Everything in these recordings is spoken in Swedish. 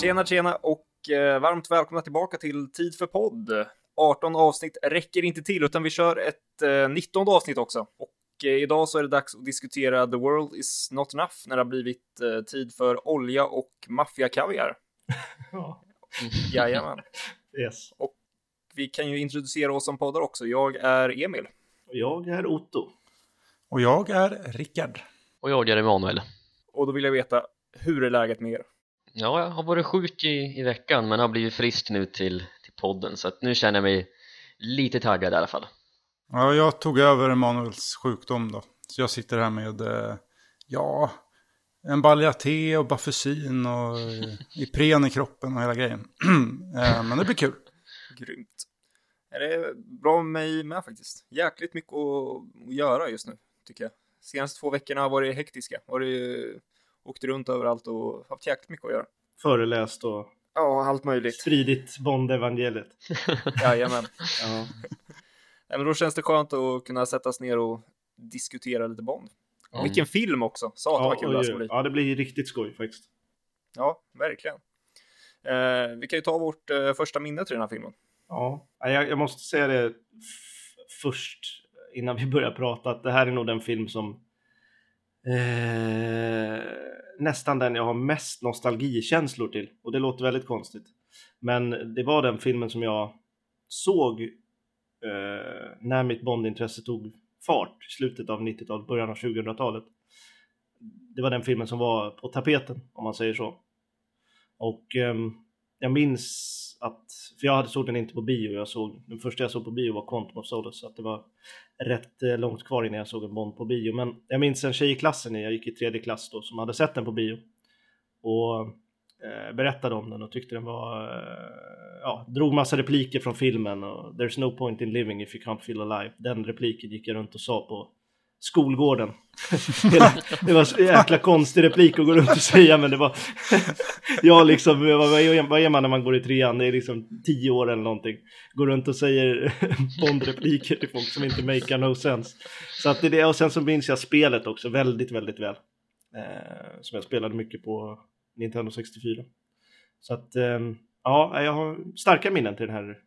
Tjena, tjena och eh, varmt välkomna tillbaka till Tid för podd. 18 avsnitt räcker inte till, utan vi kör ett eh, 19 avsnitt också. Och eh, idag så är det dags att diskutera The World is not enough när det har blivit eh, tid för olja och maffiakaviar. Ja. Jajamän. Yes. Vi kan ju introducera oss som poddar också. Jag är Emil. Och jag är Otto. Och jag är Rickard. Och jag är Emanuel. Och då vill jag veta, hur är läget med er? Ja, jag har varit sjuk i, i veckan men har blivit frisk nu till, till podden så att nu känner jag mig lite taggad i alla fall. Ja, jag tog över Emanuels sjukdom då. Så jag sitter här med, eh, ja, en balja te och Bafusyn och eh, Ipren i kroppen och hela grejen. Eh, Men det blir kul. Grymt. Är det bra med mig med faktiskt. Jäkligt mycket att, göra just nu, tycker jag. Senaste två veckorna har varit hektiska. Varit, åkt runt överallt och haft jäkligt mycket att göra. Föreläst och Ja, allt möjligt. spridit Bond-evangeliet. Jajamän. Ja. Nej, men då känns det skönt att kunna sättas ner och diskutera lite Bond. Ja. Vilken film också! Satan Ja, vad kul det ska bli. ja, det blir riktigt skoj faktiskt. Ja, verkligen. Eh, vi kan ju ta vårt eh, första minne till den här filmen. Ja, Ja, jag, jag måste säga det f- först innan vi börjar prata att det här är nog den film som eh, nästan den jag har mest nostalgikänslor till och det låter väldigt konstigt. Men det var den filmen som jag såg eh, när mitt Bondintresse tog fart i slutet av 90-talet, början av 2000-talet. Det var den filmen som var på tapeten om man säger så. Och eh, jag minns att, för jag hade såg den inte på bio, jag såg, den första jag såg på bio var Quantum of Solace, så att det var rätt eh, långt kvar innan jag såg en Bond på bio. Men jag minns en tjej i klassen, jag gick i tredje klass då, som hade sett den på bio. Och eh, berättade om den och tyckte den var, eh, ja, drog massa repliker från filmen och There's no point in living if you can't feel alive. Den repliken gick jag runt och sa på skolgården. Det var en jäkla konstig replik att gå runt och säga men det var Jag liksom, vad är, vad är man när man går i trean? Det är liksom tio år eller någonting. Går runt och säger Bond-repliker till folk som inte make no sense. Så att det är det, och sen så minns jag spelet också väldigt, väldigt väl. Eh, som jag spelade mycket på Nintendo 64. Så att, eh, ja, jag har starka minnen till den här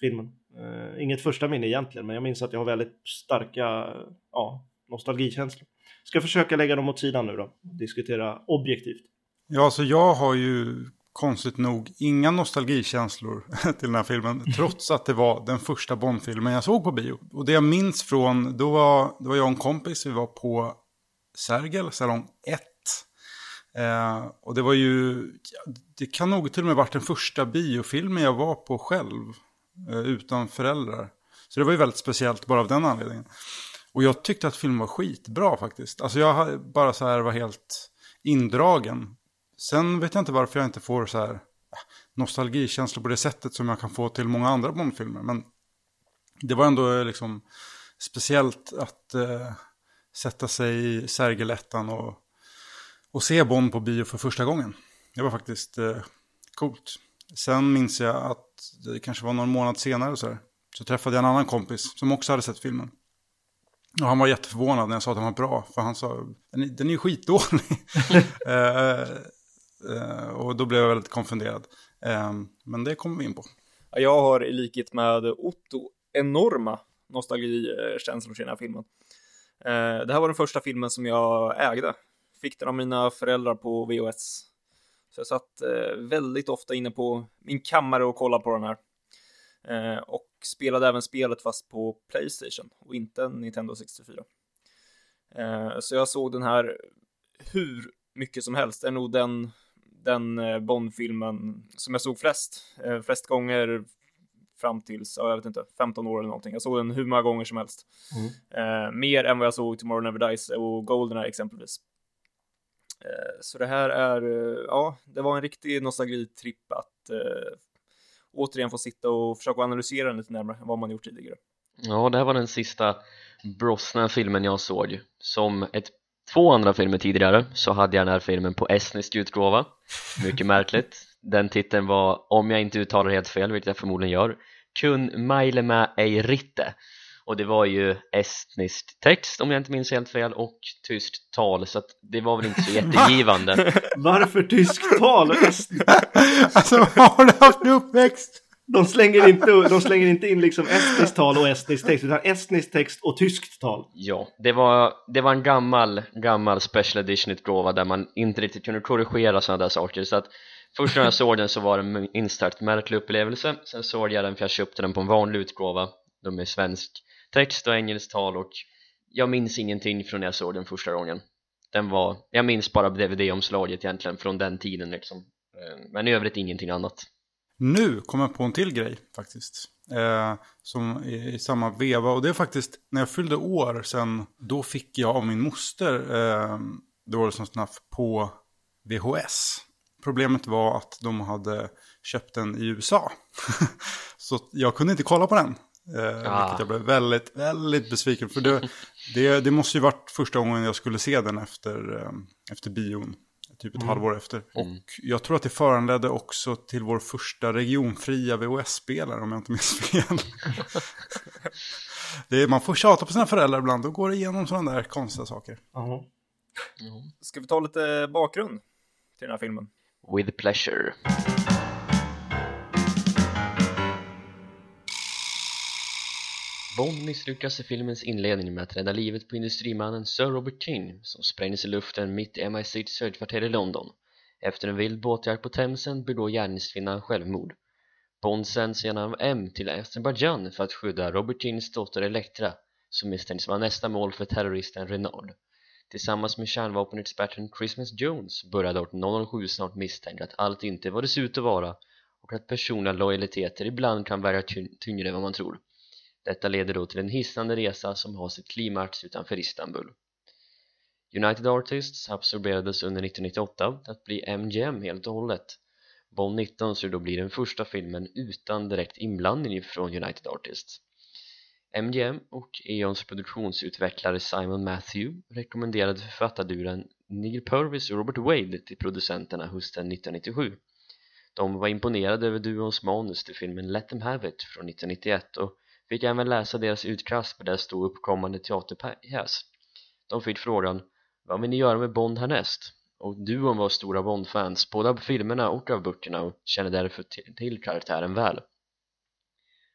filmen. Eh, inget första minne egentligen, men jag minns att jag har väldigt starka, ja, nostalgikänslor. Ska försöka lägga dem åt sidan nu då, och diskutera objektivt. Ja, så jag har ju konstigt nog inga nostalgikänslor till den här filmen. Trots att det var den första Bond-filmen jag såg på bio. Och det jag minns från, då var, då var jag och en kompis, vi var på Sergel, salong 1. Eh, och det var ju, det kan nog till och med varit den första biofilmen jag var på själv. Eh, utan föräldrar. Så det var ju väldigt speciellt bara av den anledningen. Och jag tyckte att filmen var skitbra faktiskt. Alltså jag bara så här var helt indragen. Sen vet jag inte varför jag inte får så här ah, nostalgikänslor på det sättet som jag kan få till många andra Bondfilmer. Men det var ändå eh, liksom speciellt att eh, sätta sig i Sergelettan och, och se Bond på bio för första gången. Det var faktiskt eh, coolt. Sen minns jag att det kanske var någon månad senare så, här, så träffade jag en annan kompis som också hade sett filmen. Och han var jätteförvånad när jag sa att den var bra. För han sa, den är, den är ju skitdålig. Eh, och då blev jag väldigt konfunderad. Eh, men det kommer vi in på. Ja, Jag har i likhet med Otto enorma nostalgikänslor till den här filmen. Eh, Det här var den första filmen som jag ägde. Fick den av mina föräldrar på VHS. Så jag satt väldigt ofta inne på min kammare och kollade på den här. Och spelade även spelet fast på Playstation och inte en Nintendo 64. Eh, Så jag såg den här hur mycket som helst. Det är nog den, den eh, Bond-filmen som jag såg flest. Eh, Flest gånger fram tills, ja, jag vet inte, 15 år eller någonting. Jag såg den hur många gånger som helst. Eh, mer än vad jag såg Tomorrow Never Dies och Goldeneye exempelvis. Eh, så det här är, ja, det var en riktig nostalgitripp att eh, återigen få sitta och försöka analysera den lite närmare än vad man gjort tidigare. Ja, det här var den sista Brosnan-filmen jag såg. Som ett, två andra filmer tidigare så hade jag den här filmen på estnisk utgåva. Mycket märkligt. Den titeln var, om jag inte uttalar helt fel, vilket jag förmodligen gör, Kun Mailemä ei ritte och det var ju estnisk text om jag inte minns helt fel och tyskt tal. Så att det var väl inte så jättegivande. Varför tyskt tal alltså vad har du haft för uppväxt? De slänger inte, de slänger inte in liksom estniskt tal och estnisk text, utan estnisk text och tyskt tal. Ja, det var, det var en gammal, gammal special edition-utgåva där man inte riktigt kunde korrigera sådana där saker. Så att först när jag såg den så var det en minst sagt märklig upplevelse. Sen såg jag den för jag köpte den på en vanlig utgåva. De med svensk text och engelskt tal och jag minns ingenting från när jag såg den första gången den var, jag minns bara DVD-omslaget egentligen från den tiden liksom eh, men i övrigt ingenting annat Nu kom jag på en till grej faktiskt. Eh, som i, i samma veva. Och det är faktiskt när jag fyllde år sen. Då fick jag av min moster. Eh, det var det som snaff på VHS. Problemet var att de hade köpt den i USA. Så jag kunde inte kolla på den. Eh, Ah. Vilket jag blev väldigt, väldigt besviken. För det, det, det måste ju varit första gången jag skulle se den efter, eh, efter bion. Typ ett halvår efter. Mm. Och jag tror att det föranledde också till vår första regionfria VHS-spelare om jag inte minns fel. det är, man får tjata på sina föräldrar ibland. Då går det igenom sådana där konstiga saker. Jaha. Ska vi ta lite bakgrund till den här filmen? With pleasure Bond misslyckas i filmens inledning med att rädda livet på industrimannen Sir Robert King som sprängdes i luften mitt i MI6 högkvarter i London. Efter en vild båtjakt på Themsen begår gärningskvinnan självmord. Bond sänds genom M till Azerbaijan för att skydda Robert Kings dotter Elektra som misstänks vara nästa mål för terroristen Renard. Tillsammans med kärnvapenexperten Christmas Jones börjar dock 007 snart misstänka att allt inte var vad det ser ut att vara och att personliga lojaliteter ibland kan väga tyngre än vad man tror. Detta leder då till en hisnande resa som har sitt klimax utanför Istanbul. United Artists absorberades under 1998 att bli MGM helt och hållet. Bond 19 skulle då bli den första filmen utan direkt inblandning från United Artists. MGM och Eons produktionsutvecklare Simon Matthew rekommenderade författarduren Neil Purvis och Robert Wade till producenterna hösten 1997. De var imponerade över duons manus till filmen Let them have it från 1991 och fick även läsa deras utkast på deras stå uppkommande teaterpjäs. De fick frågan Vad vill ni göra med Bond härnäst? Och duon var stora Bond-fans både av filmerna och av böckerna och kände därför till, till karaktären väl.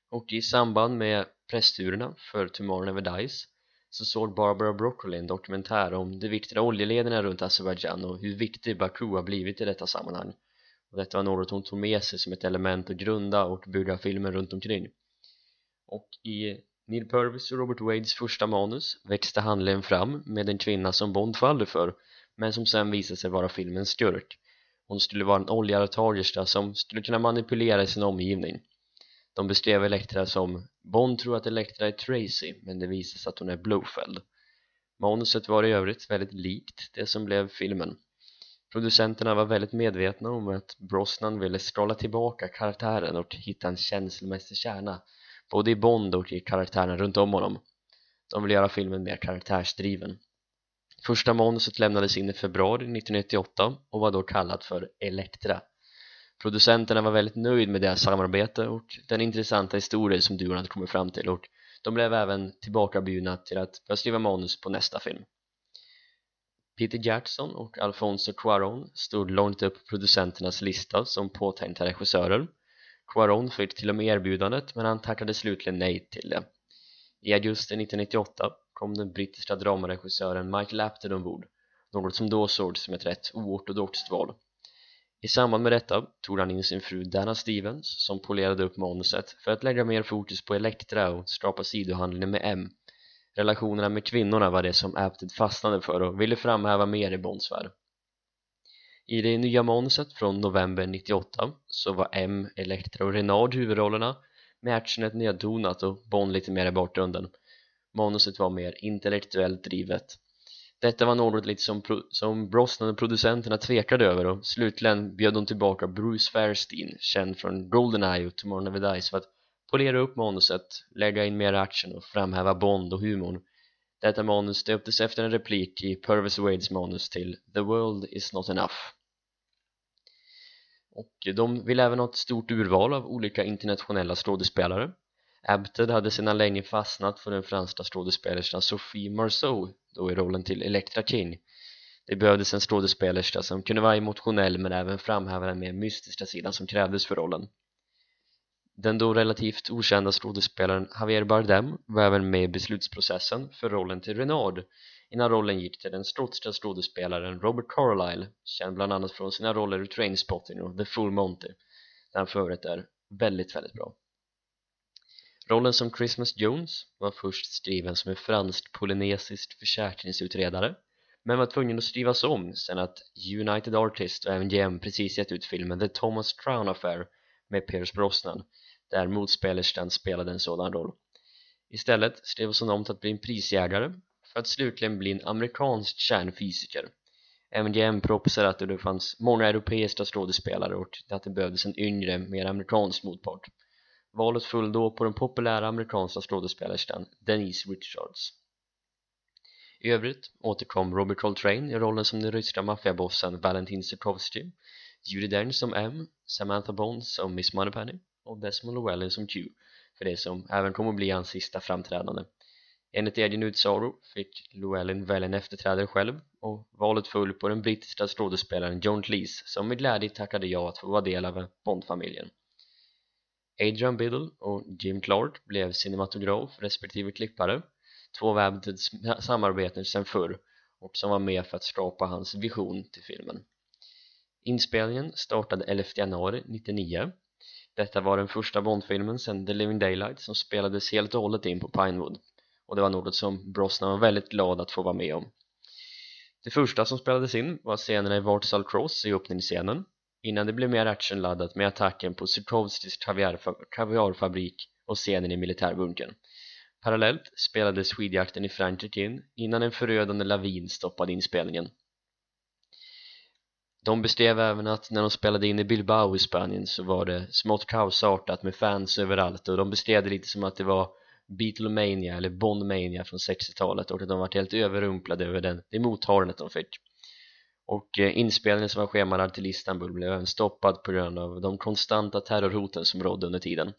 Och i samband med pressturerna för Tomorrow Never Dies så såg Barbara Broccoli en dokumentär om de viktiga oljelederna runt Azerbaijan och hur viktig Baku har blivit i detta sammanhang. Och detta var något hon tog med sig som ett element att grunda och bygga filmen runt omkring. Och i Neil Purvis och Robert Wades första manus växte handlingen fram med en kvinna som Bond faller för men som sen visade sig vara filmens skurk. Hon skulle vara en oljeartagerska som skulle kunna manipulera sin omgivning. De beskrev Elektra som Bond tror att Elektra är Tracy men det visar sig att hon är Blofeld. Manuset var i övrigt väldigt likt det som blev filmen. Producenterna var väldigt medvetna om att Brosnan ville skala tillbaka karaktären och hitta en känslomässig kärna både i Bond och i karaktärerna runt om honom. De vill göra filmen mer karaktärsdriven. Första manuset lämnades in i februari 1998 och var då kallat för Elektra. Producenterna var väldigt nöjd med deras samarbete och den intressanta historia som duon hade kommit fram till och de blev även tillbakabjudna till att börja skriva manus på nästa film. Peter Jackson och Alfonso Cuarón stod långt upp på producenternas lista som påtänkta regissörer. Cuarón fick till och med erbjudandet men han tackade slutligen nej till det. I augusti 1998 kom den brittiska dramaregissören Michael Apted ombord, något som då sågs som ett rätt oortodoxt val. I samband med detta tog han in sin fru Dana Stevens som polerade upp manuset för att lägga mer fokus på Elektra och skapa sidohandlingen med M. Relationerna med kvinnorna var det som Apted fastnade för och ville framhäva mer i Bonds värld. I det nya manuset från november 98 så var M, Elektra och Renard huvudrollerna med actionet nedtonat och Bond lite mer i bakgrunden. Manuset var mer intellektuellt drivet. Detta var något lite som, pro- som Brosnan och producenterna tvekade över och slutligen bjöd de tillbaka Bruce Fairstein, känd från Goldeneye och Tomorrow Never Dies för att polera upp manuset, lägga in mer action och framhäva Bond och humorn. Detta manus döptes efter en replik i Purvis Wades manus till The world is not enough. Och de vill även ha ett stort urval av olika internationella skådespelare. Abted hade sedan länge fastnat för den franska skådespelerskan Sophie Marceau då i rollen till Elektra King det behövdes en skådespelerska som kunde vara emotionell men även framhäva den mer mystiska sidan som krävdes för rollen den då relativt okända skådespelaren Javier Bardem var även med i beslutsprocessen för rollen till Renard innan rollen gick till den skotska skådespelaren Robert Carlyle känd bland annat från sina roller i Trainspotting och The Full Monty där han för övrigt är väldigt, väldigt bra. Rollen som Christmas Jones var först skriven som en fransk-polynesisk försäkringsutredare men var tvungen att skrivas om sen att United Artists och MGM precis gett ut filmen The Thomas Crown Affair med Pierce Brosnan där motspelerskan spelade en sådan roll. Istället skrevs hon om till att bli en prisjägare för att slutligen bli en amerikansk kärnfysiker. MGM propsade att det fanns många europeiska skådespelare och att det behövdes en yngre, mer amerikansk motpart. Valet föll då på den populära amerikanska skådespelerskan Denise Richards. I övrigt återkom Robert Coltrane i rollen som den ryska maffiabossen Valentin Zukovsky Judi Dench som M, Samantha Bond som Miss Moneypenny och Desmond Llewellyn som Q för det som även kommer att bli hans sista framträdande. Enligt egen utsago fick Llewellyn välja en efterträdare själv och valet föll på den brittiska skådespelaren John Cleese som med glädje tackade ja att få vara del av Bond-familjen. Adrian Biddle och Jim Clark blev cinematograf respektive klippare två vävde samarbeten sedan förr och som var med för att skapa hans vision till filmen. Inspelningen startade 11 januari 1999 detta var den första Bondfilmen sedan The Living Daylight som spelades helt och hållet in på Pinewood. Och det var något som Brosnan var väldigt glad att få vara med om. Det första som spelades in var scenerna i Vartsal Cross i öppningsscenen innan det blev mer actionladdat med attacken på Sirkovskis kaviarfabrik och scenen i militärbunkern Parallellt spelades skidjakten i Frankrike in innan en förödande lavin stoppade inspelningen de beskrev även att när de spelade in i Bilbao i Spanien så var det smått kaosartat med fans överallt. Och de beskrev det lite som att det var Beatlemania eller Bondmania från 60-talet och att de var helt överrumplade över den, det mottagandet de fick. Och eh, inspelningen som var schemalagd till Istanbul blev även stoppad på grund av de konstanta terrorhoten som rådde under tiden.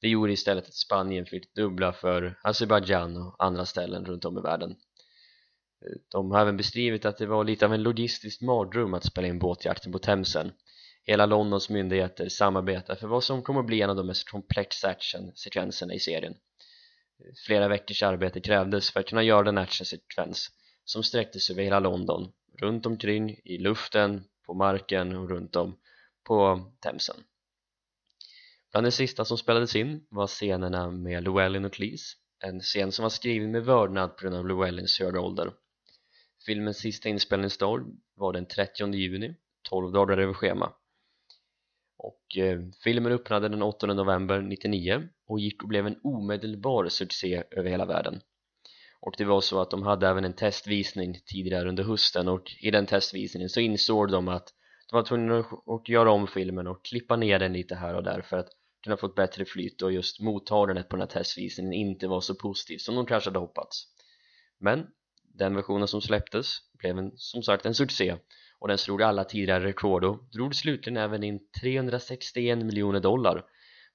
Det gjorde istället att Spanien fick dubbla för Azerbaijan och andra ställen runt om i världen de har även beskrivit att det var lite av en logistisk mardröm att spela in båtjakten på Themsen. Hela Londons myndigheter samarbetar för vad som kommer att bli en av de mest komplexa actionsekvenserna i serien. Flera veckors arbete krävdes för att kunna göra den actionsekvens som sträckte sig över hela London runt omkring, i luften, på marken och runt om på Themsen. Bland det sista som spelades in var scenerna med Llewellyn och Cleese en scen som var skriven med vördnad på grund av Llewellyns höga ålder. Filmens sista inspelningsdag var den 30 juni, 12 dagar över schema. Och eh, filmen öppnade den 8 november 99 och gick och blev en omedelbar succé över hela världen. Och det var så att de hade även en testvisning tidigare under hösten och i den testvisningen så insåg de att de var tvungna att göra om filmen och klippa ner den lite här och där för att kunna få ett bättre flyt och just mottagandet på den här testvisningen inte var så positivt som de kanske hade hoppats. Men den versionen som släpptes blev en, som sagt en succé. Och den slog alla tidigare rekord och drog slutligen även in 361 miljoner dollar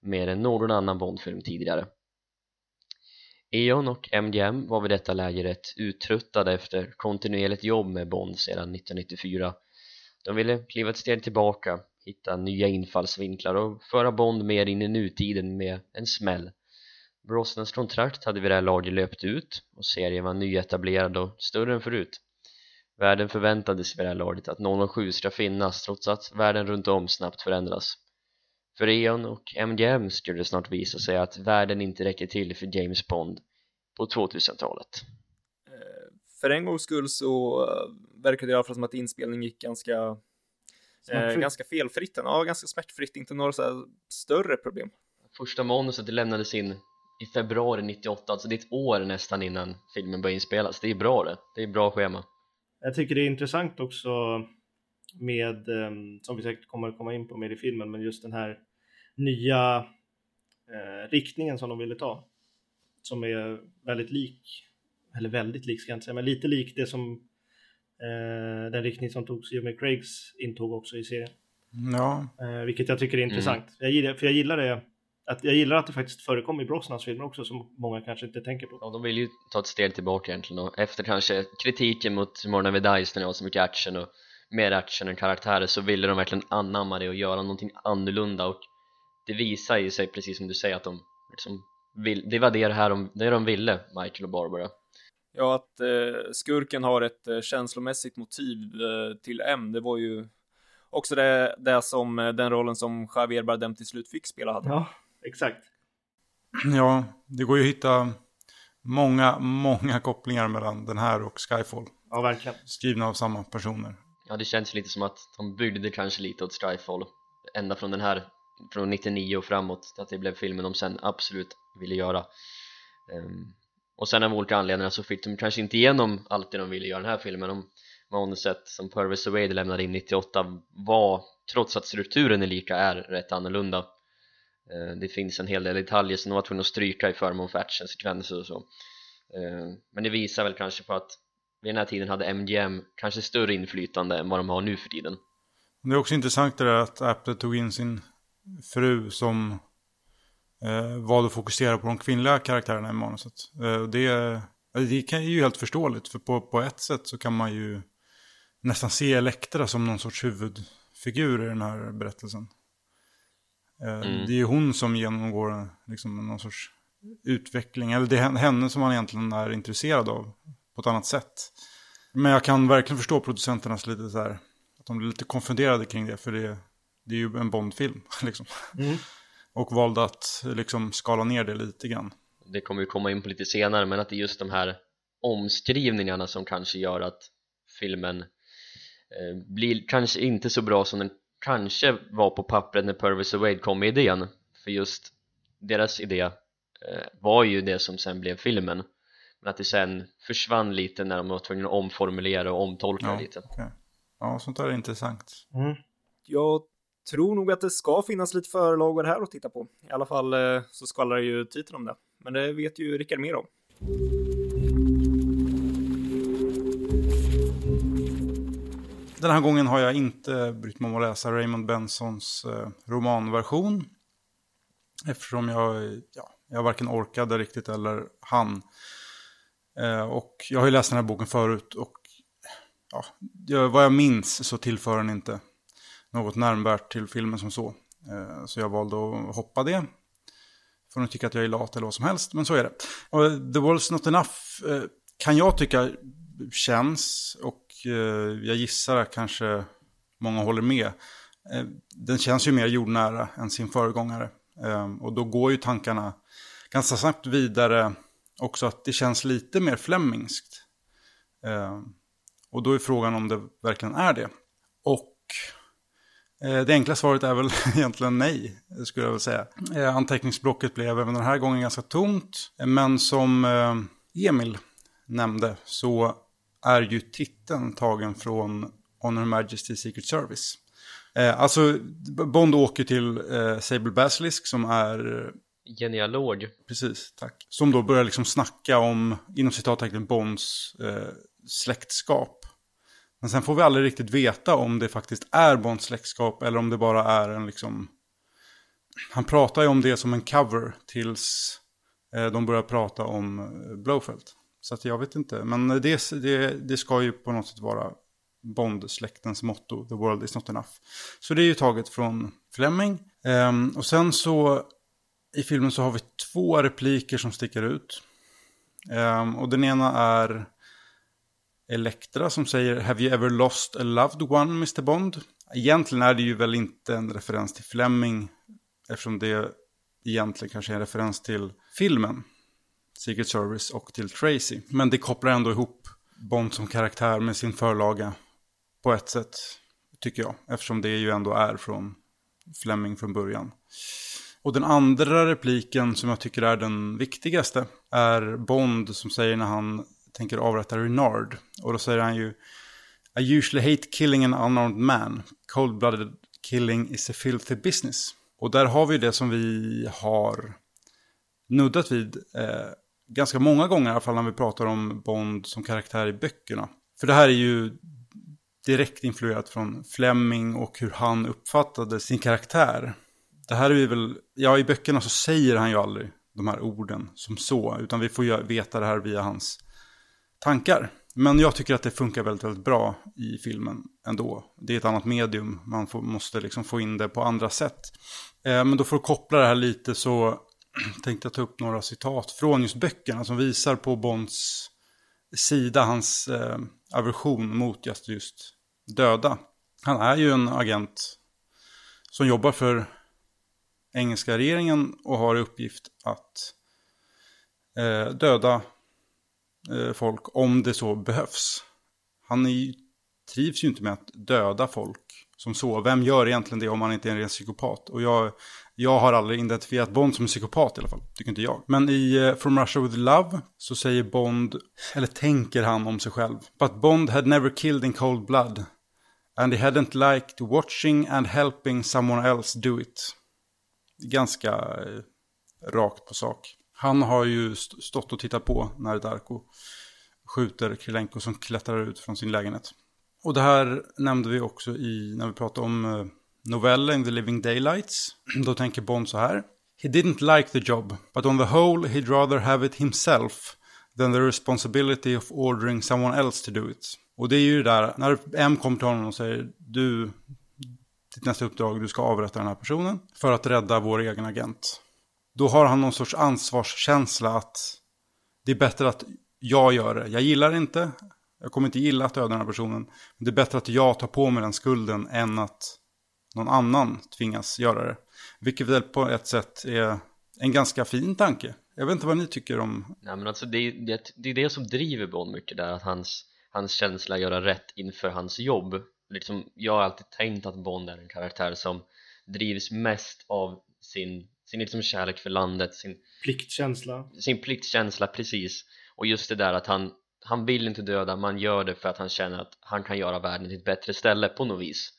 mer än någon annan Bondfilm tidigare. E.ON och MGM var vid detta läge rätt uttröttade efter kontinuerligt jobb med Bond sedan 1994 de ville kliva ett steg tillbaka hitta nya infallsvinklar och föra Bond mer in i nutiden med en smäll. Brosnans kontrakt hade vid det här laget löpt ut och serien var nyetablerad och större än förut. Världen förväntades vid det här laget att 007 ska finnas trots att världen runt om snabbt förändras. För E.ON och MGM skulle det snart visa sig att världen inte räcker till för James Bond på 2000-talet eh, För en gångs skull så eh, verkade det i alla fall som att inspelningen gick ganska Eh, ganska felfritt, ja ganska smärtfritt, inte några så större problem. Första manuset lämnades in i februari 98, alltså det är ett år nästan innan filmen börjar inspelas. Det är bra det, det är bra schema. Jag tycker det är intressant också med, ehm, som vi säkert kommer att komma in på mer i filmen, men just den här nya eh, riktningen som de ville ta. Som är väldigt lik, eller väldigt lik ska jag inte säga, men lite lik det som Eh, den riktning som togs med Craigs intåg också i serien. Ja. Eh, vilket jag tycker är mm. intressant. Mm. Jag gillar, för jag gillar det Att jag gillar att det faktiskt förekommer i Brosnans filmer också som många kanske inte tänker på. Ja, de vill ju ta ett steg tillbaka egentligen och efter kanske kritiken mot Morna Never Dies när det var så mycket action och mer action än karaktärer så ville de verkligen anamma det och göra någonting annorlunda och det visar ju sig precis som du säger att de liksom vill, det var det här de, det de ville, Michael och Barbara Ja, att eh, skurken har ett eh, känslomässigt motiv eh, till M, det var ju också det, det som eh, den rollen som Javier Bardem till slut fick spela hade. Ja, exakt. Ja, det går ju att hitta många, många kopplingar mellan den här och Skyfall. Ja, verkligen. Skrivna av samma personer. Ja, det känns lite som att de byggde kanske lite åt Skyfall ända från den här, från 99 och framåt, att det blev filmen de sen absolut ville göra um, och sen av olika anledningar så fick de kanske inte igenom allt det de ville göra den här filmen om manuset som Purvis Away lämnade in 98 var, trots att strukturen är lika, är rätt annorlunda Eh, det finns en hel del detaljer som de var tvungna att stryka i förmån för actionsekvenser och så eh, men det visar väl kanske på att vid den här tiden hade MGM kanske större inflytande än vad de har nu för tiden. Det är också intressant det där att Apple tog in sin fru som eh, valde att fokusera på de kvinnliga karaktärerna i manuset. Eh, det, det kan ju helt förståeligt för på, på ett sätt så kan man ju nästan se Elektra som någon sorts huvudfigur i den här berättelsen. Eh, mm. Det är ju hon som genomgår liksom, någon sorts utveckling, eller det är henne som man egentligen är intresserad av på ett annat sätt. Men jag kan verkligen förstå producenternas lite så här, att de blir lite konfunderade kring det, för det, det är ju en Bond-film liksom. Mm. Och valde att liksom skala ner det lite grann. Det kommer vi komma in på lite senare, men att det är just de här omskrivningarna som kanske gör att filmen eh, blir kanske inte så bra som den kanske var på pappret när Purvis och Wade kom med idén för just deras idé eh, var ju det som sen blev filmen men att det sen försvann lite när de var tvungna att omformulera och omtolka ja, lite. Okay. Ja, sånt där är intressant. Mm. Jag tror nog att det ska finnas lite förlagor här att titta på. I alla fall eh, så skvallrar ju titeln om det. Men det vet ju Rickard mer om. Den här gången har jag inte brytt mig om att läsa Raymond Bensons eh, romanversion. Eftersom jag, ja, jag varken orkade riktigt eller han. Eh, och jag har ju läst den här boken förut och ja, vad jag minns så tillför den inte något närmvärt till filmen som så. Eh, så jag valde att hoppa det. Får nog tycka att jag är lat eller vad som helst, men så är det. Och The World's Not Enough kan jag tycka känns, och Eh, jag gissar att kanske många håller med. Eh, den känns ju mer jordnära än sin föregångare. Ehm, och då går ju tankarna ganska snabbt vidare också att det känns lite mer flemmingskt. Eh, och då är frågan om det verkligen är det. Och eh, det enkla svaret är väl egentligen nej, skulle jag väl säga. Eh, anteckningsblocket blev även den här gången ganska tomt. Men som eh, Emil nämnde så är ju titeln tagen från On Her Majesty's Secret Service. Eh, alltså, Bond åker till eh, Sable Basilisk som är genealog. Precis, tack. Som då börjar liksom snacka om, inom citattecken, Bonds eh, släktskap. Men sen får vi aldrig riktigt veta om det faktiskt är Bonds släktskap eller om det bara är en liksom... Han pratar ju om det som en cover tills eh, de börjar prata om eh, Blowfelt. Så att jag vet inte, men det, det, det ska ju på något sätt vara Bond-släktens motto, the world is not enough. Så det är ju taget från Fleming. Um, och sen så i filmen så har vi två repliker som sticker ut. Um, och den ena är Elektra som säger Have you ever lost a loved one, Mr. Bond? Egentligen är det ju väl inte en referens till Fleming. Eftersom det egentligen kanske är en referens till filmen. Secret Service och till Tracy. Men det kopplar ändå ihop Bond som karaktär med sin förlaga på ett sätt. Tycker jag. Eftersom det ju ändå är från Fleming från början. Och den andra repliken som jag tycker är den viktigaste är Bond som säger när han tänker avrätta Renard. Och då säger han ju I usually hate killing an unarmed man. Cold-blooded killing is a filthy business. Och där har vi det som vi har nuddat vid eh, ganska många gånger i alla fall när vi pratar om Bond som karaktär i böckerna. För det här är ju direkt influerat från Fleming och hur han uppfattade sin karaktär det här är väl, ja i böckerna så säger han ju aldrig de här orden som så, utan vi får ju veta det här via hans tankar. Men jag tycker att det funkar väldigt, väldigt bra i filmen ändå. Det är ett annat medium, man får, måste liksom få in det på andra sätt. Eh, men då för att koppla det här lite så tänkte jag ta upp några citat från just böckerna som visar på Bonds sida, hans eh, aversion mot just, just döda. Han är ju en agent som jobbar för engelska regeringen och har i uppgift att eh, döda eh, folk om det så behövs. Han är, trivs ju inte med att döda folk som så. Vem gör egentligen det om man inte är en ren psykopat? Och jag, jag har aldrig identifierat Bond som en psykopat i alla fall, tycker inte jag. Men i eh, From Russia With Love så säger Bond, eller tänker han om sig själv. But Bond had never killed in cold blood. And he hadn't liked watching and helping someone else do it. Ganska eh, rakt på sak. Han har ju stått och tittat på när Darko skjuter Krilenko som klättrar ut från sin lägenhet. Och det här nämnde vi också i, när vi pratade om eh, novellen The Living Daylights. Då tänker Bond så här. He didn't like the job, but on the whole he'd rather have it himself than the responsibility of ordering someone else to do it. Och det är ju det där, när M kommer till honom och säger du, ditt nästa uppdrag, du ska avrätta den här personen för att rädda vår egen agent. Då har han någon sorts ansvarskänsla att det är bättre att jag gör det. Jag gillar det inte, jag kommer inte gilla att döda den här personen. Men det är bättre att jag tar på mig den skulden än att någon annan tvingas göra det. Vilket väl på ett sätt är en ganska fin tanke. Jag vet inte vad ni tycker om... Nej men alltså det är det, det, är det som driver Bond mycket där, att hans, hans känsla att göra rätt inför hans jobb. Liksom, jag har alltid tänkt att Bond är en karaktär som drivs mest av sin, sin liksom kärlek för landet, sin Pliktkänsla. Sin pliktkänsla, precis. Och just det där att han, han vill inte döda, man gör det för att han känner att han kan göra världen till ett bättre ställe på något vis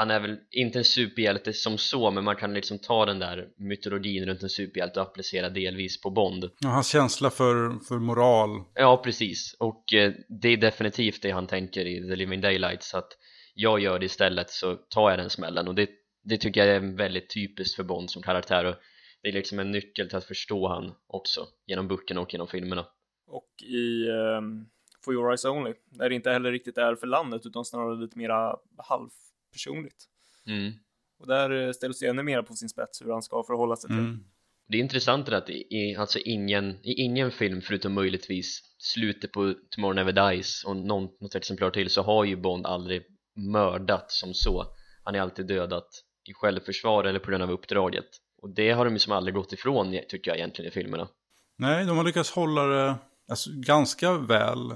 han är väl inte en superhjälte som så men man kan liksom ta den där mytologin runt en superhjälte och applicera delvis på Bond. Ja, hans känsla för, för moral. Ja, precis. Och eh, det är definitivt det han tänker i The Living Daylights så att jag gör det istället så tar jag den smällen. Och det, det tycker jag är väldigt typiskt för Bond som karaktär. Och det är liksom en nyckel till att förstå han också genom böckerna och genom filmerna. Och i um, For Your Eyes Only där det inte heller riktigt är för landet utan snarare lite mera halv personligt. Mm. Och där eh, ställs det ännu mer på sin spets hur han ska förhålla sig till. Mm. Det är intressant att i, alltså ingen, i ingen film förutom möjligtvis slutet på Tomorrow Never Dies och någon, något exemplar till så har ju Bond aldrig mördat som så han är alltid dödat i självförsvar eller på grund av uppdraget och det har de ju som aldrig gått ifrån tycker jag egentligen i filmerna Nej, de har lyckats hålla det alltså, ganska väl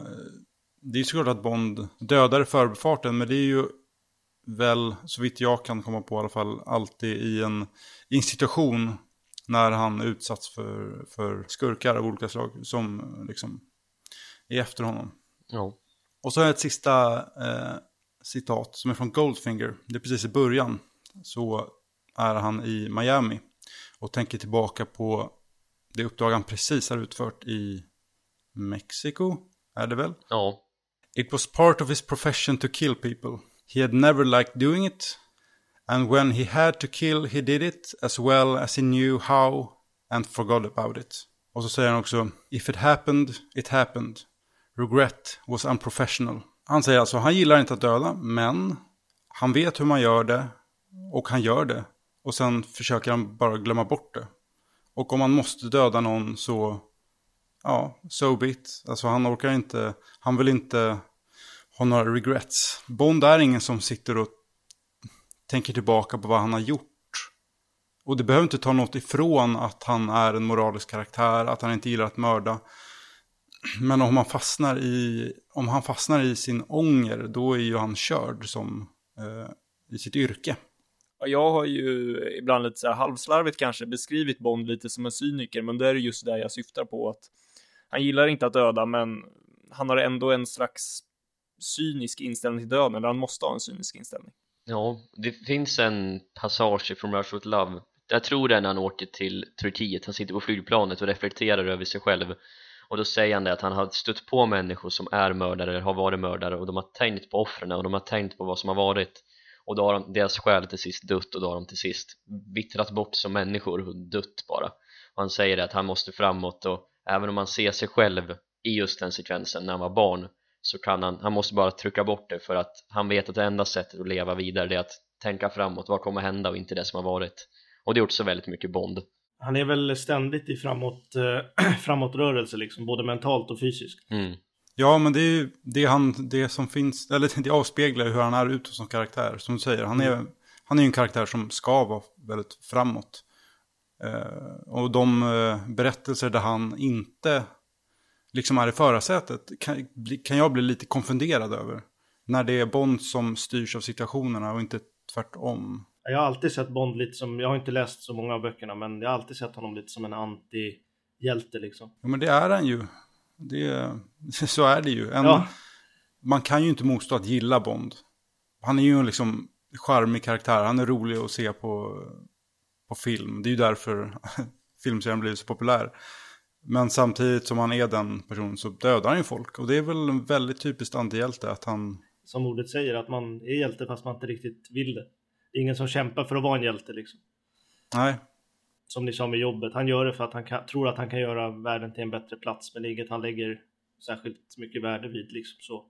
det är ju såklart att Bond dödar förbifarten men det är ju väl, så vitt jag kan komma på i alla fall, alltid i en, i en situation när han utsatts för, för skurkar av olika slag som liksom är efter honom. Ja. Och så har jag ett sista eh, citat som är från Goldfinger. Det är precis i början. Så är han i Miami och tänker tillbaka på det uppdrag han precis har utfört i Mexiko. Är det väl? Ja. It was part of his profession to kill people. He had never liked doing it, and when he had to kill he did it as well as he knew how and forgot about it. Och så säger han också If it happened, it happened. Regret was unprofessional. Han säger alltså han gillar inte att döda, men han vet hur man gör det och han gör det. Och sen försöker han bara glömma bort det. Och om man måste döda någon så, ja, so be it. Alltså han orkar inte, han vill inte har några regrets. Bond är ingen som sitter och tänker tillbaka på vad han har gjort. Och det behöver inte ta något ifrån att han är en moralisk karaktär, att han inte gillar att mörda. Men om han fastnar i, om han fastnar i sin ånger, då är ju han körd som eh, i sitt yrke. Jag har ju ibland lite så här halvslarvigt kanske beskrivit Bond lite som en cyniker, men det är just det jag syftar på att han gillar inte att döda, men han har ändå en slags cynisk inställning till döden, eller han måste ha en cynisk inställning. Ja, det finns en passage från Rush with Love. Jag tror det är när han åker till Turkiet, han sitter på flygplanet och reflekterar över sig själv. Och då säger han det att han har stött på människor som är mördare eller har varit mördare och de har tänkt på offren och de har tänkt på vad som har varit. Och då har de, deras själ till sist dött och då har de till sist vittrat bort som människor och dött bara. Och han säger det att han måste framåt och även om man ser sig själv i just den sekvensen när han var barn så kan han, han måste bara trycka bort det för att han vet att det enda sättet att leva vidare är att tänka framåt, vad kommer hända och inte det som har varit och det har gjort så väldigt mycket Bond Han är väl ständigt i framåt, eh, framåtrörelse liksom, både mentalt och fysiskt. mm. Ja, men det är ju det, han, det som finns, eller det avspeglar hur han är ute som karaktär. Som du säger, han är, han är ju en karaktär som ska vara väldigt framåt. Eh, och de eh, berättelser där han inte liksom är i förarsätet kan, kan jag bli lite konfunderad över. När det är Bond som styrs av situationerna och inte tvärtom. Jag har alltid sett Bond lite som, jag har inte läst så många av böckerna, men jag har alltid sett honom lite som en anti-hjälte liksom. Ja, men det är han ju. Det, så är det ju. En, Ja, Man kan ju inte motstå att gilla Bond. Han är ju en liksom charmig karaktär. Han är rolig att se på, på film. Det är ju därför filmserien blivit så populär. Men samtidigt som han är den personen så dödar han ju folk. Och det är väl en väldigt typiskt antihjälte att han... som ordet säger, att man är hjälte fast man inte riktigt vill det. Det är ingen som kämpar för att vara en hjälte liksom. Nej, Som ni sa med jobbet, han gör det för att han kan, tror att han kan göra världen till en bättre plats, men det är inget han lägger särskilt mycket värde vid liksom så.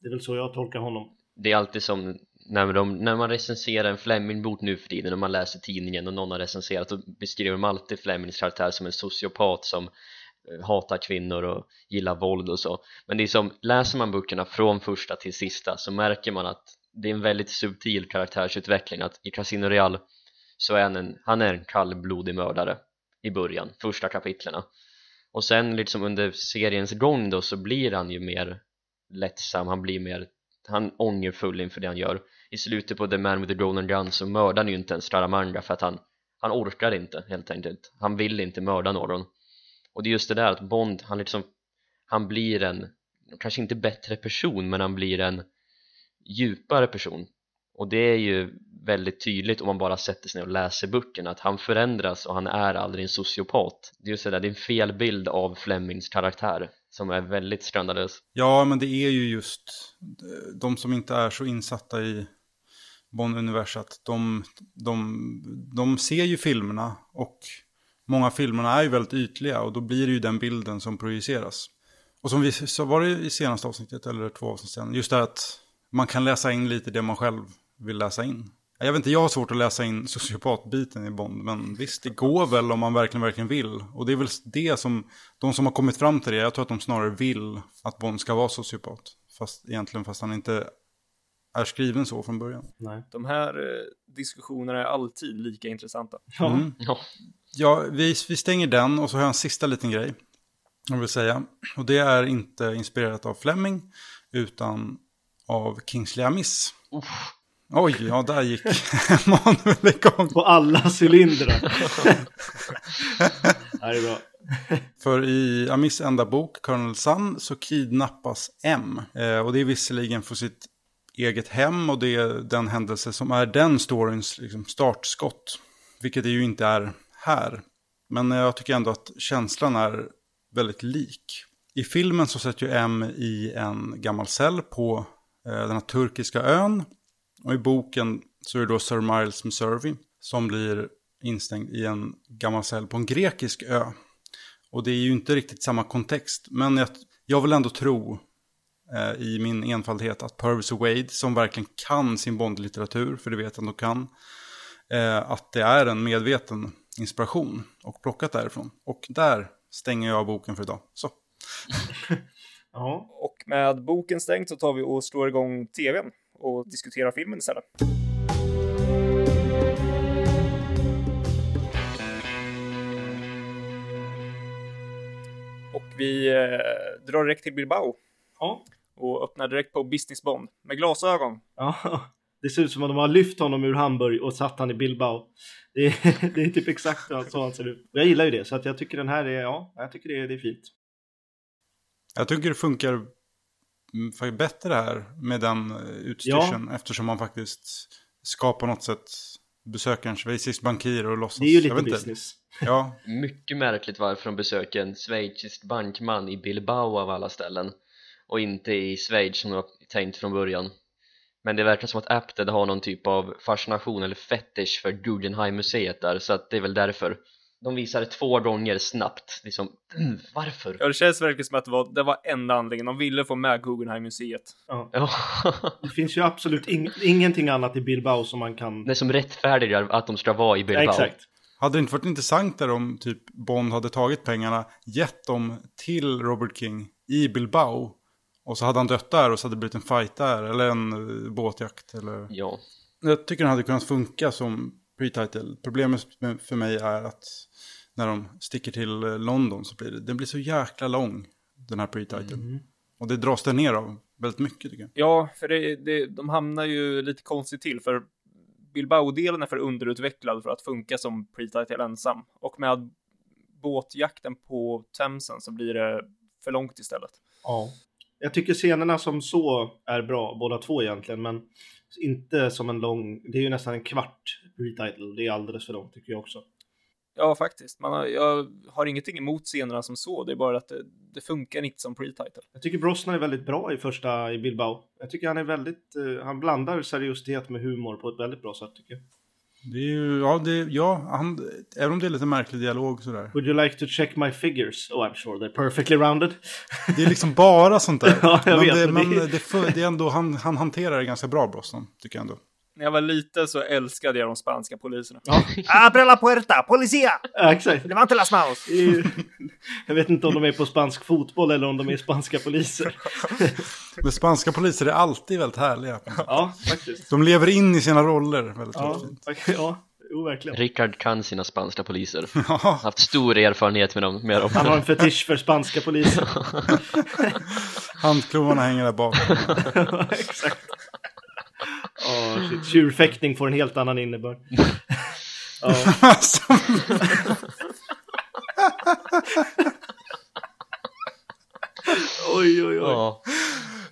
Det är väl så jag tolkar honom. det är alltid som när, de, när man recenserar en Fleming-bok nu för tiden och man läser tidningen och någon har recenserat så beskriver de alltid Flemings karaktär som en sociopat som eh, hatar kvinnor och gillar våld och så. Men det är som, läser man böckerna från första till sista så märker man att det är en väldigt subtil karaktärsutveckling att i Casino Real så är han en, han är en kallblodig mördare i början, första kapitlerna. Och sen liksom under seriens gång då så blir han ju mer lättsam, han blir mer han ångerfull inför det han gör. I slutet på The Man with the Golden Gun så mördar han ju inte ens Staramanga för att han han orkar inte helt enkelt. Han vill inte mörda någon. Och det är just det där att Bond han liksom han blir en kanske inte bättre person men han blir en djupare person. Och det är ju väldigt tydligt om man bara sätter sig ner och läser böckerna att han förändras och han är aldrig en sociopat det är just det där, det är en felbild av Flemings karaktär som är väldigt skandalös ja men det är ju just eh, de som inte är så insatta i Bond-universat. De, de, de ser ju filmerna och många filmerna är ju väldigt ytliga och då blir det ju den bilden som projiceras. Och som vi så var det i senaste avsnittet, eller två avsnitt sen, just det att man kan läsa in lite det man själv vill läsa in. Jag vet inte, jag har svårt att läsa in sociopatbiten i Bond, men visst, det går väl om man verkligen, verkligen vill. Och det är väl det som, de som har kommit fram till det, jag tror att de snarare vill att Bond ska vara sociopat. Fast egentligen, fast han inte är skriven så från början. Nej. De här eh, diskussionerna är alltid lika intressanta. Ja, Mm. ja, Ja, vi, vi stänger den och så har jag en sista liten grej. Jag vill säga. Och det är inte inspirerat av Fleming utan av Kingsley Amis. Uff. Oj, ja där gick Manuel igång. på alla cylindrar. det är bra. För i Amis enda bok, Colonel Sun, så kidnappas M. Eh, och det är visserligen för sitt eget hem och det är den händelse som är den storyns liksom, startskott. Vilket det ju inte är här. Men jag tycker ändå att känslan är väldigt lik. I filmen så sätter ju M i en gammal cell på eh, den här turkiska ön. Och i boken så är det då Sir Miles Meservey som blir instängd i en gammal cell på en grekisk ö. Och det är ju inte riktigt samma kontext. Men jag, jag vill ändå tro eh, i min enfaldhet att Purvis och Wade, som verkligen kan sin Bond-litteratur, för det vet jag att de kan, eh, att det är en medveten inspiration och plockat därifrån. Och där stänger jag boken för idag. Så. Ja, Och med boken stängt så tar vi och slår igång tvn och diskuterar filmen istället. Och vi eh, drar direkt till Bilbao ja. och öppnar direkt på Business Bond med glasögon. ja. Det ser ut som att de har lyft honom ur Hamburg och satt han i Bilbao. Det är, det är typ exakt så han ser ut. Och Jag gillar ju det, så att jag tycker den här är, ja, jag tycker det är, det är fint. Jag tycker det funkar bättre här med den eh, utstyrseln. Eftersom man faktiskt ska på något sätt besöka en schweizisk bankir och låtsas. Det är ju lite business. Ja, Mycket märkligt varför de besöker en schweizisk bankman i Bilbao av alla ställen och inte i Schweiz som de var tänkt från början Men det verkar som att Apted har någon typ av fascination eller fetish för Guggenheim-museet där så att det är väl därför de visar det två gånger snabbt liksom, mm, varför? Ja, det känns verkligen som att det var, det var enda anledningen. De ville få med Guggenheim-museet. Ja. Ja, Det finns ju absolut ing ingenting annat i Bilbao som man kan... det som rättfärdigar att de ska vara i Ja, Bilbao exakt. Hade det inte varit intressantare om typ Bond hade tagit pengarna, gett dem till Robert King i Bilbao och så hade han dött där och så hade det blivit en fight där eller en eh, båtjakt eller... Ja, Jag tycker den hade kunnat funka som pre-title. Problemet för mig är att när de sticker till eh, London så blir det, den blir så jäkla lång, den här pre-titeln. Och det dras den ner av väldigt mycket tycker jag. Ja, för det, det, de hamnar ju lite konstigt till, för Bilbao-delen är för underutvecklad för att funka som pre-title ensam. Och med båtjakten på Themsen så blir det för långt istället. Ja. Jag tycker scenerna som så är bra, båda två egentligen, men inte som en lång... Det är ju nästan en kvart retitle. Det är alldeles för långt tycker jag också. Ja, faktiskt. Man har, jag har ingenting emot scenerna som så, det är bara att det, det funkar inte som pre-title. Jag tycker Brosnan är väldigt bra i första i Bilbao. Jag tycker han är väldigt... eh, han blandar seriositet med humor på ett väldigt bra sätt tycker jag. Det är ju, ja, det, ja han, även om det är lite märklig dialog sådär. Would you like to check my figures? Oh, I'm sure they're perfectly rounded. Det är liksom bara sånt där. Ja, jag men vet, det, men det- det är ändå, han, han hanterar det ganska bra, Brosnan, tycker jag ändå. När jag var liten så älskade jag de spanska poliserna. Ja. Abre la puerta, policia! Ja, exakt. Levante las manos! Jag vet inte om de är på spansk fotboll eller om de är spanska poliser. Men spanska poliser är alltid väldigt härliga. Ja, faktiskt. De lever in i sina roller väldigt, Ja, väldigt fint. ja jo, verkligen. Rickard kan sina spanska poliser Ja, Haft stor erfarenhet med dem, med dem. Han har en fetisch för spanska poliser. handklovarna hänger där bak. Ja, Exakt. Oh, shit. Tjurfäktning får en helt annan innebörd. Ja, oj, oj, oj. Ja.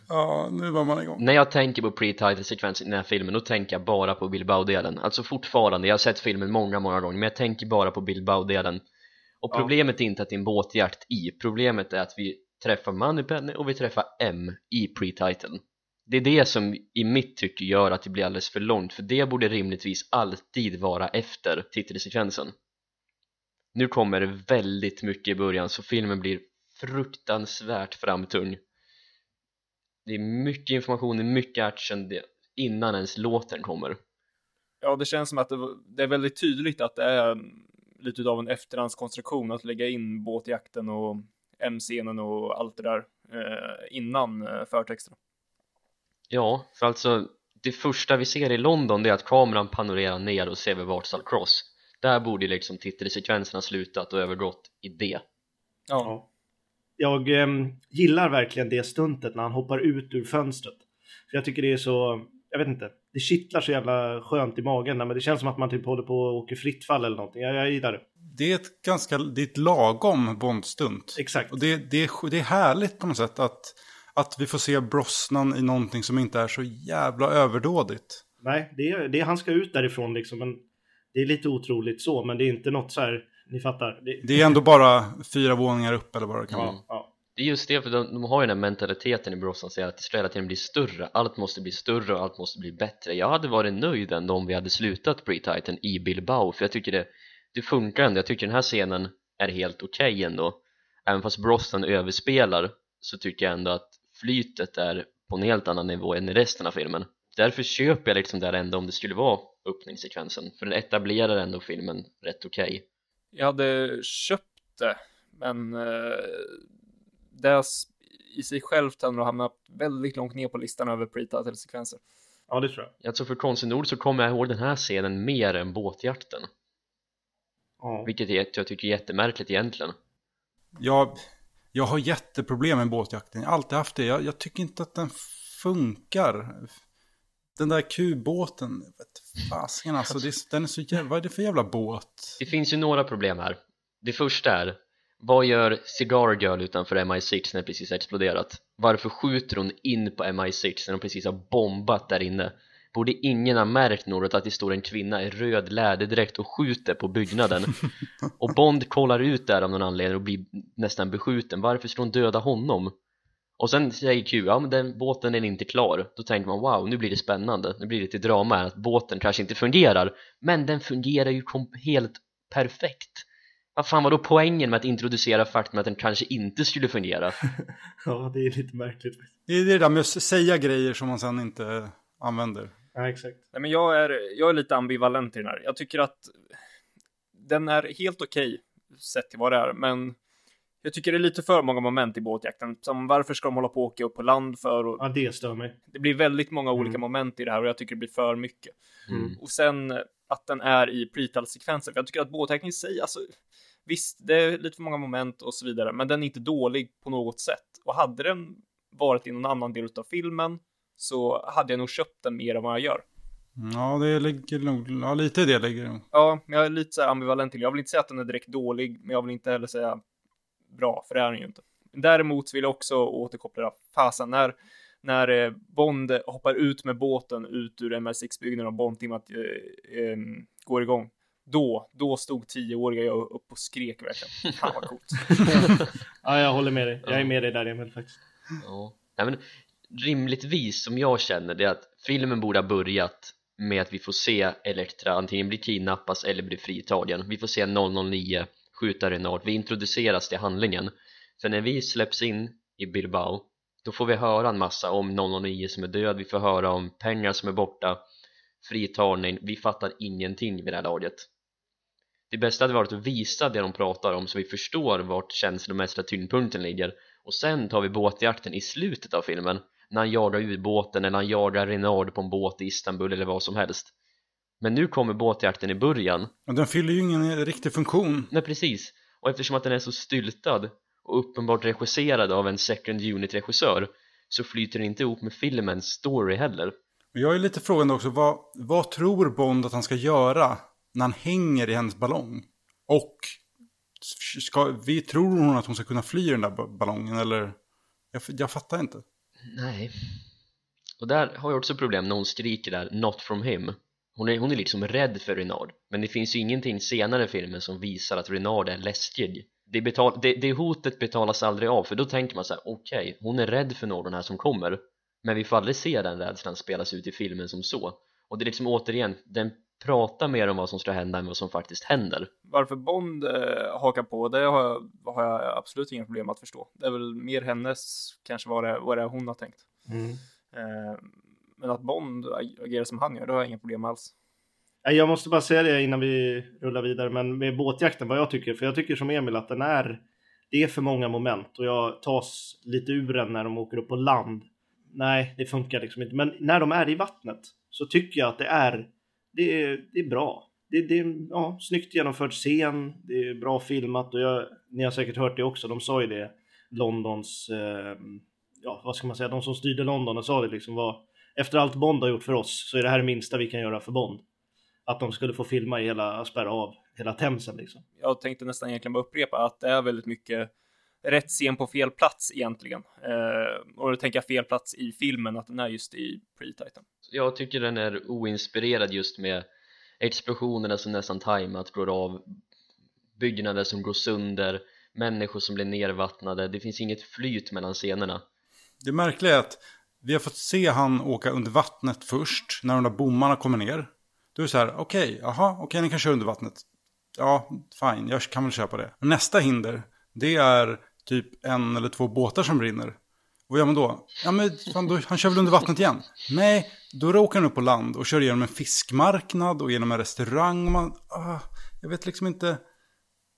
ja, nu var man igång. När jag tänker på pre-title-sekvensen i den här filmen då tänker jag bara på Bilbao-delen Alltså fortfarande, jag har sett filmen många, många gånger men jag tänker bara på Bilbao-delen Och Ja. problemet är inte att det är en båtjakt i Problemet är att vi träffar Moneypenny och vi träffar M i pre-titeln det är det som i mitt tycke gör att det blir alldeles för långt För det borde rimligtvis alltid vara efter titelsekvensen Nu kommer det väldigt mycket i början så filmen blir fruktansvärt framtung det är mycket information, det är mycket action innan ens låten kommer. Ja, det känns som att det, är väldigt tydligt att det är lite av en efterhandskonstruktion att lägga in båtjakten och M-scenen och allt det där eh, innan eh, förtexterna. Ja, för alltså det första vi ser i London det är att kameran panorerar ner och ser vi Vauxhall Cross. Där borde liksom titelsekvensen ha slutat och övergått i det. Ja, Ja. Jag ehm, gillar verkligen det stuntet när han hoppar ut ur fönstret. För jag tycker det är så, jag vet inte, det kittlar så jävla skönt i magen. Men det känns som att man typ håller på och åker fritt fall eller någonting. Jag, jag gillar det. Det är ett ganska, det är ett lagom Bondstunt. Exakt. Och det, det, är, det är härligt på något sätt att, att vi får se Brosnan i någonting som inte är så jävla överdådigt. Nej, det är, det är, han ska ut därifrån liksom. Men det är lite otroligt så, men det är inte något så här, ni fattar. Det, Det är ändå bara fyra våningar upp eller vad det kan vara. ja, ja. Det är just det, för de, de har ju den här mentaliteten i Brosnan att det ska hela tiden bli större allt måste bli större och allt måste bli bättre jag hade varit nöjd ändå om vi hade slutat pre-titan i Bilbao för jag tycker det, det funkar ändå, jag tycker den här scenen är helt okej ändå även fast Brosnan överspelar så tycker jag ändå att flytet är på en helt annan nivå än i resten av filmen därför köper jag liksom där ändå om det skulle vara öppningssekvensen för den etablerar ändå filmen rätt okej jag hade köpt det, men eh, det i sig självt nog hamnat väldigt långt ner på listan över pre-title-sekvenser. ja, det tror jag. Alltså för konstigt nog så kommer jag ihåg den här scenen mer än båtjakten Ja. Vilket jag, tycker är jättemärkligt egentligen Jag, jag har jätteproblem med båtjakten. Jag har alltid haft det. Jag, jag tycker inte att den funkar. Den där kubåten, fasken alltså. Det, den är så jävla, vad är det för jävla båt? Det finns ju några problem här Det första är Vad gör Cigar Girl utanför MI6 när det precis har exploderat? Varför skjuter hon in på MI6 när de precis har bombat där inne? Borde ingen ha märkt något att det står en kvinna i röd läderdräkt och skjuter på byggnaden? Och Bond kollar ut där av någon anledning och blir nästan beskjuten Varför ska hon döda honom? och sen säger Q, ja men den båten är inte klar då tänker man wow, nu blir det spännande nu blir det lite drama här att båten kanske inte fungerar men den fungerar ju helt perfekt vad fan var då poängen med att introducera faktum att den kanske inte skulle fungera? ja, det är lite märkligt. Det är det där med att säga grejer som man sen inte använder. Ja, exakt. Nej, men jag är, jag är lite ambivalent i den här. Jag tycker att den är helt okej okay, sett till vad det är, men jag tycker det är lite för många moment i båtjakten. Som varför ska de hålla på och åka upp på land för? Och ja, det stör mig. Det blir väldigt många olika mm. moment i det här och jag tycker det blir för mycket. Mm. Och sen att den är i pretal-sekvensen. För jag tycker att båtjakten i sig, alltså visst, det är lite för många moment och så vidare, men den är inte dålig på något sätt. Och hade den varit i någon annan del av filmen så hade jag nog köpt den mer än vad jag gör. Ja, det ligger nog, ja lite i det ligger det Ja, men jag är lite så ambivalent till Jag vill inte säga att den är direkt dålig, men jag vill inte heller säga bra, för det är den ju inte. Däremot vill jag också återkoppla fasen när, när eh, Bond hoppar ut med båten ut ur MR6-byggnaden och Bond-teamet äh, äh, går igång. Då, då stod tioåriga jag upp och skrek verkligen. Fan vad coolt. ja, jag håller med dig. Jag är med dig där Emil faktiskt. Ja, Nej, men rimligtvis som jag känner det är att filmen borde ha börjat med att vi får se Elektra antingen bli kidnappas eller bli fritagen. Vi får se 009 skjuta Renard, vi introduceras till handlingen. För när vi släpps in i Bilbao då får vi höra en massa om 009 som är död, vi får höra om pengar som är borta, fritagning, vi fattar ingenting vid det här laget. Det bästa hade varit att visa det de pratar om så vi förstår vart känslomässiga tyngdpunkten ligger och sen tar vi båtjakten i slutet av filmen när han jagar ubåten eller han jagar Renard på en båt i Istanbul eller vad som helst men nu kommer båtjakten i början och den fyller ju ingen riktig funktion nej precis och eftersom att den är så styltad och uppenbart regisserad av en second unit regissör så flyter den inte ihop med filmens story heller jag är lite frågande också, vad, vad tror Bond att han ska göra när han hänger i hennes ballong? Och ska, vi tror hon att hon ska kunna fly i den där ballongen eller? Jag, jag fattar inte. Nej. Och där har jag också problem när hon skriker där, not from him. Hon är, hon är liksom rädd för Renard. Men det finns ju ingenting senare i filmen som visar att Renard är läskig. Det, betal, det, det hotet betalas aldrig av för då tänker man så här: okej, okay, hon är rädd för någon här som kommer. Men vi får aldrig se den rädslan spelas ut i filmen som så. Och det är liksom återigen, den pratar mer om vad som ska hända än vad som faktiskt händer. Varför Bond eh, hakar på, det har jag, har jag absolut inga problem att förstå. Det är väl mer hennes, kanske vad det, vad det är hon har tänkt. Mm. Eh, men att Bond agerar som han gör, det har jag inga problem alls. Jag måste bara säga det innan vi rullar vidare, men med båtjakten, vad jag tycker, för jag tycker som Emil att den är, det är för många moment och jag tas lite ur den när de åker upp på land. Nej, det funkar liksom inte, men när de är i vattnet så tycker jag att det är det är, det är bra. Det, det är ja, snyggt genomförd scen, det är bra filmat och jag, ni har säkert hört det också, de sa ju det, Londons, eh, ja vad ska man säga, de som styrde London och sa det liksom var, efter allt Bond har gjort för oss så är det här det minsta vi kan göra för Bond. Att de skulle få filma i hela, spärra av hela Themsen liksom. Jag tänkte nästan egentligen bara upprepa att det är väldigt mycket rätt scen på fel plats egentligen. Eh, och då tänker jag fel plats i filmen, att den är just i pre-titan. Jag tycker den är oinspirerad just med explosionerna som nästan tajmat går av, byggnader som går sönder, människor som blir nervattnade, det finns inget flyt mellan scenerna. Det märkliga är att vi har fått se han åka under vattnet först, när de där bommarna kommer ner. Då är det så här, okej, okay, jaha, okej, okay, ni kan köra under vattnet. Ja, fine, jag kan väl köpa det. Nästa hinder, det är typ en eller två båtar som brinner. Och ja men då, ja men fan, då, han kör väl under vattnet igen? Nej, då råkar han upp på land och kör igenom en fiskmarknad och genom en restaurang. Man, ah, jag vet liksom inte.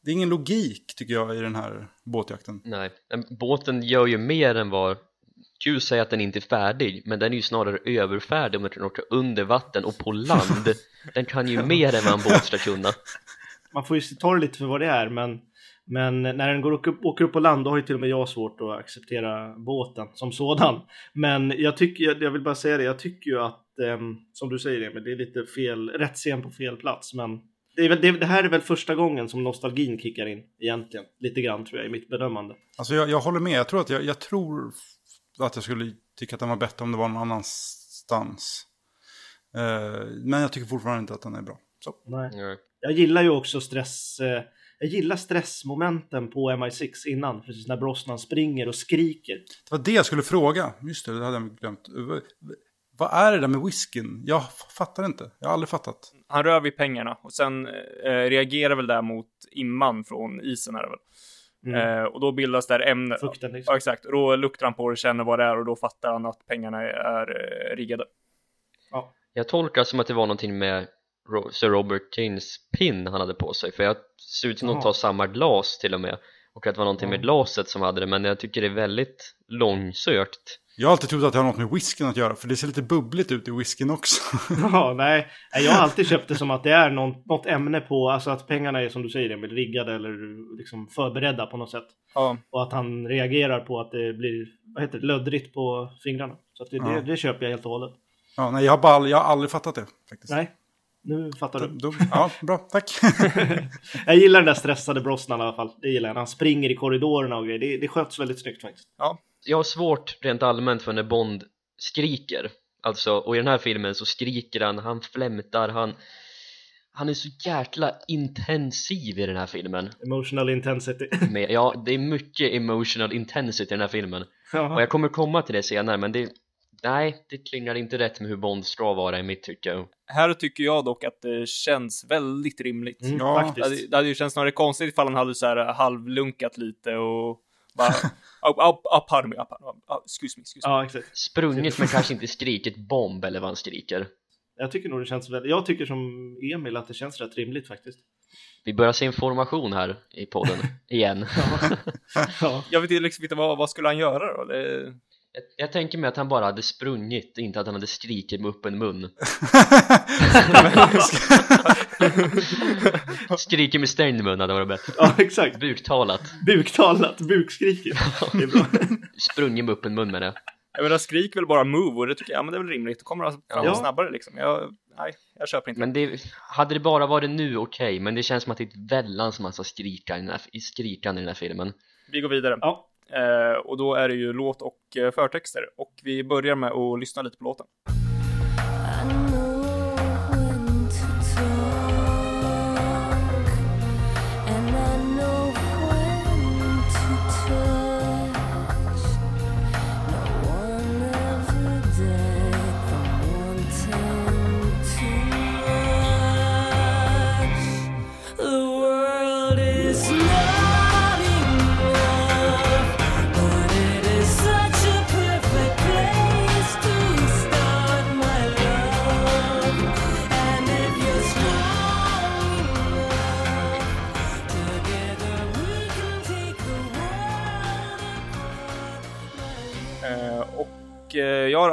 Det är ingen logik tycker jag i den här båtjakten. Nej, båten gör ju mer än vad Q säger att den inte är färdig, men den är ju snarare överfärdig om den åker under vatten och på land. den kan ju mer än vad en båt ska kunna. Man får ju ta det lite för vad det är, men men när den går upp, åker upp på land då har ju till och med jag svårt att acceptera båten som sådan. Men jag tycker, jag vill bara säga det, jag tycker ju att eh, som du säger Emil, det är lite fel, rätt scen på fel plats. Men det, är väl, det, det, här är väl första gången som nostalgin kickar in egentligen. Lite grann tror jag i mitt bedömande. Alltså jag, jag håller med, jag tror, att jag, jag tror att jag skulle tycka att den var bättre om det var någon annanstans. Uh, men jag tycker fortfarande inte att den är bra. Så. Nej. Jag gillar ju också stress. Uh, jag gillar stressmomenten på MI6 innan, precis när Brosnan springer och skriker. Det var det jag skulle fråga. Just det, det hade jag glömt. Vad är det där med whiskyn? Jag fattar inte. Jag har aldrig fattat. Han rör vid pengarna och sen eh, reagerar väl där mot imman från isen är det väl. Mm. Eh, och då bildas där ämne. Fukten liksom. Ja, exakt. Och då luktar han på det, känner vad det är och då fattar han att pengarna är eh, riggade. Jag tolkar som att det var någonting med Sir Robert Keynes pin han hade på sig för jag ser ut som att de tar samma glas till och med och att det var någonting med glaset som hade det men jag tycker det är väldigt långsökt Jag har alltid trott att det har något med whiskyn att göra, för det ser lite bubbligt ut i whiskyn också. Ja, nej. Jag har alltid köpt det som att det är någon, något ämne på, alltså att pengarna är som du säger Emil, riggade eller liksom förberedda på något sätt. Ja, Och att han reagerar på att det blir, vad heter det, löddrigt på fingrarna. Så att det, Ja. det, det köper jag helt och hållet. Ja, nej, jag har, bara, jag har aldrig fattat det. Faktiskt. Nej, nu fattar du. då, ja, bra, tack. Jag gillar den där stressade Brosnan i alla fall. Det gillar jag. Han springer i korridorerna och grejer. Det, det sköts väldigt snyggt faktiskt. Jag har svårt rent allmänt för när Bond skriker Alltså, och i den här filmen så skriker han, han flämtar, han Han är så jäkla intensiv i den här filmen Emotional intensity. med, Ja, det är mycket emotional intensity i den här filmen Och ja. jag kommer komma till det senare men det Nej, det klingar inte rätt med hur Bond ska vara i mitt tycke här tycker jag dock att det känns väldigt rimligt. Mm, Ja. Faktiskt. det hade ju känts snarare konstigt ifall han hade så här halvlunkat lite och bara up, up, up, pardon me, up, up, up, excuse me, excuse me. Ja, exakt. Sprungit men kanske inte skrikit bomb eller vad han skriker Jag tycker nog det känns väldigt... Jag tycker som Emil att det känns rätt rimligt faktiskt. Vi börjar se information här i podden, igen Ja. Jag vet inte liksom inte vad, vad skulle han göra då? Det, jag, jag tänker mig att han bara hade sprungit, inte att han hade skrikit med öppen mun Skriker med stängd mun hade varit bättre ja, exakt. Buktalat, Buktalat, bukskriket. Det är bra. sprungit med öppen mun med det jag menar, skrik väl bara move och det tycker jag, ja, men det är väl rimligt. Då kommer han fram Ja. snabbare liksom. Jag, nej, jag köper inte. Men det, hade det bara varit nu, okej, men det känns som att det är ett väldans massa skrika i den här, i skrikan i den här filmen Vi går vidare. Ja. Eh, och då är det ju låt och eh, förtexter. Och vi börjar med att lyssna lite på låten.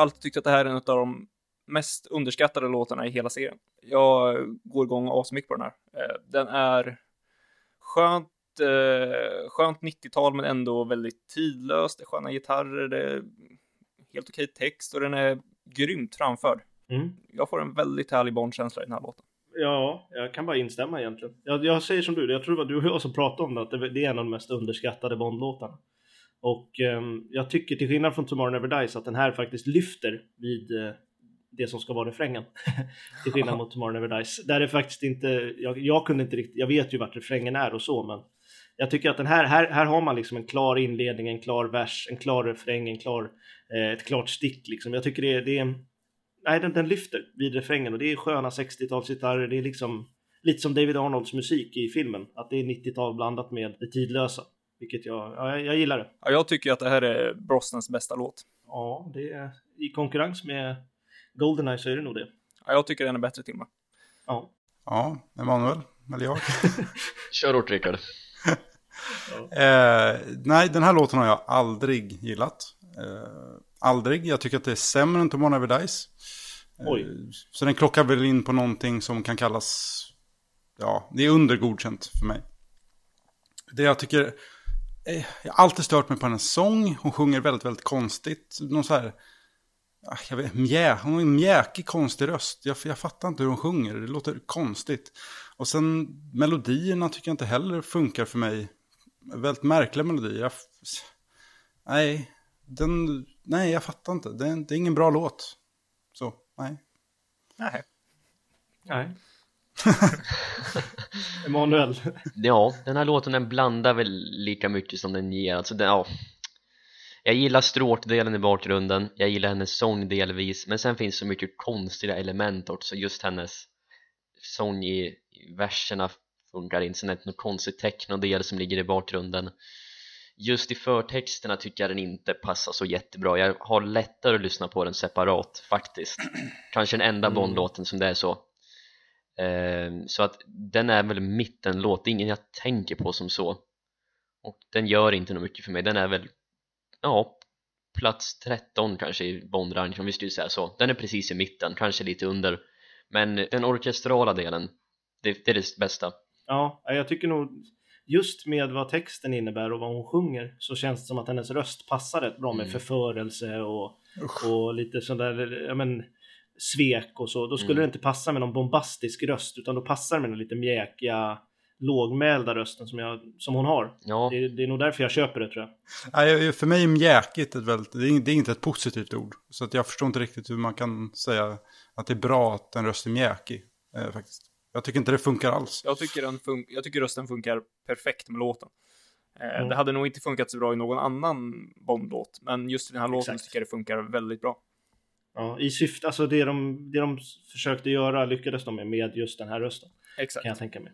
Alltid tyckt att det här är en av de mest underskattade låtarna i hela serien. Jag går igång asmycket på den här. Eh, den är skönt, eh, skönt 90-tal men ändå väldigt tidlös. Det är sköna gitarrer, det är helt okej text och den är grymt framförd. Mm. Jag får en väldigt härlig Bond-känsla i den här låten. Ja, jag kan bara instämma egentligen. Jag, jag säger som du, jag tror det var du och jag som pratade om det, att det, det är en av de mest underskattade Bond-låtarna. Och ehm, jag tycker till skillnad från Tomorrow Never Dies att den här faktiskt lyfter vid eh, det som ska vara refrängen. till skillnad mot Tomorrow Never Dies. Där är faktiskt inte, jag, jag kunde inte riktigt, jag vet ju vart refrängen är och så men jag tycker att den här, här, här har man liksom en klar inledning, en klar vers, en klar refräng, en klar, eh, ett klart stick liksom. Jag tycker det, det är nej, den, den lyfter vid refrängen och det är sköna 60-talsgitarrer. Det är liksom lite som David Arnolds musik i filmen. Att det är 90-tal blandat med det tidlösa. Vilket jag, ja, jag, gillar det. Ja, jag tycker att det här är Brosnans bästa låt. Ja, det är i konkurrens med Goldeneye så är det nog det. Ja, jag tycker den är bättre till med. Ja. Ja, Emanuel, eller jag. Kör hårt Rickard Eh, nej, den här låten har jag aldrig gillat. Eh, aldrig. Jag tycker att det är sämre än Tomorrow Never Dies. Eh, Oj. Så den klockar väl in på någonting som kan kallas... Ja, det är undergodkänt för mig. Det jag tycker... Eh, jag har alltid stört mig på hennes sång. Hon sjunger väldigt, väldigt konstigt. Någon så här... ah, Jag vet, mjä, hon har en mjäkig konstig röst. Jag, jag fattar inte hur hon sjunger. Det låter konstigt. Och sen melodierna tycker jag inte heller funkar för mig. Väldigt märkliga melodier. Jag, nej, den, nej, jag fattar inte. Det är, det är ingen bra låt. Så, nej. Nej. Nej. Emanuel. Ja, den här låten den blandar väl lika mycket som den ger. Alltså den, ja. Jag gillar stråkdelen i bakgrunden, jag gillar hennes sång delvis. Men sen finns så mycket konstiga element också, just hennes sång i, verserna funkar inte, sen är det något konstigt technodel som ligger i bakgrunden. Just i förtexterna tycker jag den inte passar så jättebra, jag har lättare att lyssna på den separat faktiskt. Kanske den enda Mm. Bond-låten som det är så Så att den är väl mittenlåt, det är ingen jag tänker på som så. Och den gör inte något mycket för mig, den är väl Ja, plats 13 kanske i Bond-rangen om vi skulle säga så. Den är precis i mitten, kanske lite under. Men den orkestrala delen, det, det är det bästa. Ja, jag tycker nog just med vad texten innebär och vad hon sjunger så känns det som att hennes röst passar rätt bra med Mm. förförelse och, och lite sådär, ja men svek och så. Då skulle Mm. det inte passa med någon bombastisk röst utan då passar det med den lite mjäkiga lågmälda rösten som, jag, som hon har. Ja, Det, det är nog därför jag köper det tror jag. Nej, för mig är mjäkigt ett väldigt, det är, det är inte ett positivt ord. Så att jag förstår inte riktigt hur man kan säga att det är bra att en röst är mjäkig. Eh, faktiskt. Jag tycker inte det funkar alls. Jag tycker, den fun- jag tycker rösten funkar perfekt med låten. Eh, Mm. Det hade nog inte funkat så bra i någon annan Bond-låt, men just i den här låten Exakt. tycker jag det funkar väldigt bra. Ja, I syfte, alltså det de, det de försökte göra lyckades de med med just den här rösten. Exakt. Kan jag tänka mig.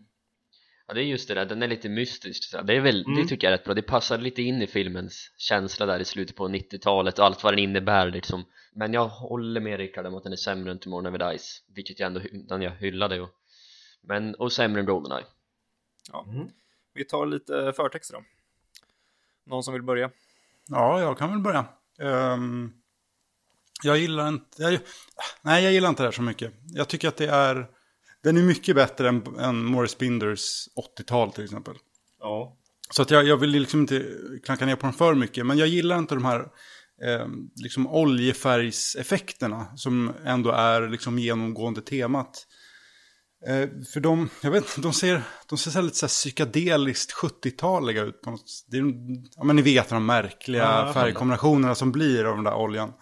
ja det är just det där, den är lite mystisk så det, är väl, Mm. det tycker jag är rätt bra, det passar lite in i filmens känsla där i slutet på 90-talet och allt vad den innebär liksom Men jag håller med Rickard om att den är sämre än Tomorrow Never Dies Vilket jag ändå den jag hyllade och, Men, och sämre än Goldeneye Mm. Vi tar lite förtexter då. Någon som vill börja? Ja, jag kan väl börja. Ehm, jag gillar inte, jag, nej jag gillar inte det här så mycket. Jag tycker att det är, den är mycket bättre än, än Morris Binders 80-tal till exempel. Ja. Så att jag, jag vill liksom inte klanka ner på den för mycket, men jag gillar inte de här eh, liksom oljefärgseffekterna som ändå är liksom genomgående temat. Eh, för de, jag vet de ser, de ser så lite så här psykedeliskt 70-taliga ut på något. Det är, ja men ni vet de märkliga Ja, färgkombinationerna som blir av den där oljan.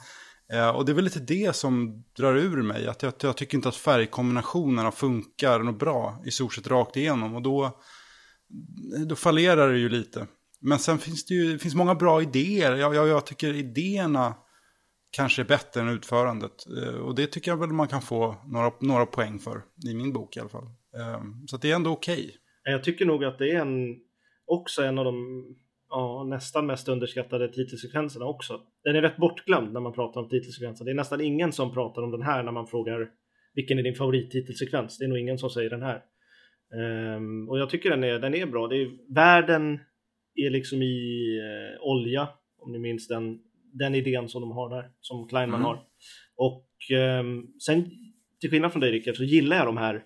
Eh, och det är väl lite det som drar ur mig, att jag, jag tycker inte att färgkombinationerna funkar något bra i stort sett rakt igenom. Och då, då fallerar det ju lite. Men sen finns det ju det finns många bra idéer. Jag, jag, jag tycker idéerna kanske är bättre än utförandet. Eh, Och det tycker jag väl man kan få några, några poäng för, i min bok i alla fall. Eh, Så att det är ändå okej. Jag tycker nog att det är en, också en av de ja, nästan mest underskattade titelsekvenserna också. Den är rätt bortglömd när man pratar om titelsekvenser. Det är nästan ingen som pratar om den här när man frågar vilken är din favorittitelsekvens? Det är nog ingen som säger den här. Ehm, och jag tycker den är, den är bra. Det är, världen är liksom i eh, olja, om ni minns den, den idén som de har där, som Kleinman Mm. har. Och ehm, sen, till skillnad från dig Rickard, så gillar jag de här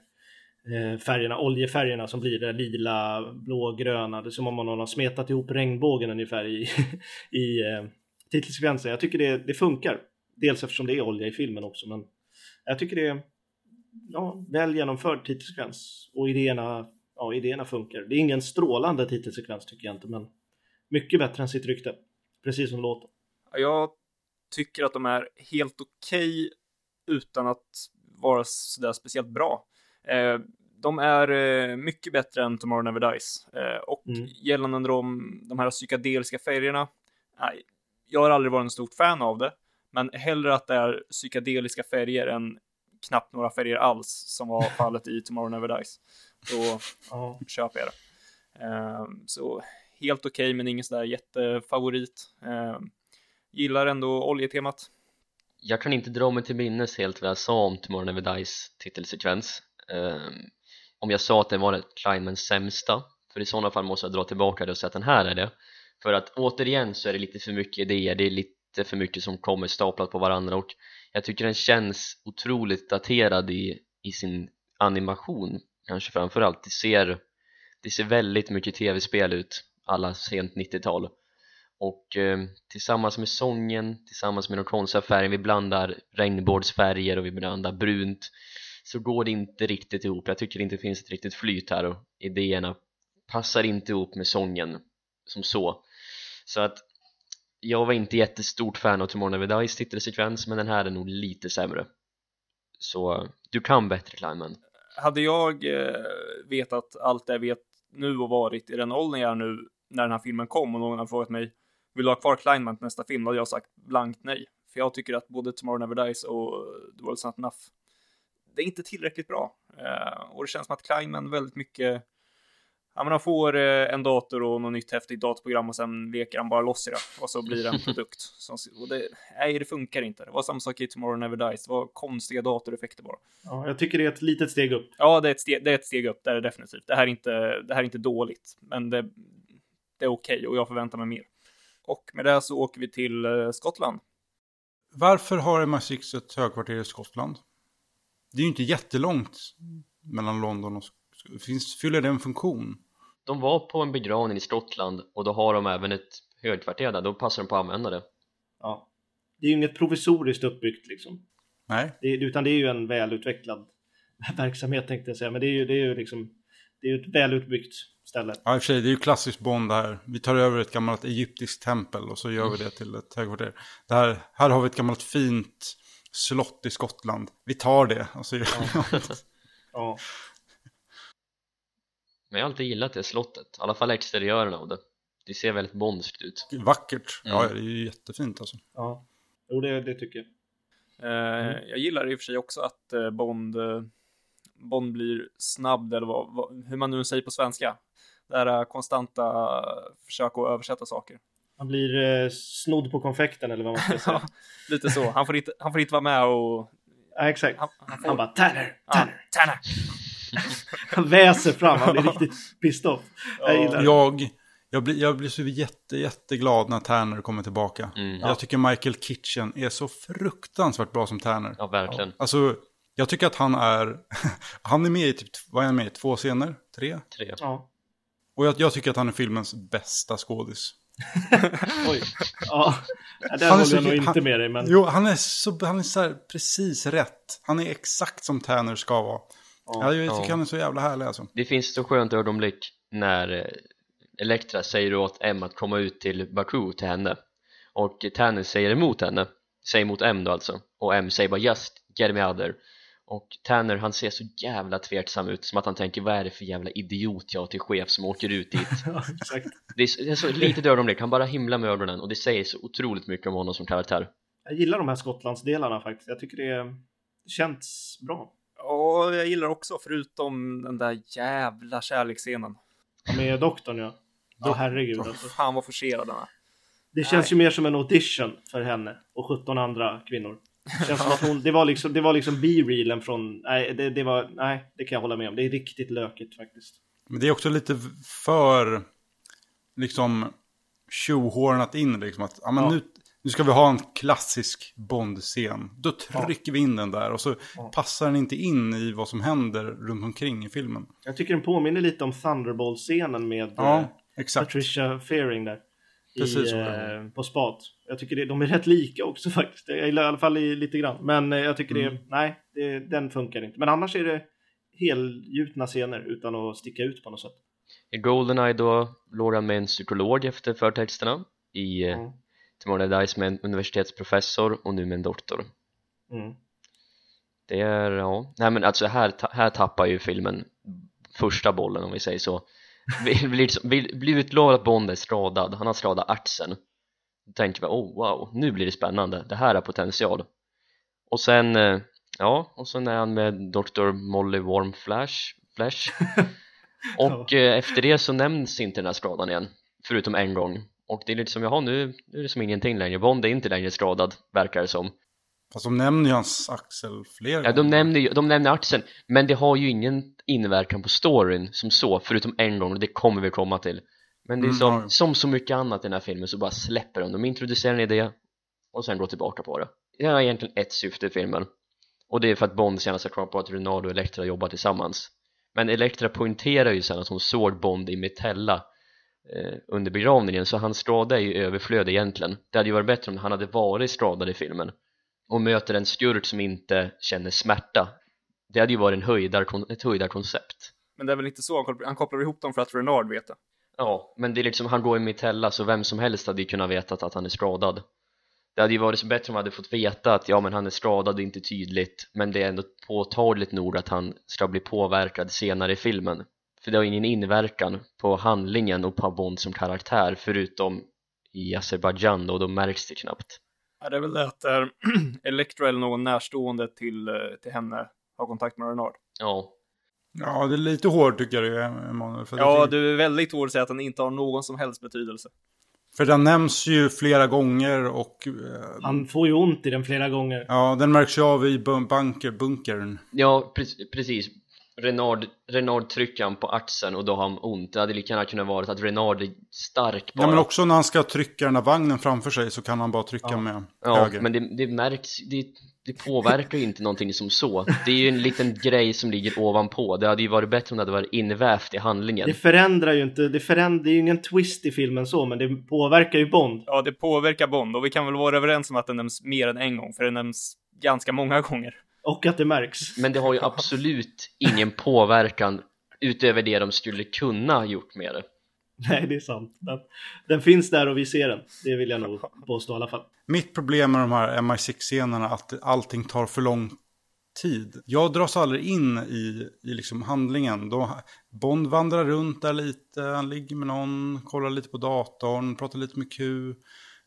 Eh, färgerna, oljefärgerna som blir det lila, blå, gröna. Det är som om man har smetat ihop regnbågen ungefär i, i eh, titelsekvensen. Jag tycker det, det funkar. Dels eftersom det är olja i filmen också, men jag tycker det är ja, väl genomförd titelsekvens och idéerna, ja, idéerna funkar. Det är ingen strålande titelsekvens tycker jag inte, men mycket bättre än sitt rykte. Precis som låten. Jag tycker att de är helt okej utan att vara sådär speciellt bra. Eh, de är eh, mycket bättre än Tomorrow Never Dies. Eh, och Mm. gällande de, de här psykedeliska färgerna, nej, jag har aldrig varit en stort fan av det, men hellre att det är psykedeliska färger än knappt några färger alls, som var fallet i Tomorrow Never Dies. Då Ja. köper jag det. Eh, så helt okej, men ingen sådär jättefavorit. Eh, gillar ändå oljetemat. Jag kan inte dra mig till minnes helt vad jag sa om Tomorrow Never Dies titelsekvens Ehm, om jag sa att den var Kleinmans sämsta För i sådana fall måste jag dra tillbaka det och säga att den här är det. För att återigen så är det lite för mycket idéer Det är lite för mycket som kommer staplat på varandra och jag tycker den känns otroligt daterad i, i sin animation Kanske framförallt. Det ser, det ser väldigt mycket tv-spel ut alla sent 90-tal och eh, tillsammans med sången, tillsammans med de konstiga färgen vi blandar regnbågsfärger och vi blandar brunt så går det inte riktigt ihop, jag tycker det inte finns ett riktigt flyt här och idéerna passar inte ihop med sången som så så att jag var inte jättestort fan av Tomorrow Never Dies titelsekvens men den här är nog lite sämre så eh, du kan bättre Climen. hade jag eh, vetat allt det jag vet nu och varit i den åldern jag är nu när den här filmen kom och någon hade frågat mig vill du ha kvar Kleinman till nästa film? Då hade jag sagt blankt nej. För jag tycker att både Tomorrow Never Dies och The World's Not Enough, det är inte tillräckligt bra. Eh, och det känns som att Kleinman väldigt mycket, ja men han får eh, en dator och något nytt häftigt datorprogram och sen leker han bara loss i det. Och så blir det en produkt. Som, och det, nej, det funkar inte. Det var samma sak i Tomorrow Never Dies, det var konstiga datoreffekter bara. Ja, jag tycker det är ett litet steg upp. Ja, det är ett steg, det är ett steg upp, det är det definitivt. Det här är inte, det här är inte dåligt, men det, det är okej och jag förväntar mig mer. Och med det så åker vi till eh, Skottland. Varför har MI6 ett högkvarter i Skottland? Det är ju inte jättelångt mellan London och... Finns, fyller det en funktion? De var på en begravning i Skottland och då har de även ett högkvarter där, då passar de på att använda det Ja. Det är ju inget provisoriskt uppbyggt liksom. Nej. Det, utan det är ju en välutvecklad verksamhet tänkte jag säga. Men det är ju, det är ju liksom, det är ju ett välutbyggt ställe. Ja, i och för sig, det är ju klassiskt Bond det här. Vi tar över ett gammalt egyptiskt tempel och så gör vi det till ett högkvarter. Det här, här har vi ett gammalt fint slott i Skottland. Vi tar det och så gör det. Ja. Men jag har alltid gillat det slottet, i alla fall exteriören av det Det ser väldigt bondskt ut Vackert. Ja, Mm. det är ju jättefint alltså. ja. Jo, det, det tycker jag. Eh, Jag gillar i och för sig också att eh, Bond, eh, Bond blir snabb, eller vad, vad, hur man nu säger på svenska. Det här konstanta försök att översätta saker. Han blir eh, snodd på konfekten eller vad man ska säga. Lite så. Han får inte, han får inte vara med och... ja, exakt. Han, han får, Han bara Tanner, ja, Tanner. Tanner. Han väser fram, han blir riktigt pissed off. Jag gillar det. Jag, jag, blir, jag blir så jätte, jätteglad när Tanner kommer tillbaka. Mm. Jag tycker Michael Kitchen är så fruktansvärt bra som Tanner. Ja, verkligen Alltså, jag tycker att han är... han är med i typ, vad är han med i? Två scener? Tre? Tre Ja. Och jag, jag tycker att han är filmens bästa skådis. Oj. Ja. Där Han är håller så- jag nog inte han- med dig, men Jo, han är så, han är så här precis rätt. Han är exakt som Tanner ska vara. Ja, jag tycker Ja. han är så jävla härlig alltså. Det finns så skönt ögonblick när eh, Elektra säger åt M att komma ut till Baku till henne och Tanner säger emot henne, säger emot M då alltså och M säger bara just get me out there och Tanner han ser så jävla tveksam ut som att han tänker vad är det för jävla idiot jag har till chef som åker ut dit ja, exakt. det är, så, det är så litet ögonblick, han bara himlar med ögonen och det säger så otroligt mycket om honom som karaktär Jag gillar de här Skottlandsdelarna faktiskt. Jag tycker det, känns bra. Och jag gillar också, förutom den där jävla kärleksscenen. Ja, Med doktorn ja. Ja, herregud alltså. Fan vad forcerad den är. Det känns ju mer som en audition för henne och 17 andra kvinnor. Det känns som att hon, det var liksom, det var liksom B-reelen från, nej det, det var, nej det kan jag hålla med om. Det är riktigt lökigt faktiskt. Men det är också lite för, liksom, tjohornat in liksom att, ja men Ja. nu, nu ska vi ha en klassisk Bond-scen. Då trycker vi in den där och så Ja. passar den inte in i vad som händer runt omkring i filmen. Jag tycker den påminner lite om Thunderball-scenen med Ja, eh. Patricia Fearing där. Precis I, eh, på spat. Jag tycker det, de är rätt lika också faktiskt. Jag gillar i alla fall i, lite grann. Men eh, jag tycker Mm. det, nej, det, den funkar inte. Men annars är det helgjutna scener utan att sticka ut på något sätt. I Goldeneye då låg han med en psykolog efter förtexterna i eh, Mm. Tomorrow Dies med en universitetsprofessor och nu med en doktor Mm. Det är, ja, nej men alltså här, här tappar ju filmen första bollen om vi säger så Blir, liksom- blir utlovad att Bond är skadad, han har skadat axeln. Då tänker vi, oh wow, nu blir det spännande, det här har potential. Och sen, eh, ja, och sen är han med Dr. Molly Warm Flash, Flash. Och eh, efter det så nämns inte den här skadan igen Förutom en gång. Och det är lite som, jaha nu, nu är det som ingenting längre. Bond är inte längre skadad, verkar det som. Fast de nämner ju hans axel flera Ja, de nämner, de nämner axeln, men det har ju ingen inverkan på storyn som så, förutom en gång, och det kommer vi komma till. Men det är Mm, som, ja. som så mycket annat i den här filmen så bara släpper de, de introducerar en idé och sen går tillbaka på det. Det har egentligen ett syfte i filmen, och det är för att Bond senast ska komma på att Renard och Elektra jobbar tillsammans. Men Elektra poängterar ju sen att hon såg Bond i Metella eh, under begravningen, så hans skada är ju överflödig egentligen. Det hade ju varit bättre om han hade varit skadad i filmen och möter en skurk som inte känner smärta det hade ju varit en höjdar, ett höjdarkoncept. Men det är väl inte så, han kopplar, han kopplar ihop dem för att Renard vet det. ja, men det är liksom, han går i Mitella så vem som helst hade ju kunnat veta att han är skadad. Det hade ju varit så bättre om man hade fått veta att ja men han är skadad, det är inte tydligt. Men det är ändå påtagligt nog att han ska bli påverkad senare i filmen. För det har ingen inverkan på handlingen och på Bond som karaktär förutom i Azerbaijan och då märks det knappt. Ja, det är väl det att där Electra eller någon närstående till, eh, till henne har kontakt med Renard. Ja, Ja, det är lite hårt tycker jag, Emanuel. För, Ja, det, du är väldigt hård att säga att den inte har någon som helst betydelse. för den nämns ju flera gånger och... eh, Han får ju ont i den flera gånger. Ja, den märks ju av i bun- bunker, bunkern. ja pre- precis Renard, Renard trycker han på axeln och då har han ont Det hade lika gärna kunnat vara att Renard är stark bara Ja, men också när han ska trycka den där vagnen framför sig så kan han bara trycka Ja. med Ja, höger. men det, det märks, det, det påverkar ju inte någonting som så Det är ju en liten grej som ligger ovanpå Det hade ju varit bättre om det hade varit invävt i handlingen Det förändrar ju inte, det, förändrar, det är ju ingen twist i filmen så, men det påverkar ju Bond. Ja, det påverkar Bond och vi kan väl vara överens om att den nämns mer än en gång, för den nämns ganska många gånger. Och att det märks. Men det har ju absolut ingen påverkan utöver det de skulle kunna ha gjort med det Nej, det är sant. Den, den finns där och vi ser den. Det vill jag nog påstå i alla fall. Mitt problem med de här MI6-scenerna är att allting tar för lång tid. Jag dras aldrig in i, i liksom handlingen. Då, Bond vandrar runt där lite, han ligger med någon, kollar lite på datorn, pratar lite med Q.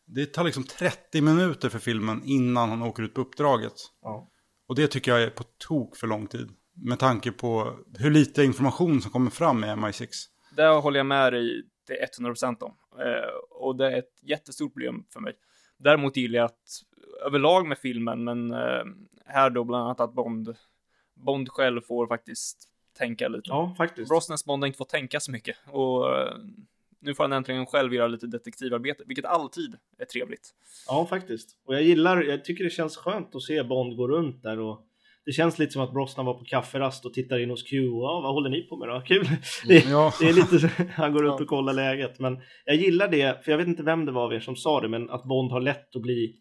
Det tar liksom 30 minuter för filmen innan han åker ut på uppdraget. Ja. Och det tycker jag är på tok för lång tid. Med tanke på hur lite information som kommer fram i MI6. Det håller jag med dig till 100% om. Eh, och det är ett jättestort problem för mig. Däremot gillar jag att överlag med filmen, men eh, här då bland annat att Bond, Bond själv får faktiskt tänka lite. Ja, faktiskt. Brosnans Bond har inte fått tänka så mycket och eh, nu får han äntligen själv göra lite detektivarbete, vilket alltid är trevligt. Ja, faktiskt. Och jag gillar, jag tycker det känns skönt att se Bond gå runt där och det känns lite som att Brosnan var på kafferast och tittar in hos Q. Ja, vad håller ni på med då? Kul! Det, Ja. det är lite han går runt och kollar läget. Men jag gillar det, för jag vet inte vem det var av er som sa det, men att Bond har lätt att bli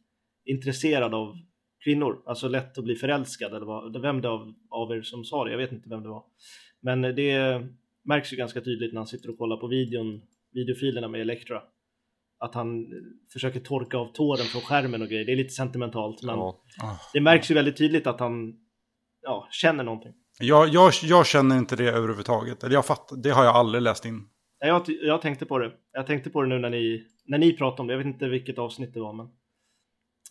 intresserad av kvinnor. Alltså lätt att bli förälskad eller vad, vem det av, av er som sa det, jag vet inte vem det var. Men det märks ju ganska tydligt när han sitter och kollar på videon, videofilerna med Elektra. Att han eh, försöker torka av tåren från skärmen och grejer. Det är lite sentimentalt men Ja, Ah. det märks ju väldigt tydligt att han ja, känner någonting. Jag, jag, jag känner inte det överhuvudtaget. Eller jag fattar, det har jag aldrig läst in. Ja, Jag, jag tänkte på det. Jag tänkte på det nu när ni, när ni pratade om det. Jag vet inte vilket avsnitt det var men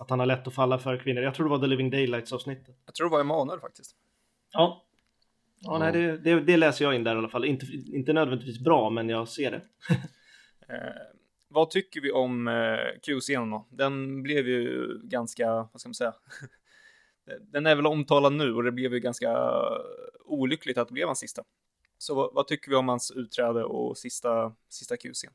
att han har lätt att falla för kvinnor. Jag tror det var The Living Daylights avsnittet. Jag tror det var Emanuel faktiskt. Ja. Ja, nej, det, det, det läser jag in där i alla fall. Inte, inte nödvändigtvis bra, men jag ser det. Eh, vad tycker vi om eh, Q-scenen då? Den blev ju ganska, vad ska man säga? Den är väl omtalad nu och det blev ju ganska olyckligt att det blev hans sista. Så vad, vad tycker vi om hans utträde och sista, sista Q-scen?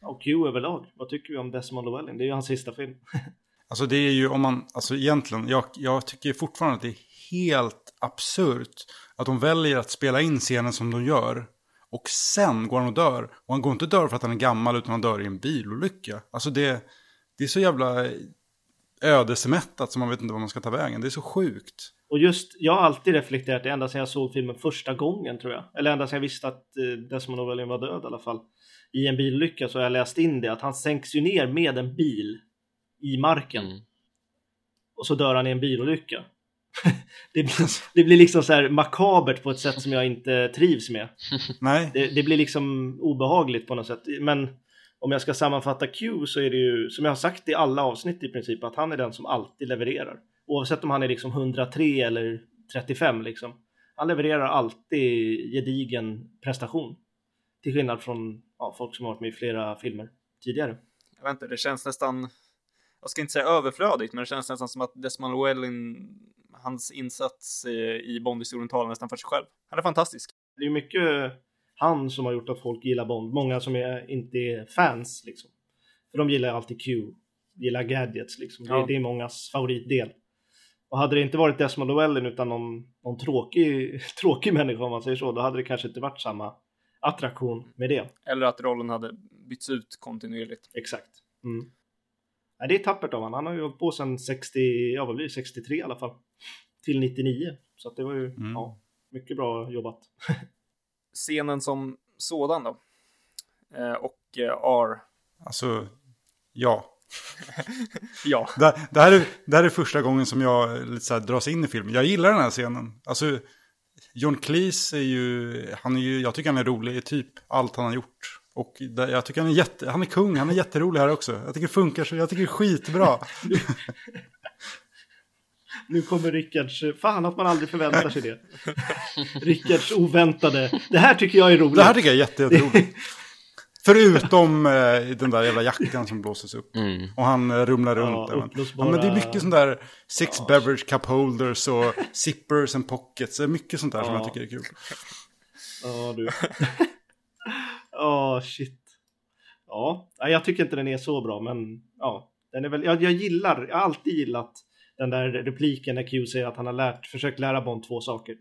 Och Q överlag. Vad tycker vi om Desmond Llewellyn? Det är ju hans sista film. Alltså det är ju om man, alltså egentligen, jag, jag tycker fortfarande att det är helt absurt att de väljer att spela in scenen som de gör. Och sen går han och dör. Och han går inte och dör för att han är gammal utan han dör i en bilolycka. Alltså det, det är så jävla ödesmättat som man vet inte vad man ska ta vägen. Det är så sjukt. Och just, jag har alltid reflekterat det ända sedan jag såg filmen första gången tror jag. Eller ända sedan jag visste att eh, Desmond Llewellyn var död i alla fall. I en bilolycka så har jag läst in det att han sänks ju ner med en bil i marken. mm. Och så dör han i en bilolycka. det, blir, det blir liksom så här makabert på ett sätt som jag inte trivs med. Nej, Det, det blir liksom obehagligt på något sätt. Men om jag ska sammanfatta Q så är det ju, som jag har sagt i alla avsnitt i princip, att han är den som alltid levererar. Oavsett om han är liksom 103 eller 35 liksom. Han levererar alltid gedigen prestation. Till skillnad från ja, folk som har varit med i flera filmer tidigare. Jag vet inte, det känns nästan, jag ska inte säga överflödigt, men det känns nästan som att Desmond Llewellyn, hans insats i Bond-historien talar nästan för sig själv. Han är fantastisk. Det är mycket han som har gjort att folk gillar Bond. Många som är, inte är fans liksom. För de gillar alltid Q. Gillar gadgets liksom. Det, Ja. det är mångas favoritdel. Och hade det inte varit Desmond Llewellyn utan någon, någon tråkig, tråkig människa om man säger så, då hade det kanske inte varit samma attraktion med det. Eller att rollen hade bytts ut kontinuerligt. Exakt. Mm. Nej, det är tappert av honom. Han har ju hållit på sedan 60, ja vad blir det, 63 i alla fall. Till 99. Så att det var ju, Mm. ja, mycket bra jobbat. Scenen som sådan då. Eh, och eh, R. alltså ja. Ja, Det, det, här är, det här är första gången som jag lite så här dras in i filmen. Jag gillar den här scenen. Alltså, John Cleese är ju, han är ju, jag tycker han är rolig i typ allt han har gjort. Och det, jag tycker han är jätte, han är kung, han är jätterolig här också. Jag tycker det funkar så, jag tycker det är skitbra. Nu kommer Rickards, fan att man aldrig förväntar sig det. Rickards oväntade, det här tycker jag är roligt. Det här tycker jag är jätte, jätteroligt. Förutom eh, den där jävla jackan som blåses upp. Mm. Och han eh, rumlar runt Ja, där. Ja, men det är mycket sånt där six beverage cup holders och zippers and pockets. Det är mycket sånt där som Ja. jag tycker är kul. Ja, du. Ja, shit. Ja, jag tycker inte den är så bra, men ja, den är väl, jag, jag gillar, jag har alltid gillat den där repliken när Q säger att han har lärt, försökt lära Bond två saker.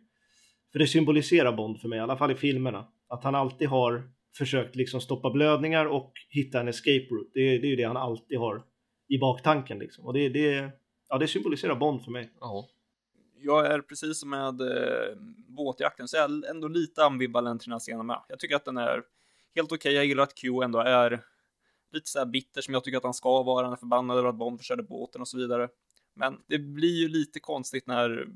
För det symboliserar Bond för mig, i alla fall i filmerna. Att han alltid har försökt liksom stoppa blödningar och hitta en escape route. Det, är- det är ju det han alltid har i baktanken liksom. Och det, det, ja, det symboliserar Bond för mig. Ja. jag är precis som med eh, båtjakten, så jag är ändå lite ambivalent till den här scenen med. Jag tycker att den är helt okej, jag gillar att Q ändå är lite så här bitter som jag tycker att han ska vara, han är förbannad över att Bond förstörde båten och så vidare. Men det blir ju lite konstigt när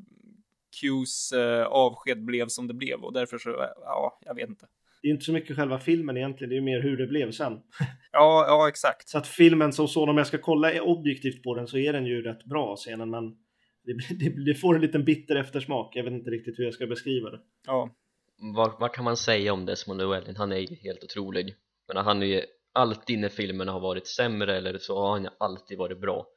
Qs eh, avsked blev som det blev och därför så, eh, ja, jag vet inte. Det är inte så mycket själva filmen egentligen, det är mer hur det blev sen. Ja, ja, exakt. Så att filmen som sådan, om jag ska kolla är objektivt på den så är den ju rätt bra scenen men det, det, det får en liten bitter eftersmak. Jag vet inte riktigt hur jag ska beskriva det. Ja, vad, vad kan man säga om Desmond Llewellyn? Han är ju helt otrolig. Men han är ju alltid när filmerna har varit sämre eller så har han ju alltid varit bra.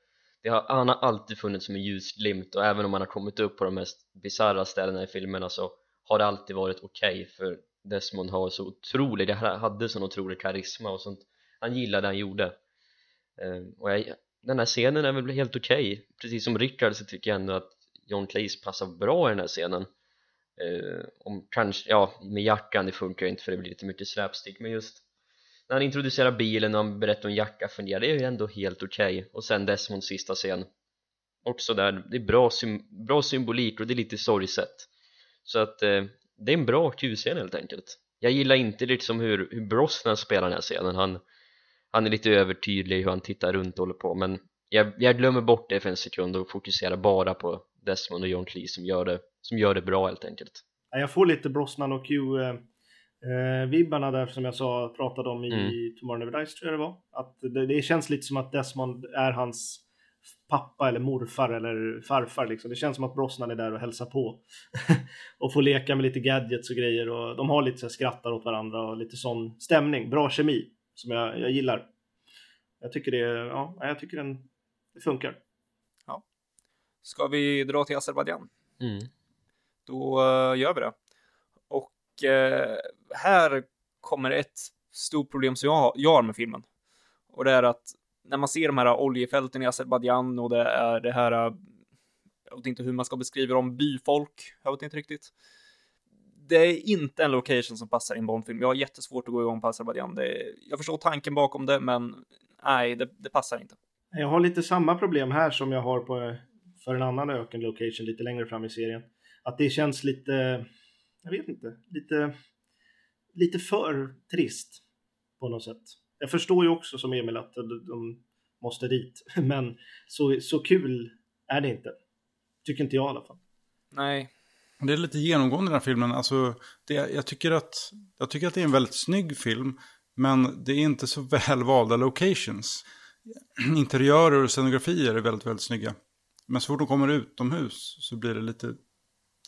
Det har, han har alltid funnits som en ljusglimt och även om han har kommit upp på de mest bisarra ställena i filmerna så har det alltid varit okej för Desmond har så otrolig, hade sån otrolig karisma och sånt. Han gillade det han gjorde. Ehm, och jag, den här scenen är väl helt okej. Precis som Rickard så tycker jag ändå att John Cleese passar bra i den här scenen. Eh, om kanske, ja med jackan det funkar ju inte för det blir lite mycket slapstick men just när han introducerar bilen och han berättar om jacka fungerar det är ju ändå helt okej. Och sen Desmonds sista scen också där, det är bra, sym bra symbolik och det är lite sorgset. Så att eh, det är en bra Q-scen helt enkelt. Jag gillar inte liksom hur, hur Brosnan spelar den här scenen. Han, han är lite övertydlig hur han tittar runt och håller på men jag, jag glömmer bort det för en sekund och fokuserar bara på Desmond och John Cleese som gör det, som gör det bra helt enkelt Ja, Jag får lite Brosnan och Q eh, eh, vibbarna där som jag sa, pratade om i Mm. Tomorrow Never Dies tror jag det var. Att det, det känns lite som att Desmond är hans pappa eller morfar eller farfar liksom. Det känns som att Brosnan är där och hälsar på. och får leka med lite gadgets och grejer och de har lite så här skrattar åt varandra och lite sån stämning. Bra kemi som jag, jag gillar. Jag tycker det, ja, jag tycker den, det funkar. ska vi dra till Azerbajdzjan? mm. Då eh, gör vi det. Och eh, här kommer ett stort problem som jag, har- jag har med filmen. Och det är att när man ser de här oljefälten i Azerbajdzjan och det är det här, eh, jag vet inte hur man ska beskriva dem, byfolk, jag vet inte riktigt. Det är inte en location som passar i en Bondfilm. Jag har jättesvårt att gå igång på Azerbajdzjan. Jag förstår tanken bakom det, men nej, det, det passar inte. Jag har lite samma problem här som jag har på, för en annan ökenlocation lite längre fram i serien. Att det känns lite, jag vet inte, lite, lite för trist på något sätt. Jag förstår ju också som Emil att de- måste dit, men så, så kul är det inte. Tycker inte jag i alla fall. Nej, Det är lite genomgående i den här filmen. Alltså, det, jag, tycker att, jag tycker att det är en väldigt snygg film. Men det är inte så väl valda locations. Interiörer och scenografier är väldigt, väldigt snygga. Men så fort de kommer utomhus så blir det lite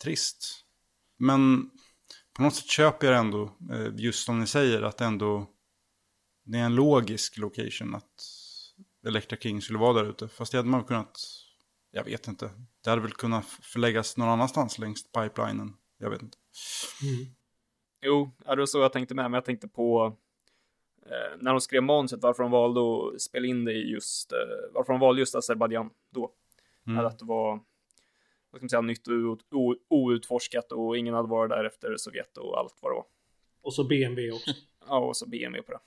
trist. Men på något sätt köper jag det ändå, eh, just som ni säger, att det ändå det är en logisk location att Electra King skulle vara där ute. Fast det hade man kunnat, jag vet inte. Det hade väl kunnat förläggas någon annanstans längs pipelinen. Jag vet inte. Jo, ja, det var så jag tänkte med, men jag tänkte på eh, när de skrev manuset varför de valde att spela in det i just, eh, varför de valde just Azerbajdzjan då. Mm. Att det var, vad ska man säga, nytt och outforskat och ingen hade varit där efter Sovjet och allt vad det var. Och så BMW också. Ja, och så BMW på det.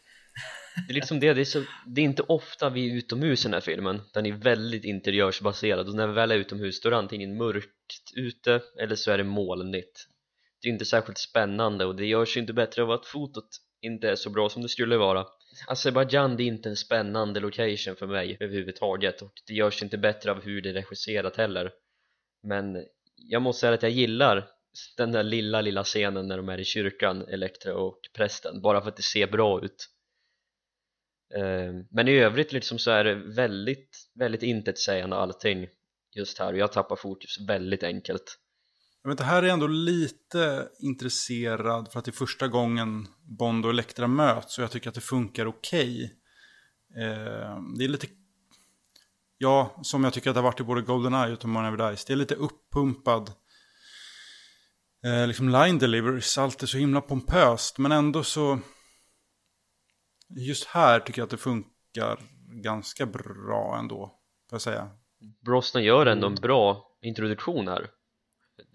Det är liksom det, det är, så, det är inte ofta vi är utomhus i den här filmen Den är väldigt interiörsbaserad och när vi väl är utomhus då är det antingen mörkt ute eller så är det molnigt Det är inte särskilt spännande och det görs ju inte bättre av att fotot inte är så bra som det skulle vara Azerbaijan det är inte en spännande location för mig överhuvudtaget och det görs inte bättre av hur det är regisserat heller men jag måste säga att jag gillar den där lilla lilla scenen när de är i kyrkan, Elektra och prästen bara för att det ser bra ut eh, men i övrigt liksom så är det väldigt, väldigt intetsägande allting just här och jag tappar fokus väldigt enkelt Jag vet här är jag ändå lite intresserad för att det är första gången Bond och Elektra möts och jag tycker att det funkar okej. Okay. det är lite, ja, som jag tycker att det har varit i både Goldeneye och Tomorrow Never Dies. Det är lite uppumpad eh, liksom line deliveries, allt är så himla pompöst men ändå så just här tycker jag att det funkar ganska bra ändå, får jag säga. Brosnan gör ändå en bra introduktion här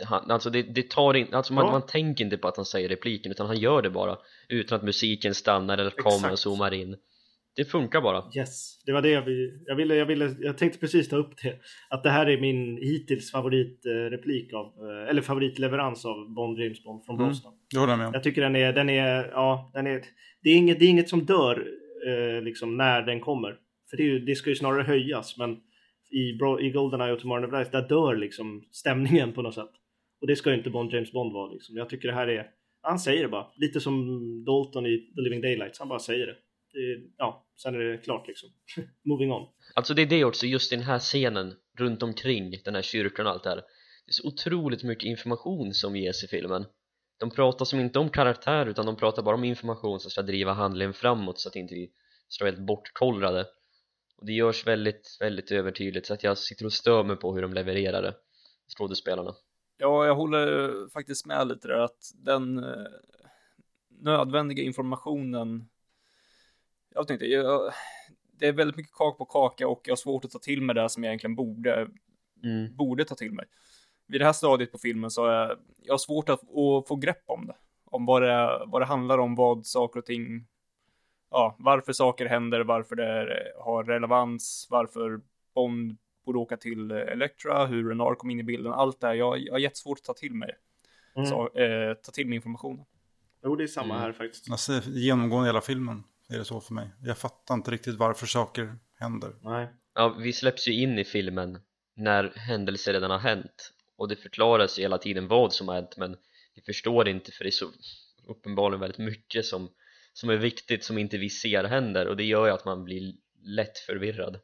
han, alltså det, det tar in, alltså man, Ja. man tänker inte på att han säger repliken utan han gör det bara utan att musiken stannar eller kameran zoomar in det funkar bara Yes, det var det jag ville, jag ville, jag ville, jag tänkte precis ta upp det. Att det här är min hittills favoritreplik av, eh, eller favoritleverans av Bond James Bond från Mm. Brosnan. Det håller jag med om. Jag tycker den är, den är, ja, den är, det är inget, det är inget som dör eh, liksom när den kommer. För det, är det ska ju snarare höjas, men i, Bro, i Goldeneye och Tomorrow Never Dies, där dör liksom stämningen på något sätt. Och det ska ju inte Bond James Bond vara liksom. Jag tycker det här är, han säger det bara. Lite som Dalton i The Living Daylights, han bara säger det. Är, ja, sen är det klart liksom. Moving on. Alltså det är det också, just i den här scenen runt omkring den här kyrkan och allt det här Det är så otroligt mycket information som ges i filmen De pratar som inte om karaktär utan de pratar bara om information som ska driva handlingen framåt så att inte vi står helt bortkollrade Och det görs väldigt, väldigt övertydligt så att jag sitter och stör mig på hur de levererar det Skådespelarna Ja, jag håller faktiskt med lite där att den eh, nödvändiga informationen. Jag tänkte, jag, det är väldigt mycket kak på kaka och jag har svårt att ta till mig det som jag egentligen borde, mm. borde ta till mig. Vid det här stadiet på filmen så har jag, jag har svårt att, att få grepp om det. Om vad det, vad det handlar om, vad saker och ting, ja, varför saker händer, varför det är, har relevans, varför Bond borde åka till Elektra, hur Renar kom in i bilden, allt det här. Jag, jag har jättesvårt att ta till mig, Mm. så, eh, ta till mig informationen. Jo, det är samma Mm. här faktiskt. Alltså, genomgående hela filmen är det så för mig. Jag fattar inte riktigt varför saker händer. Nej. Ja, vi släpps ju in i filmen när händelser redan har hänt och det förklaras ju hela tiden vad som har hänt men vi förstår inte för det är så uppenbarligen väldigt mycket som, som är viktigt som inte vi ser händer och det gör ju att man blir lätt förvirrad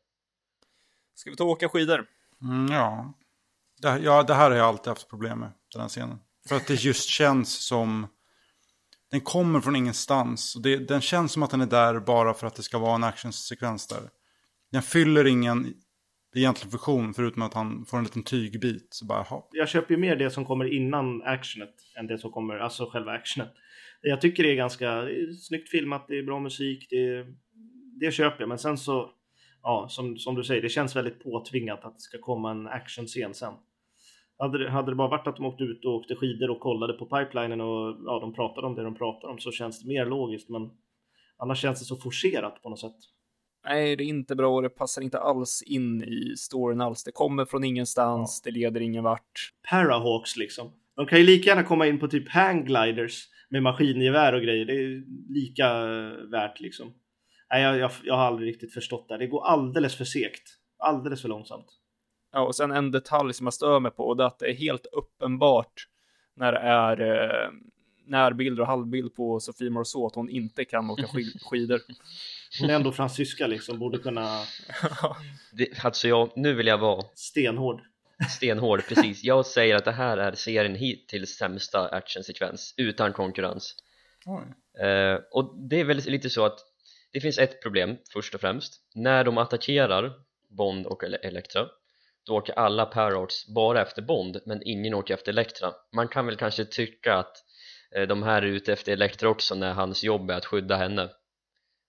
Ska vi ta och åka skidor? Mm, ja. Det, ja, det här har jag alltid haft problem med, den här scenen. För att det just känns som... Den kommer från ingenstans. Och det, den känns som att den är där bara för att det ska vara en actionsekvens där. Den fyller ingen egentlig funktion förutom att han får en liten tygbit. Så bara, jag köper ju mer det som kommer innan actionet än det som kommer, alltså själva actionet. Jag tycker det är ganska det är snyggt filmat, det är bra musik, det, det köper jag. Men sen så, ja, som, som du säger, det känns väldigt påtvingat att det ska komma en actionscen sen. Hade det, hade det bara varit att de åkte ut och åkte skidor och kollade på pipelinen och ja, de pratade om det de pratade om så känns det mer logiskt. Men annars känns det så forcerat på något sätt. Nej, det är inte bra och det passar inte alls in i storyn alls. Det kommer från ingenstans, det leder ingen vart. Parahawks liksom. De kan ju lika gärna komma in på typ hanggliders med maskingevär och grejer. Det är lika värt liksom. Nej, jag, jag, jag har aldrig riktigt förstått det. Det går alldeles för segt. Alldeles för långsamt. Ja, och sen en detalj som jag stör mig på, och det är att det är helt uppenbart när det är eh, närbild och halvbild på Sofie Marceau att hon inte kan åka skid- skidor. Hon är ändå fransyska liksom, borde kunna det, Alltså jag, nu vill jag vara stenhård. stenhård precis Jag säger att det här är serien hittills sämsta actionsekvens utan konkurrens. Eh, och det är väl lite så att det finns ett problem först och främst när de attackerar Bond och Ele- Elektra då åker alla Parrots bara efter Bond men ingen åker efter Elektra. Man kan väl kanske tycka att eh, de här är ute efter Elektra också när hans jobb är att skydda henne.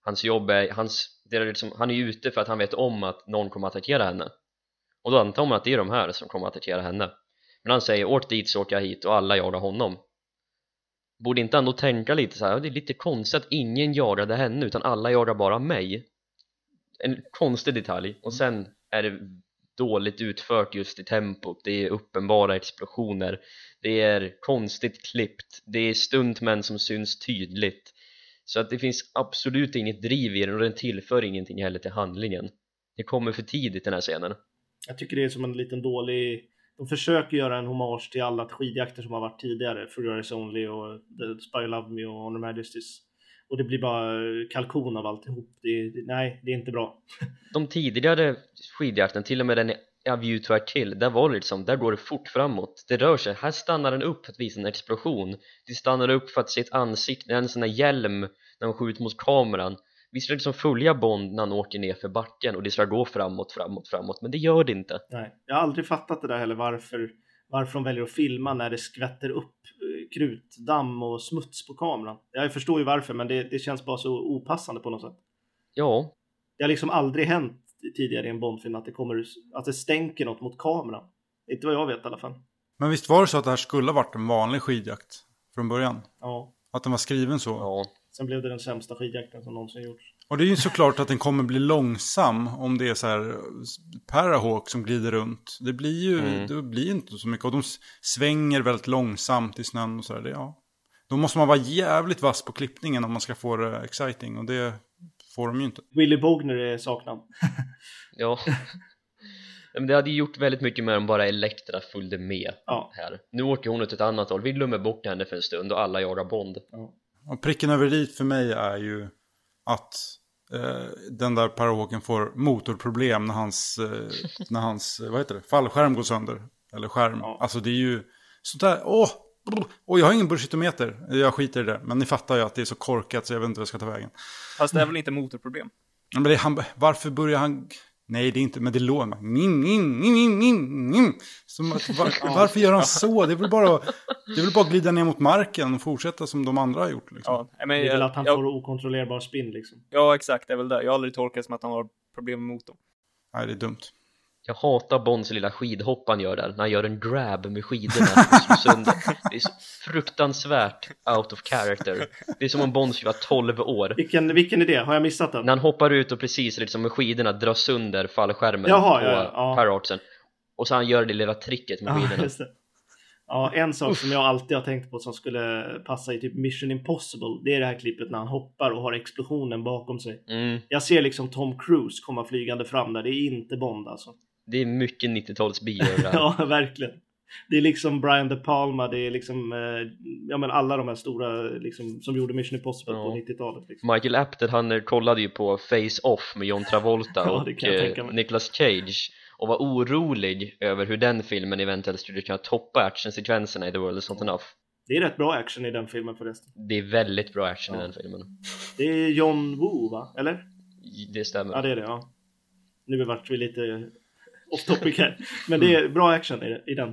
Hans jobb är, hans, det är liksom, han är ju ute för att han vet om att någon kommer attackera henne. Och då antar man att det är de här som kommer attackera henne. Men han säger åk dit så åker jag hit och alla jagar honom. Borde inte ändå tänka lite så här, "Ja, det är lite konstigt att ingen jagade henne utan alla jagar bara mig. En konstig detalj. Och sen är det dåligt utfört just i tempot Det är uppenbara explosioner Det är konstigt klippt Det är stuntmän som syns tydligt Så att det finns absolut inget driv i den och den tillför ingenting heller till handlingen. Det kommer för tidigt den här scenen. Jag tycker det är som en liten dålig... De försöker göra en hommage till alla skidjakter som har varit tidigare. Furious Only och The Spy Love Me och Honor Majesties. Och det blir bara kalkon av alltihop. Det, det, nej, det är inte bra. De tidigare skidjakten, till och med den i A View to a Kill, där var det liksom, där går det fort framåt. Det rör sig. Här stannar den upp för att visa en explosion. Det stannar upp för att se ett ansikte, en sån där hjälm när man skjuter mot kameran. Vi ska liksom följa Bond när han åker ner för backen och det ska gå framåt, framåt, framåt, men det gör det inte. Nej, jag har aldrig fattat det där heller varför, varför de väljer att filma när det skvätter upp eh, krutdamm och smuts på kameran. Jag förstår ju varför, men det, det känns bara så opassande på något sätt. Ja, Det har liksom aldrig hänt tidigare i en Bondfilm att det kommer att det stänker något mot kameran. Inte vad jag vet i alla fall. Men visst var det så att det här skulle ha varit en vanlig skidjakt från början? Ja, Att den var skriven så? ja. sen blev det den sämsta skidjakten som någonsin gjorts. Och det är ju såklart att den kommer bli långsam om det är så här Parahawk som glider runt. Det blir ju Mm. det blir inte så mycket. Och de svänger väldigt långsamt i snön och så där. Det, ja. Då måste man vara jävligt vass på klippningen om man ska få det exciting. Och det får de ju inte. Willy Bogner är saknad. Ja. Men det hade ju gjort väldigt mycket mer om bara Elektra följde med Ja, här. Nu åker hon åt ett annat håll, vi glömmer bort henne för en stund och alla jagar Bond. Och pricken över i för mig är ju att eh, den där Parahawken får motorproblem när hans, eh, när hans eh, vad heter det, fallskärm går sönder. Eller skärm. Ja. Alltså det är ju sånt där, åh! Och jag har ingen bullshitometer, jag skiter i det. Men ni fattar ju att det är så korkat så jag vet inte vad jag ska ta vägen. Fast det är väl inte motorproblem? Men det är han, varför börjar han... Nej, det är inte, men det låter man. Nin, nin, nin, nin, nin, nin. Som att, var, varför gör han så? Det är väl bara, det är väl bara att glida ner mot marken och fortsätta som de andra har gjort. Liksom. Ja, men, det är väl att han jag, får okontrollerbar spinn liksom. ja, exakt, det är väl det. Jag har aldrig tolkat det som att han har problem med motorn. Nej, det är dumt. Jag hatar Bonds lilla skidhopp han gör där, när han gör en grab med skidorna och sönder. Det är så fruktansvärt out of character. Det är som om Bond skulle vara 12 år. Vilken, vilken idé? Har jag missat den? När han hoppar ut och precis liksom med skidorna drar sönder fallskärmen Jaha, på ja, ja, ja. Parrotsen. Och så han gör det lilla tricket med Ja, skidorna. just det. Ja, en sak som jag alltid har tänkt på som skulle passa i typ Mission Impossible, det är det här klippet när han hoppar och har explosionen bakom sig. Mm, Jag ser liksom Tom Cruise komma flygande fram där, det är inte Bond alltså. Det är mycket 90-talsbio över det här. Ja, verkligen. Det är liksom Brian De Palma, det är liksom, eh, ja men alla de här stora liksom, som gjorde Mission Impossible Ja. på 90-talet. Liksom. Michael Apted han eh, kollade ju på Face Off med John Travolta Ja, och eh. Nicolas Cage och var orolig över hur den filmen eventuellt skulle kunna toppa actionsekvenserna i The World Is Not Enough. Det är rätt bra action i den filmen förresten. Det är väldigt bra action Ja. i den filmen. Det är John Woo va? Eller? Det stämmer. Ja det är det, ja. Nu vart vi lite off topic här. Men det är bra action i, i den.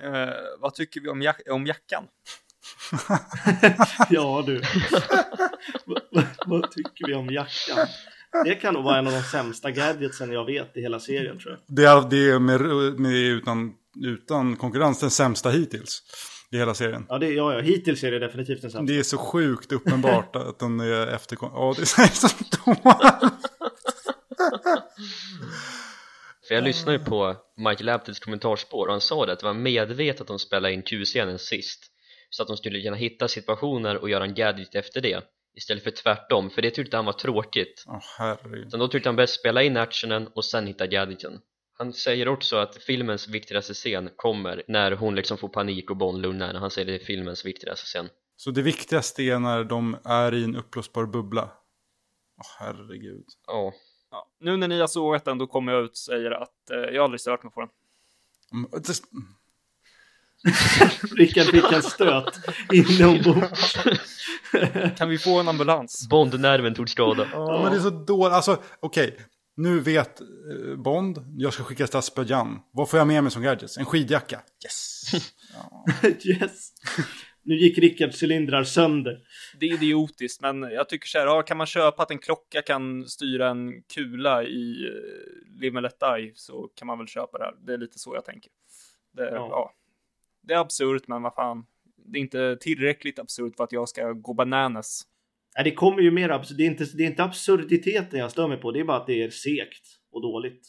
Eh, vad tycker vi om, jack- om jackan? ja du. vad, tycker vi om jackan? Det kan nog vara en av de sämsta gadgetsen jag vet i hela serien tror jag. Det är, det är med, med utan, utan konkurrens den sämsta hittills i hela serien. Ja, det, ja, ja, hittills är det definitivt den sämsta. Det är så sjukt uppenbart att den är efter... Ja, det är så dåligt. För jag lyssnade ju på Michael Apteds kommentarspår och han sa det att det var medvetet att de spelade in Q-scenen sist så att de skulle kunna hitta situationer och göra en gadget efter det istället för tvärtom, för det tyckte han var tråkigt Åh, herregud. Så då tyckte han bäst spela in actionen och sen hitta gadgeten Han säger också att filmens viktigaste scen kommer när hon liksom får panik och Bond lugnar henne Han säger det är filmens viktigaste scen Så det viktigaste är när de är i en uppblåsbar bubbla. Åh, herregud. Ja, Ja. Nu när ni har sågat den, då kommer jag ut och säger att eh, jag aldrig stört mig på den. Mm, det- Rickard fick en stöt inombords. Kan vi få en ambulans? Bond-nerven tog skada Ja, men det är så dåligt. Alltså, okej. Nu vet eh, Bond, jag ska skicka till Azerbajdzjan. Vad får jag med mig som gadgets? En skidjacka. Yes. yes. Nu gick Rickards cylindrar sönder. Det är idiotiskt, men jag tycker så här, ja, kan man köpa att en klocka kan styra en kula i uh, Live Let Die så kan man väl köpa det här. Det är lite så jag tänker. Det, Ja. ja. det är absurt, men vad fan. Det är inte tillräckligt absurt för att jag ska gå bananas. Nej, det kommer ju mer abs- det, är inte, det är inte absurditeten jag stör mig på, det är bara att det är segt och dåligt.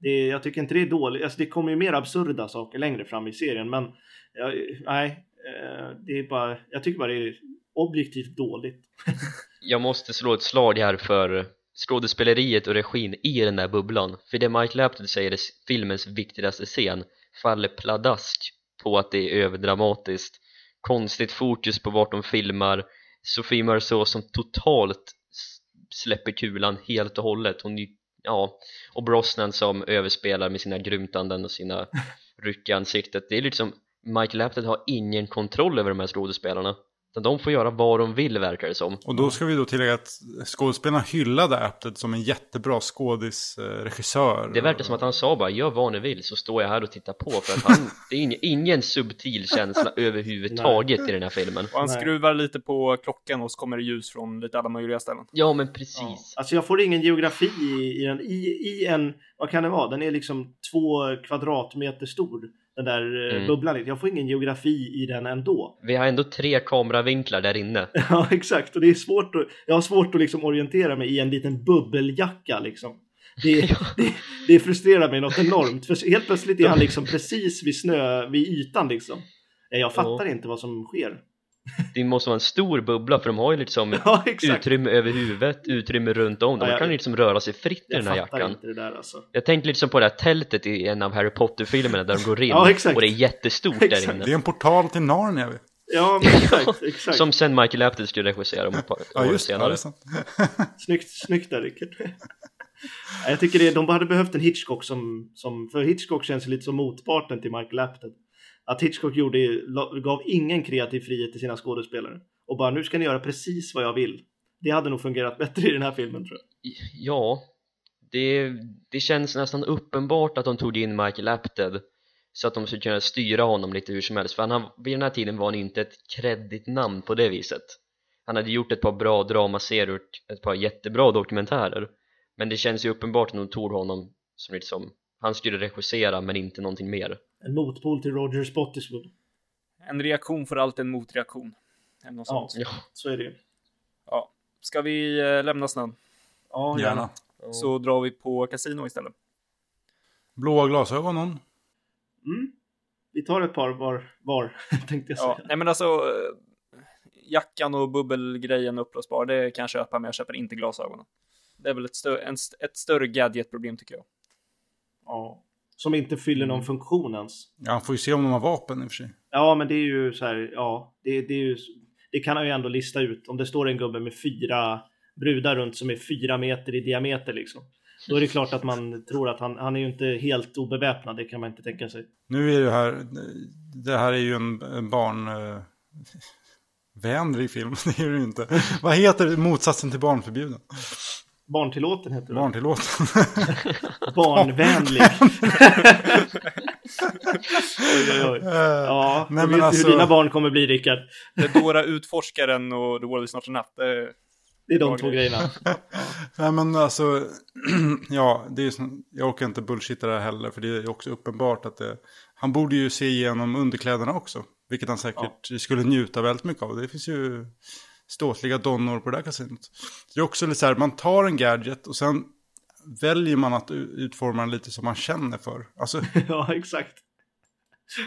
Det är, jag tycker inte det är dåligt, alltså det kommer ju mer absurda saker längre fram i serien, men ja, nej, eh, det är bara, jag tycker bara det är objektivt dåligt. Jag måste slå ett slag här för skådespeleriet och regin i den där bubblan. För det Mike Lapton säger är filmens viktigaste scen faller pladask på att det är överdramatiskt. Konstigt fokus på vart de filmar. Sofie Marceau som totalt släpper kulan helt och hållet. Hon ja, och Brosnan som överspelar med sina grymtanden och sina ryck i ansiktet. Det är liksom Mike Lapton har ingen kontroll över de här skådespelarna de får göra vad de vill verkar det som Och då ska vi då tillägga att skådespelarna hyllade Apted som en jättebra skådisregissör. Det verkar som att han sa bara gör vad ni vill så står jag här och tittar på för att han, det är ingen, ingen subtil känsla överhuvudtaget i den här filmen Och han Nej. skruvar lite på klockan och så kommer det ljus från lite alla möjliga ställen. Ja men Ja. precis Alltså jag får ingen geografi i, i, den, i, i en, vad kan det vara, den är liksom två kvadratmeter stor. Den där eh, Mm. bubblan, jag får ingen geografi i den ändå. Vi har ändå tre kameravinklar där inne Ja exakt, och det är svårt att, jag har svårt att liksom orientera mig i en liten bubbeljacka liksom. Det, det, det frustrerar mig något enormt, för helt plötsligt är han liksom precis vid snö, vid ytan liksom. Eh, Jag fattar inte vad som sker. Det måste vara en stor bubbla för de har ju liksom Ja utrymme över huvudet, utrymme runt om dem, Ja, de jag- kan ju liksom röra sig fritt i Jag den här fattar jackan inte det där alltså. Jag tänkte liksom på det här tältet i en av Harry Potter-filmerna där de går in Ja, och det är jättestort där Exakt. inne Det är en portal till Narnia. Ja men exakt, exakt. Som sen Michael Apted skulle regissera om ett par Ja, år just det. Ja, senare sant. Snyggt, snyggt där Rickard. Ja, Jag tycker det, de hade behövt en Hitchcock som, som, för Hitchcock känns lite som motparten till Michael Apted. Att Hitchcock gjorde, gav ingen kreativ frihet till sina skådespelare. Och bara nu ska ni göra precis vad jag vill. Det hade nog fungerat bättre i den här filmen tror jag. Ja, det, det känns nästan uppenbart att de tog in Michael Apted så att de skulle kunna styra honom lite hur som helst för han, vid den här tiden var han inte ett kreditnamn på det viset han hade gjort ett par bra dramaserier och ett par jättebra dokumentärer men det känns ju uppenbart att de tog honom som liksom han skulle regissera men inte någonting mer en motpol till Roger Spottiswood. En reaktion får alltid en motreaktion. Eller Ja. ja, Så är det ju. Ja. Ska vi eh, lämna snön? Ja, Gärna. Så drar vi på kasino istället. Blåa glasögonen. Mm. Vi tar ett par var, var tänkte jag säga. Ja, nej men alltså eh, jackan och bubbelgrejen upplösbar, det kan jag köpa, men jag köper inte glasögonen. Det är väl ett, stö en, st- ett större gadgetproblem tycker jag. Ja. Som inte fyller någon funktion ens. Ja, han får ju se om de har vapen i och för sig. Ja, men det är ju så här, ja, det, det är ju, det kan han ju ändå lista ut. Om det står en gubbe med fyra brudar runt som är fyra meter i diameter liksom. Då är det klart att man tror att han, han är ju inte helt obeväpnad, det kan man inte tänka sig. Nu är det här, det här är ju en, en barn... Eh, vänlig film, det är det ju inte. Vad heter motsatsen till barnförbjuden? Barntillåten heter det. Barntillåten. Barnvänlig. oj, oj, oj. Eh, Ja, Nej, du men vet alltså- hur dina barn kommer bli Rickard. Det är Dora Utforskaren och The World is not enough. Det, Det är de två grej. grejerna. Nej men alltså, ja, det är som, jag orkar inte bullshitta det här heller för det är också uppenbart att det, han borde ju se igenom underkläderna också. Vilket han säkert skulle njuta väldigt mycket av. Det finns ju ståtliga donnor på det där kasinot. Det är också lite så här, man tar en gadget och sen väljer man att utforma den lite som man känner för. Alltså, ja, exakt.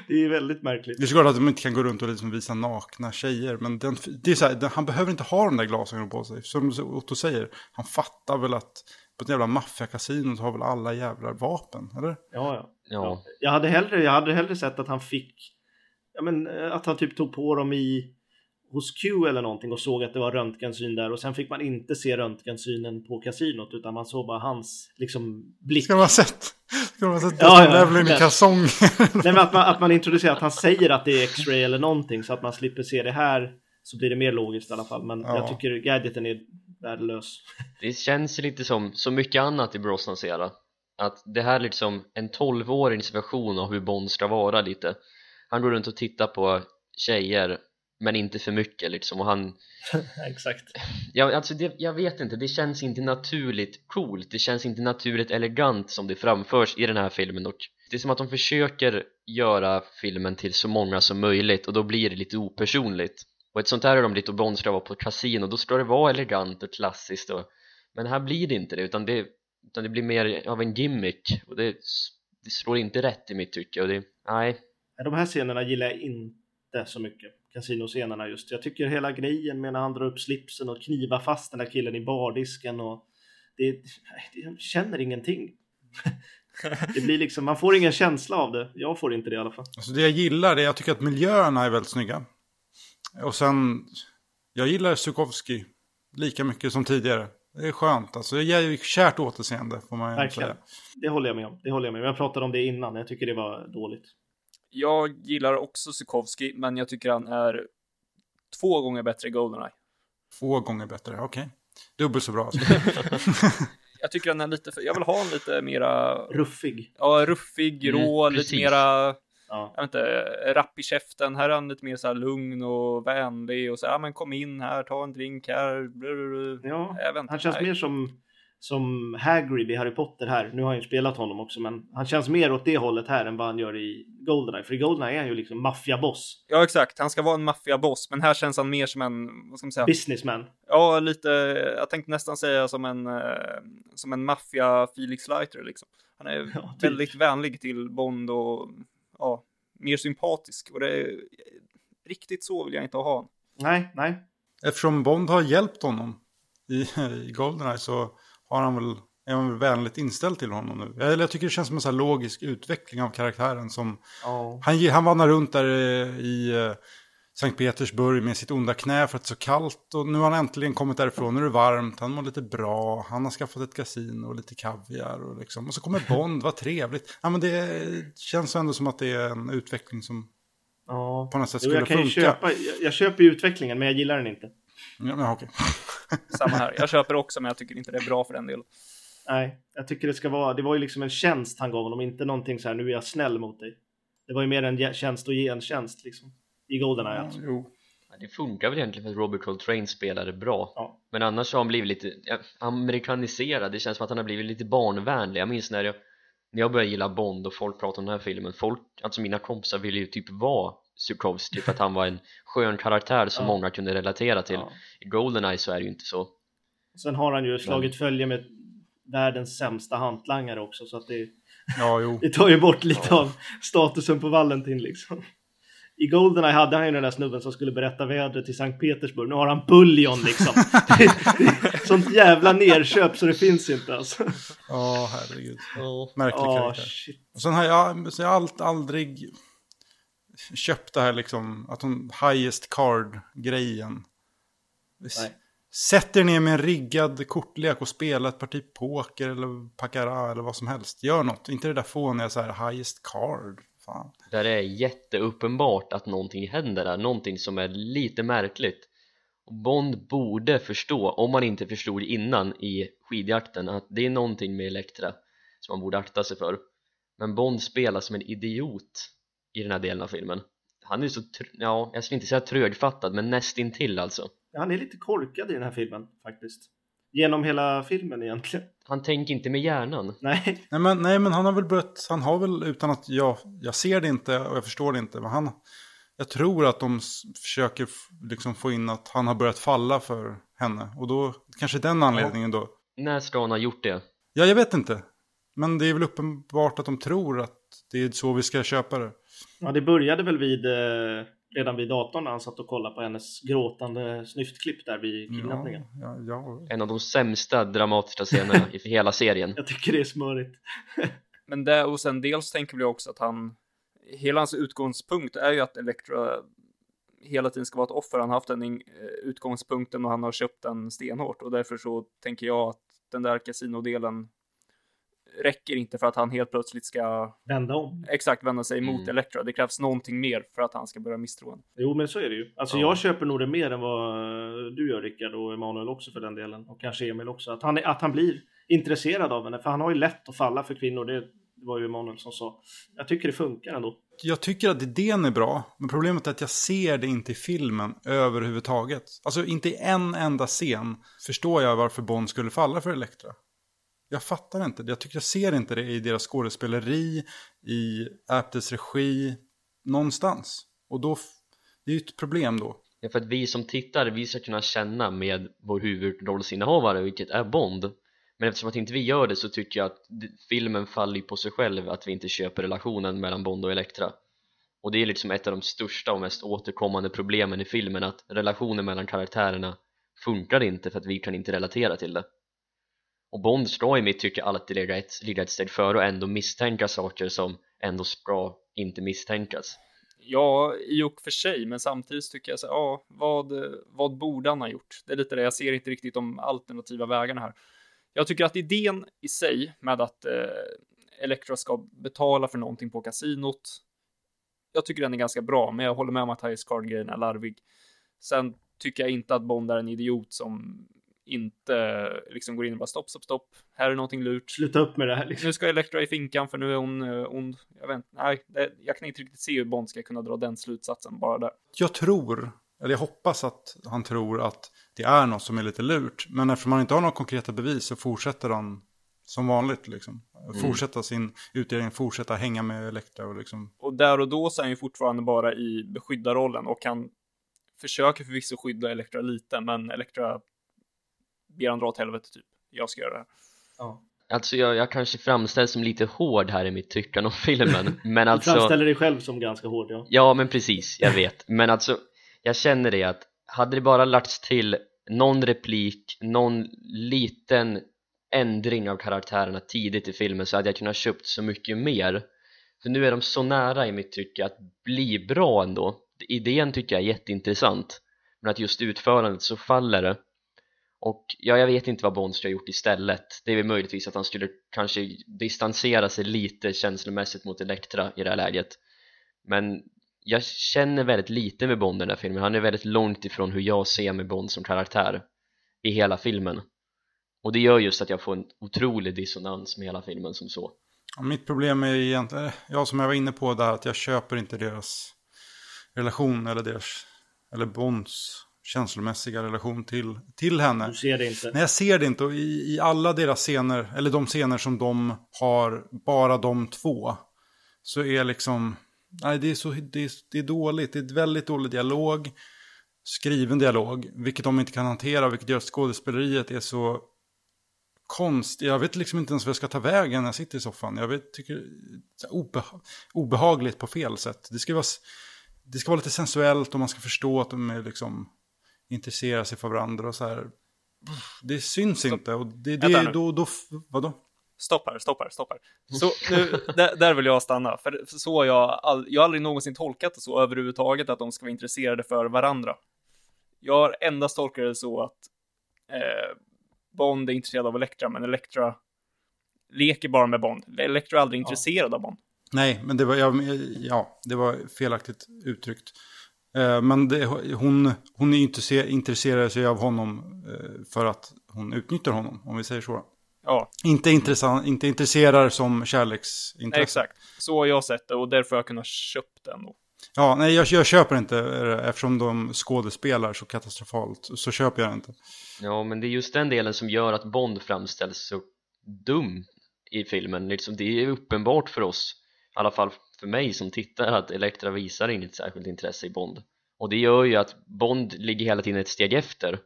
Det är väldigt märkligt. det är såklart att de inte kan gå runt och liksom visa nakna tjejer. Men den, det är så här, den, han behöver inte ha de där glasögonen på sig. Som Otto säger, han fattar väl att på ett jävla maffiakasino så har väl alla jävlar vapen, eller? Ja, ja. ja. Jag hade hellre, jag hade hellre sett att han fick, ja men eh, att han typ tog på dem i hos Q eller någonting och såg att det var röntgensyn där och sen fick man inte se röntgensynen på kasinot utan man såg bara hans liksom blick. Ska man ha sett? Ska man ha sett Ja, ja, ja, Devlin i kalsonger? Nej men att man, att man introducerar att han säger att det är X-ray eller någonting så att man slipper se det här så blir det mer logiskt i alla fall. Men Ja. jag tycker gadgeten är värdelös. Det känns lite som så mycket annat i Brosnans era att det här är liksom en 12-årings version av hur Bond ska vara lite han går runt och tittar på tjejer men inte för mycket liksom. Och han Exakt. ja, alltså det, jag vet inte, det känns inte naturligt coolt. Det känns inte naturligt elegant som det framförs i den här filmen. Och det är som att de försöker göra filmen till så många som möjligt och då blir det lite opersonligt. Och ett sånt här ögonblick då Bond ska vara på ett kasino. Då ska det vara elegant och klassiskt och, men här blir det inte det utan det, utan det blir mer av en gimmick. Och det, det slår inte rätt i mitt tycke och det, nej De här scenerna gillar jag inte så mycket kasinoscenerna just. Jag tycker hela grejen med när han drar upp slipsen och knivar fast den där killen i bardisken och det, det jag känner ingenting. det blir liksom, man får ingen känsla av det. Jag får inte det i alla fall. Alltså det jag gillar är, jag tycker att miljöerna är väldigt snygga. Och sen, jag gillar Sukovski lika mycket som tidigare. Det är skönt, alltså det ger ju kärt återseende får man ju säga. Det håller jag med om. Det håller jag med om. Jag pratade om det innan. Jag tycker det var dåligt. Jag gillar också Sukowski, men jag tycker han är två gånger bättre i Goldeneye. Två gånger bättre, okej. Dubbelt så bra alltså. Jag tycker han är lite för, jag vill ha en lite mera, Ruffig. ja, ruffig, Mm, rå, precis. lite mera, Ja. jag vet inte, rapp i käften. Här är han lite mer så här lugn och vänlig och så, ja men kom in här, ta en drink här. Ja. Jag vet inte, Han känns nej. mer som, som Hagrid i Harry Potter här. Nu har jag ju spelat honom också, men han känns mer åt det hållet här än vad han gör i Goldeneye. För i Goldeneye är han ju liksom maffiaboss. Ja, exakt. Han ska vara en maffiaboss, men här känns han mer som en, vad ska man säga? Businessman. Ja, lite, jag tänkte nästan säga som en, eh, som en maffia Felix Leiter liksom. Han är Ja, typ. väldigt vänlig till Bond och, ja, mer sympatisk. Och det är, riktigt så vill jag inte ha honom. Nej, nej. Eftersom Bond har hjälpt honom i, i Goldeneye så har han väl, är man väl vänligt inställd till honom nu. Eller jag tycker det känns som en så här logisk utveckling av karaktären som Ja. Han, han vandrar runt där eh, i eh, Sankt Petersburg med sitt onda knä för att det är så kallt. Och nu har han äntligen kommit därifrån. Nu är det varmt, han mår lite bra. Han har skaffat ett kasino och lite kaviar. Och, liksom. och så kommer Bond, vad trevligt. Ja, men det känns ändå som att det är en utveckling som ja. på något sätt Jo, skulle jag funka. köpa, jag, jag köper ju utvecklingen, men jag gillar den inte. Ja, men, okej. Samma här. Jag köper också, men jag tycker inte det är bra för den delen. Nej, jag tycker det ska vara, det var ju liksom en tjänst han gav honom, inte någonting så här, nu är jag snäll mot dig. Det var ju mer en ge- tjänst och gentjänst liksom. I Goldeneye alltså. Jo. Ja, Det funkar väl egentligen för att Robert Coltrane spelade bra Ja. Men annars har han blivit lite ja, amerikaniserad, det känns som att han har blivit lite barnvänlig Jag minns när jag, när jag började gilla Bond och folk pratade om den här filmen Folk, alltså mina kompisar ville ju typ vara Sukowski för att han var en skön karaktär som Ja. många kunde relatera till Ja. I Goldeneye så är det ju inte så Sen har han ju slagit följe med världens sämsta hantlangare också, så att det, Ja, jo. det tar ju bort lite av statusen på Valentin liksom. I Goldeneye hade han ju den där snubben som skulle berätta vädret i Sankt Petersburg. Nu har han buljon liksom. Sånt jävla nerköp så det finns inte alltså. Ja, herregud. Ja, Märklig Ja, karaktär. shit. Och sen har jag, så jag har allt, aldrig köpt det här liksom, att hon highest card-grejen. Sätt er ner med en riggad kortlek och spela ett parti poker eller baccarat eller vad som helst. Gör något, inte det där fåniga så här highest card. Fan. Där är jätteuppenbart att någonting händer där, någonting som är lite märkligt Bond borde förstå, om man inte förstod innan i skidjakten att det är någonting med Elektra som man borde akta sig för men Bond spelar som en idiot i den här delen av filmen han är så, ja, jag ska inte säga trögfattad men nästintill alltså Han är lite korkad i den här filmen faktiskt. Genom hela filmen egentligen. han tänker inte med hjärnan Nej, Nej men, nej men han har väl börjat, han har väl utan att jag, jag ser det inte och jag förstår det inte. Men han, jag tror att de försöker liksom få in att han har börjat falla för henne. Och då, kanske den anledningen då. när ska han ha gjort det? Ja, jag vet inte. Men det är väl uppenbart att de tror att det är så vi ska köpa det. ja, det började väl vid eh, redan vid datorn när han satt och kollade på hennes gråtande snyftklipp där vid kidnappningen. Ja, ja, ja. En av de sämsta dramatiska scenerna i hela serien Jag tycker det är smörigt. Men det, och sen dels tänker vi också att han, hela hans utgångspunkt är ju att Elektra hela tiden ska vara ett offer. Han har haft den eh, utgångspunkten och han har köpt den stenhårt och därför så tänker jag att den där kasinodelen räcker inte för att han helt plötsligt ska Vända om. exakt vända sig mot Mm. Elektra. Det krävs någonting mer för att han ska börja misstro henne. Jo, men så är det ju. Alltså Ja. jag köper nog det mer än vad eh, du gör Rickard och Emanuel också för den delen. Och kanske Emil också. Att han, är- att han blir intresserad av henne. För han har ju lätt att falla för kvinnor. Det, det var ju Emanuel som sa. Jag tycker det funkar ändå. Jag tycker att idén är bra, men problemet är att jag ser det inte i filmen överhuvudtaget. Alltså inte i en enda scen förstår jag varför Bond skulle falla för Elektra. Jag fattar inte, jag tycker jag ser inte det i deras skådespeleri, i Aptes regi, någonstans. Och då, det är ju ett problem då. Ja, för att vi som tittar, vi ska kunna känna med vår huvudrollsinnehavare, vilket är Bond men eftersom att inte vi gör det så tycker jag att filmen faller på sig själv att vi inte köper relationen mellan Bond och Elektra och det är liksom ett av de största och mest återkommande problemen i filmen att relationen mellan karaktärerna funkar inte för att vi kan inte relatera till det och Bond ska i mitt tycke alltid ligga ett, ligga ett steg före och ändå misstänka saker som ändå ska inte misstänkas Ja, i och för sig, men samtidigt tycker jag så här, ja, vad, vad borde han ha gjort? Det är lite det, jag ser inte riktigt de alternativa vägarna här. Jag tycker att idén i sig med att eh, Elektra ska betala för någonting på kasinot, jag tycker den är ganska bra, men jag håller med om att Highest Card-grejen är larvig. Sen tycker jag inte att Bond är en idiot som inte liksom går in och bara stopp, stopp, stopp. Här är någonting lurt. Sluta upp med det här liksom. Nu ska Elektra i finkan för nu är hon eh, ond. Jag vet nej, det, jag kan inte riktigt se hur Bond ska kunna dra den slutsatsen bara där. Jag tror, eller jag hoppas att han tror att det är något som är lite lurt. Men eftersom han inte har några konkreta bevis så fortsätter han som vanligt liksom. Fortsätta sin utredning, fortsätta hänga med Elektra och liksom. Och där och då så är han ju fortfarande bara i beskyddarrollen och han försöker förvisso skydda Elektra lite, men Elektra ber han dra åt helvete typ. Jag ska göra det här. Ja. Alltså jag, jag kanske framställs som lite hård här i mitt tyckande om filmen Men Du alltså framställer dig själv som ganska hård, ja. Ja men precis, jag vet Men alltså jag känner det att hade det bara lagts till någon replik, någon liten ändring av karaktärerna tidigt i filmen så hade jag kunnat köpt så mycket mer För nu är de så nära i mitt tycke att bli bra ändå Idén tycker jag är jätteintressant Men att just utförandet så faller det och ja, jag vet inte vad Bond har ha gjort istället. Det är väl möjligtvis att han skulle kanske distansera sig lite känslomässigt mot Elektra i det här läget. Men jag känner väldigt lite med Bond i den här filmen. Han är väldigt långt ifrån hur jag ser med Bond som karaktär i hela filmen. Och det gör just att jag får en otrolig dissonans med hela filmen som så. Mitt problem är egentligen, ja som jag var inne på där, att jag köper inte deras relation eller deras, eller Bonds känslomässiga relation till, till henne. Du ser det inte. Nej, jag ser det inte. Och i, I alla deras scener, eller de scener som de har, bara de två, så är liksom, nej det är, så, det är, det är dåligt. Det är ett väldigt dålig dialog, skriven dialog, vilket de inte kan hantera, vilket gör att skådespeleriet är så konstigt. Jag vet liksom inte ens vad jag ska ta vägen när jag sitter i soffan. Jag vet, tycker obeha obehagligt på fel sätt. Det ska vara, det ska vara lite sensuellt och man ska förstå att de är liksom intresserar sig för varandra och så här. Det syns inte och det, det är då, då, vadå? Stopp här, stopp här, stopp här. Så nu, där, där vill jag stanna, för så har jag, all, jag har aldrig någonsin tolkat det så överhuvudtaget att de ska vara intresserade för varandra. Jag har endast tolkat det så att eh, Bond är intresserad av Elektra, men Elektra leker bara med Bond. Elektra är aldrig intresserad av Bond. Nej, men det var, ja, ja, det var felaktigt uttryckt. Eh, Men det, hon, hon är ju inte se- intresserad sig av honom eh, för att hon utnyttjar honom, om vi säger så. Ja, Inte, intressant, inte intresserar som kärleksintresse. nej, exakt. Så har jag sett det och därför har jag kunnat köpt den. Då. Ja, nej, jag, jag köper inte, eh, eftersom de skådespelar så katastrofalt, så köper jag inte. Ja, men det är just den delen som gör att Bond framställs så dum i filmen. Liksom, det är uppenbart för oss, alla fall för mig som tittar, att Elektra visar inget särskilt intresse i Bond. Och det gör ju att Bond ligger hela tiden ett steg efter.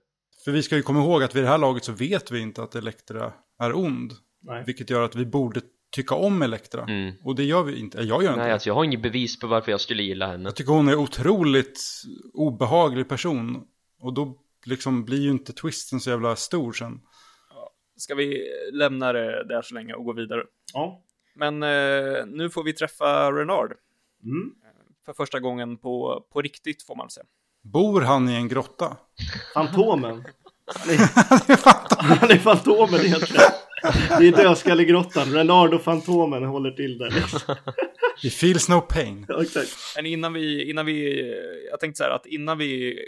För vi ska ju komma ihåg att vid det här laget så vet vi inte att Elektra är ond. Nej. Vilket gör att vi borde tycka om Elektra. Mm. Och det gör vi inte. Jag gör inte Nej, det. alltså jag har inget bevis på varför jag skulle gilla henne. Jag tycker hon är en otroligt obehaglig person. Och då liksom blir ju inte twisten så jävla stor sen. Ska vi lämna det där så länge och gå vidare? Ja. Men eh, nu får vi träffa Renard Mm. för första gången på, på riktigt får man säga. Bor han i en grotta? Fantomen. Han är, han är Fantomen egentligen. Det är Dödskallegrottan. Renard och Fantomen håller till där. It feels no pain. Ja, exakt. Men innan vi, innan vi, jag tänkte så här att innan vi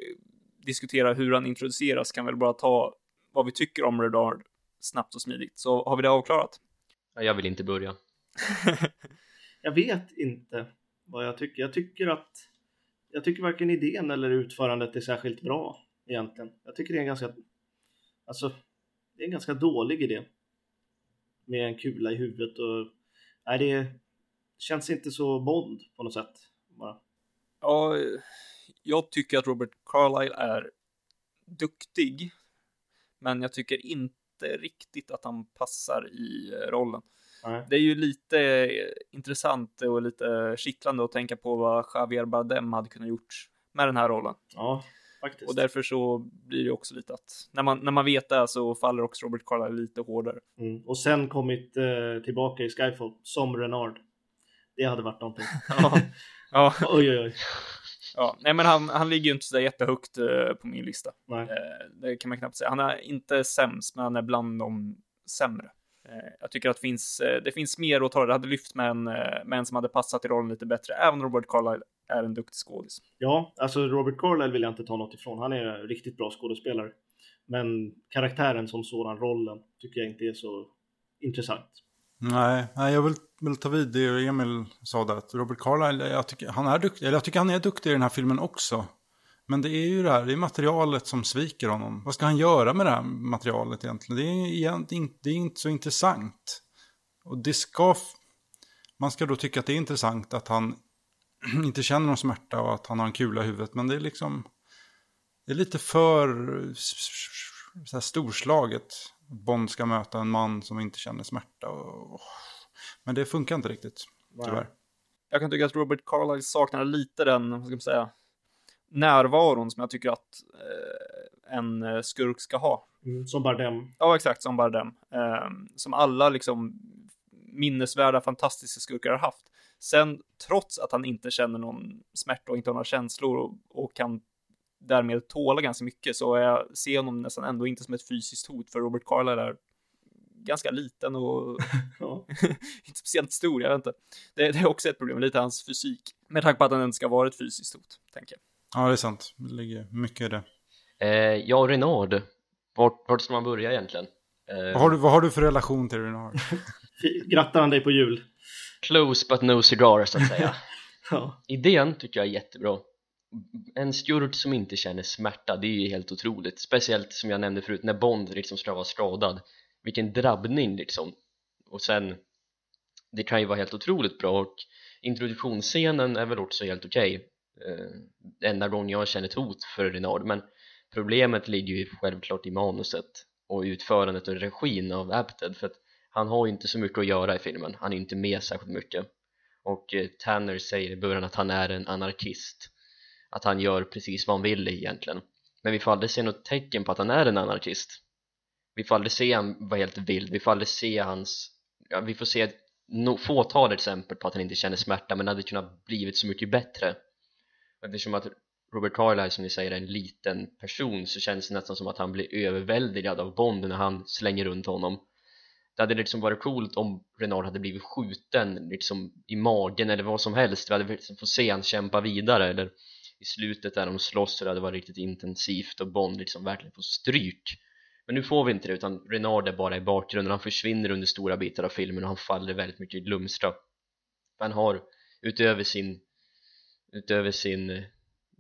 diskuterar hur han introduceras kan vi väl bara ta vad vi tycker om Renard snabbt och smidigt. Så har vi det avklarat. Ja, Jag vill inte börja. Jag vet inte vad jag tycker. Jag tycker att jag tycker varken idén eller utförandet är särskilt bra egentligen. Jag tycker det är en ganska alltså det är en ganska dålig idé. Med en kula i huvudet och nej det känns inte så Bond på något sätt. Bara. Ja, jag tycker att Robert Carlyle är duktig, men jag tycker inte riktigt att han passar i eh, rollen. Nej. Det är ju lite eh, intressant och lite kittlande att tänka på vad Javier Bardem hade kunnat gjort med den här rollen. Ja, faktiskt. Och därför så blir det också lite att när man, när man vet det så faller också Robert Carlyle lite hårdare. Mm. Och sen kommit eh, tillbaka i Skyfall som Renard. Det hade varit någonting. Ja, ja, oj, oj, oj. ja. Nej, men han, han ligger ju inte så där jättehögt eh, på min lista. Nej. Eh, det kan man knappt säga. Han är inte sämst, men han är bland de sämre. Eh, jag tycker att det finns, eh, det finns mer att ta. Det hade lyft med en, eh, med en som hade passat i rollen lite bättre, även om Robert Carlyle är en duktig skådis. Ja, alltså Robert Carlyle vill jag inte ta något ifrån. Han är en riktigt bra skådespelare. Men karaktären som sådan, rollen, tycker jag inte är så intressant. Nej, nej jag vill, vill ta vid det Emil sa där. Att Robert Carlyle, jag tycker, han är duktig, eller jag tycker han är duktig i den här filmen också. Men det är ju det här, det är materialet som sviker honom. Vad ska han göra med det här materialet egentligen? Det är, egentligen det är inte så intressant. Och det ska... Man ska då tycka att det är intressant att han inte känner någon smärta och att han har en kula i huvudet. Men det är liksom... Det är lite för så här storslaget. Bond ska möta en man som inte känner smärta. Och... Men det funkar inte riktigt, tyvärr. Jag kan tycka att Robert Carlyle saknar lite den, vad ska man säga, närvaron som jag tycker att eh, en eh, skurk ska ha. Mm, som Bardem. Ja, exakt, som Bardem. Eh, som alla liksom minnesvärda, fantastiska skurkar har haft. Sen, trots att han inte känner någon smärta och inte har några känslor och, och kan därmed tåla ganska mycket, så jag ser honom nästan ändå inte som ett fysiskt hot, för Robert Carlyle är ganska liten och Ja. inte speciellt stor, jag vet inte. Det, det är också ett problem, lite hans fysik. Med tanke på att han inte ska vara ett fysiskt hot, tänker jag. Ja, det är sant. Det ligger mycket i det. Eh, ja, Renard. Vart, vart ska man börja egentligen? Eh, Vad har, du, vad har du för relation till Renard? Grattar han dig på jul? Close but no cigar, så att säga. Ja. Idén tycker jag är jättebra. En skurk som inte känner smärta, det är ju helt otroligt. Speciellt som jag nämnde förut, när Bond liksom ska vara skadad. Vilken drabbning liksom. Och sen, det kan ju vara helt otroligt bra och introduktionsscenen är väl också helt okej. Eh, enda gången jag känner ett hot för Renard, men problemet ligger ju självklart i manuset och utförandet och regin av Apted för att han har ju inte så mycket att göra i filmen, han är ju inte med särskilt mycket. Och eh, Tanner säger i början att han är en anarkist. Att han gör precis vad han vill egentligen. Men vi får aldrig se något tecken på att han är en anarkist. Vi får aldrig se han vara helt vild, vi får aldrig se hans ja, vi får se ett no, fåtal exempel på att han inte känner smärta men det hade kunnat blivit så mycket bättre eftersom att Robert Carlyle som ni säger är en liten person så känns det nästan som att han blir överväldigad av Bond när han slänger runt honom. Det hade liksom varit coolt om Renard hade blivit skjuten liksom i magen eller vad som helst. Vi hade liksom fått se han kämpa vidare eller i slutet där de slåss så det hade varit riktigt intensivt och Bond liksom verkligen får stryk. Men nu får vi inte det utan Renard är bara i bakgrunden. Han försvinner under stora bitar av filmen och han faller väldigt mycket i glömska. Han har utöver sin utöver sin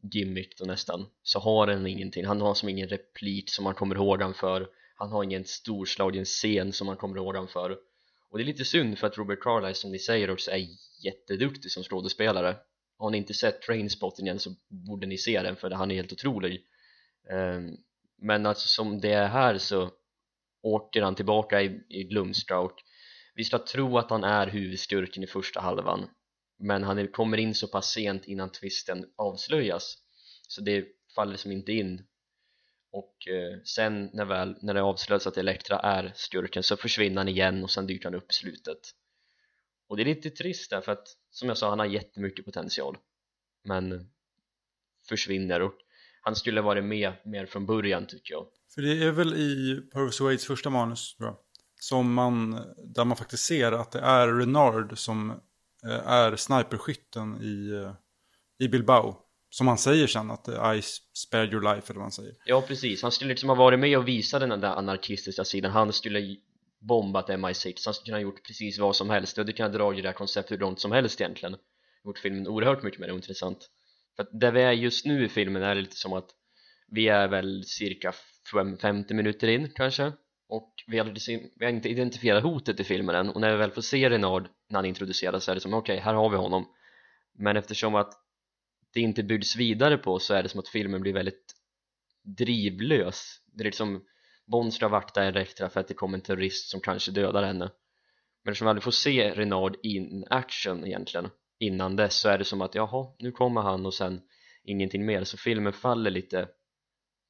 gimmick då nästan så har han ingenting, han har som ingen replik som man kommer ihåg han för. Han har ingen storslagen scen som man kommer ihåg han för. Och det är lite synd för att Robert Carlyle som ni säger också är jätteduktig som skådespelare. Har ni inte sett Trainspotting än så borde ni se den för han är helt otrolig. Ehm, men alltså som det är här så åker han tillbaka i, i glömska och vi ska tro att han är huvudskurken i första halvan men han kommer in så pass sent innan twisten avslöjas. Så det faller som inte in. Och eh, sen när, väl, när det avslöjas att Elektra är skurken så försvinner han igen och sen dyker han upp i slutet. Och det är lite trist därför att som jag sa han har jättemycket potential. Men eh, försvinner och han skulle varit med mer från början tycker jag. För det är väl i Purvis Wades första manus, tror jag, som man, där man faktiskt ser att det är Renard som Eh, är sniperskytten i, eh, i Bilbao. Som han säger sen att eh, I spared your life, eller vad han säger. Ja precis, han skulle liksom ha varit med och visat den där anarkistiska sidan. Han skulle bombat MI6, han skulle kunna ha gjort precis vad som helst. Och det kan dra i det här konceptet hur långt som helst egentligen. Gjort filmen. Oerhört mycket mer intressant. För att där vi är just nu i filmen är det lite som att Vi är väl cirka 50 minuter in kanske och vi har, inte- vi har inte identifierat hotet i filmen än. Och när vi väl får se Renard när han introduceras så är det som okej, här har vi honom. Men eftersom att det inte byggs vidare på så är det som att filmen blir väldigt drivlös. Det är liksom Bond ska vakta Elektra för att det kommer en terrorist som kanske dödar henne. Men eftersom vi aldrig får se Renard in action egentligen innan dess så är det som att jaha, nu kommer han och sen ingenting mer. Så filmen faller lite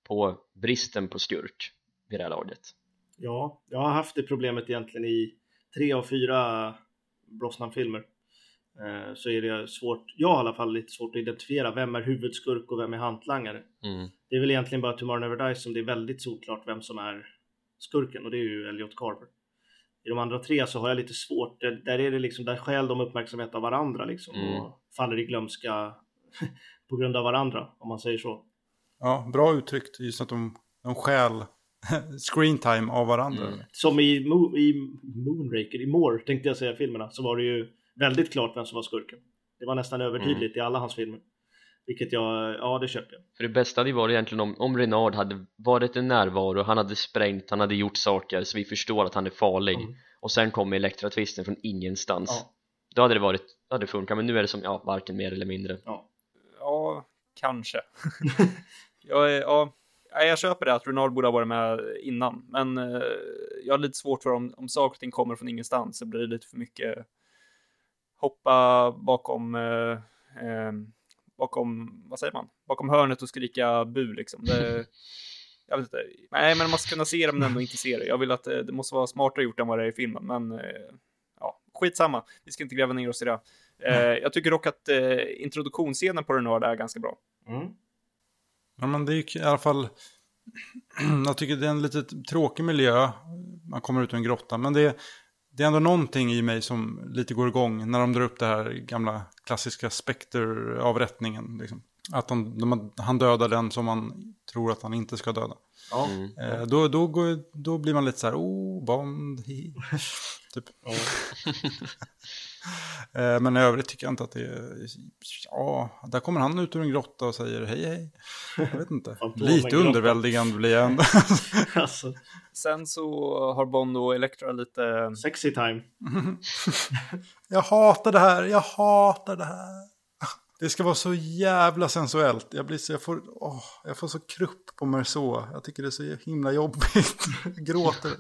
på bristen på skurk vid det här laget. Ja, jag har haft det problemet egentligen i tre av fyra Brosnan-filmer. Eh, Så är det svårt, jag har i alla fall lite svårt att identifiera vem är huvudskurk och vem är hantlangare. mm. Det är väl egentligen bara Tomorrow Never Dies som det är väldigt solklart vem som är skurken och det är ju Elliot Carver. I de andra tre så har jag lite svårt, där, där är det liksom, där stjäl de uppmärksamhet av varandra liksom Mm. och faller i glömska på grund av varandra om man säger så. Ja, bra uttryckt. Just att de, de stjäl screen time av varandra. Mm. Som i, Mo- i Moonraker, i Moore tänkte jag säga filmerna, så var det ju väldigt klart vem som var skurken. Det var nästan övertydligt i alla hans filmer. Vilket jag, ja det köper jag. För det bästa hade ju varit egentligen om, om Renard hade varit en närvaro, han hade sprängt, han hade gjort saker så vi förstår att han är farlig Mm. och sen kommer Elektra-twisten från ingenstans Ja. då hade det varit, då hade det funkat men nu är det som, ja, varken mer eller mindre Ja, kanske. jag, är, ja, ja, jag köper det att Renard borde ha varit med innan, men eh, jag har lite svårt för om, om saker och ting kommer från ingenstans så blir det lite för mycket hoppa bakom, eh, eh, bakom, vad säger man, bakom hörnet och skrika bu liksom. Det, jag vet inte. Nej, men man ska kunna se det men ändå inte se det. Jag vill att det, det måste vara smartare gjort än vad det är i filmen, men eh, ja, skitsamma. Vi ska inte gräva ner oss i det. Eh, jag tycker dock att eh, introduktionsscenen på Renard är ganska bra. Mm. Ja, men det är ju i alla fall... Jag tycker det är en lite tråkig miljö. Man kommer ut ur en grotta. Men det är, det är ändå någonting i mig som lite går igång när de drar upp det här gamla klassiska Spectre-avrättningen. Liksom. Att de, de, han dödar den som man tror att han inte ska döda. Ja. mm. Eh, då, då, går, då blir man lite så här, oh, Bond, hi. typ. Eh, men i övrigt tycker jag inte att det är... Ja, där kommer han ut ur en grotta och säger hej hej. Jag vet inte. Lite underväldigande blir jag ändå. alltså, Sen så har Bond och Elektra lite... sexy time. Jag hatar det här, jag hatar det här. Det ska vara så jävla sensuellt. Jag, blir så, jag, får, åh, jag får så krupp på Merceau. Jag tycker det är så himla jobbigt. Jag gråter.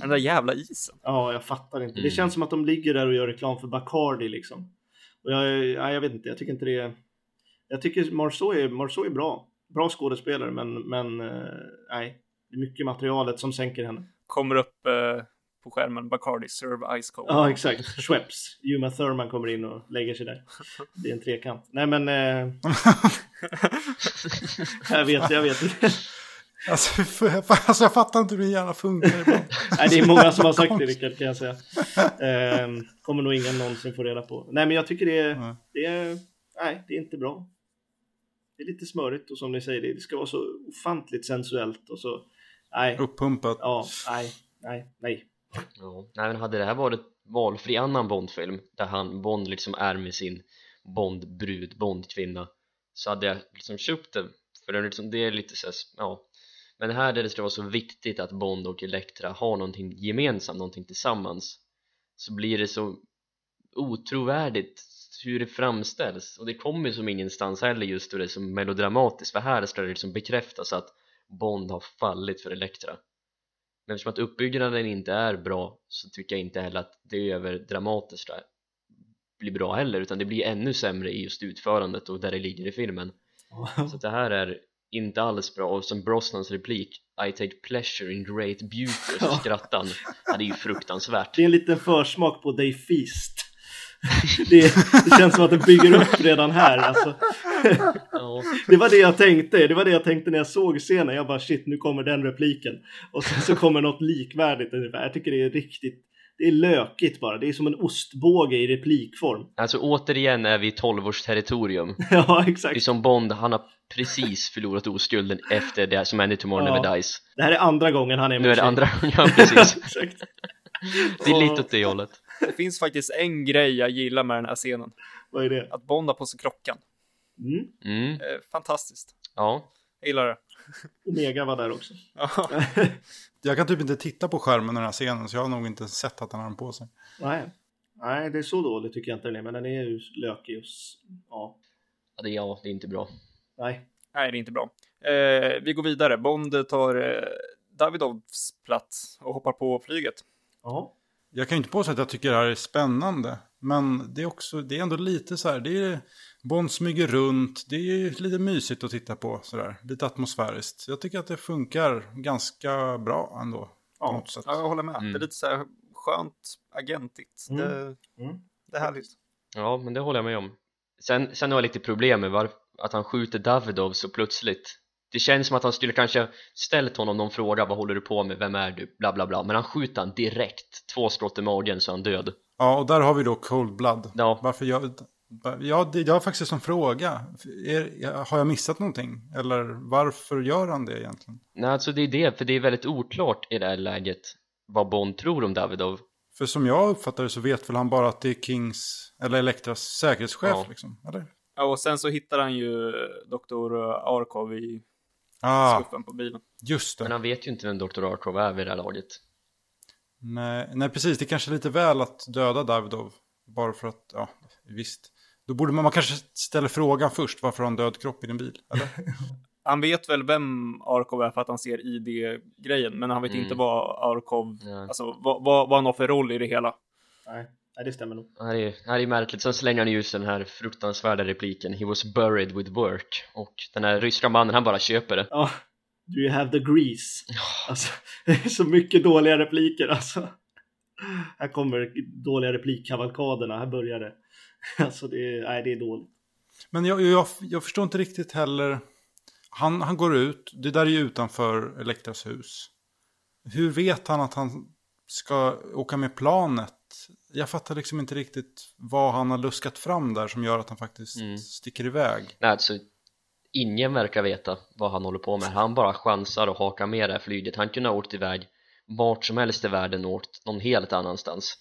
Den där jävla isen. Ja, jag fattar inte. Det Mm. känns som att de ligger där och gör reklam för Bacardi liksom. Och jag, ja, jag vet inte, jag tycker inte det är... Jag tycker Marceau är, Marceau är bra. Bra skådespelare, men, men eh, nej. Det är mycket materialet som sänker henne. Kommer upp eh, på skärmen, Bacardi, Serve Ice Cold. Ja, exakt. Schweppes. Uma Thurman kommer in och lägger sig där. Det är en trekant. Nej, men... Eh... jag vet, jag vet. Alltså, för- alltså jag fattar inte hur din hjärna funkar ibland. Nej, det är många som har sagt det, Rickard, kan jag säga. Ehm, kommer nog ingen någonsin få reda på. Nej, men jag tycker det är, Nej. det är, nej, det är inte bra. Det är lite smörigt och som ni säger, det ska vara så ofantligt sensuellt och så, nej, Uppumpat. ja, nej, nej, nej. Ja. Nej, men hade det här varit valfri annan Bondfilm där han, Bond liksom är med sin Bondbrud, Bondkvinna så hade jag liksom köpt det för det är, liksom, det är lite så här, ja men här där det ska vara så viktigt att Bond och Elektra har någonting gemensamt, någonting tillsammans så blir det så otrovärdigt hur det framställs. Och det kommer som ingenstans heller just då det är så melodramatiskt för här ska det liksom bekräftas att Bond har fallit för Elektra. Men eftersom att uppbyggnaden inte är bra så tycker jag inte heller att det överdramatiska blir bra heller utan det blir ännu sämre i just utförandet och där det ligger i filmen. Så det här är inte alls bra och som Brosnans replik I take pleasure in great beauty så skrattar han ja, det är ju fruktansvärt Det är en liten försmak på They Feast. Det, det känns som att det bygger upp redan här. Alltså. ja, Det var det jag tänkte. Det var det jag tänkte när jag såg scenen. Jag bara shit, nu kommer den repliken. Och sen så kommer något likvärdigt ungefär. Jag tycker det är riktigt. Det är lökigt bara. Det är som en ostbåge i replikform. alltså återigen är vi i 12 års territorium Ja, det är exakt. som Bond, han har precis förlorat oskulden efter det som hände i Tomorrow Ja. Never Dies Det här är andra gången han är med nu är det andra ja precis det är lite åt det hållet Det finns faktiskt en grej jag gillar med den här scenen. Vad är det? Att Bond har på sig klockan. Mm. mm, Eh, fantastiskt. ja Jag gillar det. Omega var där också. Ja. Jag kan typ inte titta på skärmen i den här scenen så jag har nog inte sett att han har den på sig. Nej. Nej, det är så dåligt tycker jag inte den är. Men den är ju lökig och... Ja. Ja, det, ja, det är inte bra Nej. Nej, det är inte bra. Eh, vi går vidare. Bond tar eh, Davidovs plats och hoppar på flyget. Ja. jag kan ju inte påstå att jag tycker det här är spännande. Men det är också, det är ändå lite så här, det är Bond smyger runt, det är lite mysigt att titta på sådär, lite atmosfäriskt. Jag tycker att det funkar ganska bra ändå. På Ja. något sätt. Ja, jag håller med. Mm. Det är lite så här skönt agentigt. Mm. Det, Mm. det är härligt. Ja, men det håller jag med om. Sen, sen har jag lite problem med var, att han skjuter Davidov så plötsligt. Det känns som att han skulle kanske ställt honom någon fråga, vad håller du på med, vem är du, bla bla bla. Men han skjuter han direkt, två skott i magen så är han död. Ja, och där har vi då Cold Blood. Ja. Varför jag... Ja, det, jag har faktiskt en fråga. Är, har jag missat någonting? Eller varför gör han det egentligen? Nej, alltså det är det, för det är väldigt oklart i det här läget vad Bond tror om Davidov. För som jag uppfattar det så vet väl han bara att det är Kings, eller Elektras säkerhetschef Ja. liksom, eller? Och sen så hittar han ju Dr. Arkov i Ah, skuffen på bilen. just Men det. han vet ju inte vem Dr. Arkov är vid det här laget. Nej, nej, precis. Det är kanske är lite väl att döda Davidov. Bara för att, ja, visst. Då borde man, man kanske ställer frågan först. Varför har han död kropp i din bil? Eller? Han vet väl vem Arkov är för att han ser ID-grejen, men han vet Mm. inte vad Arkov, Nej. alltså vad, vad, vad han har för roll i det hela. Nej. Nej, det stämmer nog. Det är, det här är märkligt, sen slänger han ju ut den här fruktansvärda repliken He was buried with work och den här ryska mannen han bara köper det Ja, do you have the grease? Alltså, det är så mycket dåliga repliker alltså. Här kommer dåliga replikkavalkaderna, här börjar det. Alltså det är, nej det är dåligt. Men jag, jag, jag förstår inte riktigt heller. Han, han går ut, det där är ju utanför Elektras hus. Hur vet han att han ska åka med planet? Jag fattar liksom inte riktigt vad han har luskat fram där som gör att han faktiskt Mm. sticker iväg. Nej alltså Ingen verkar veta vad han håller på med. Han bara chansar och hakar med det här flyget. Han kunde ha åkt iväg vart som helst i världen och åkt någon helt annanstans.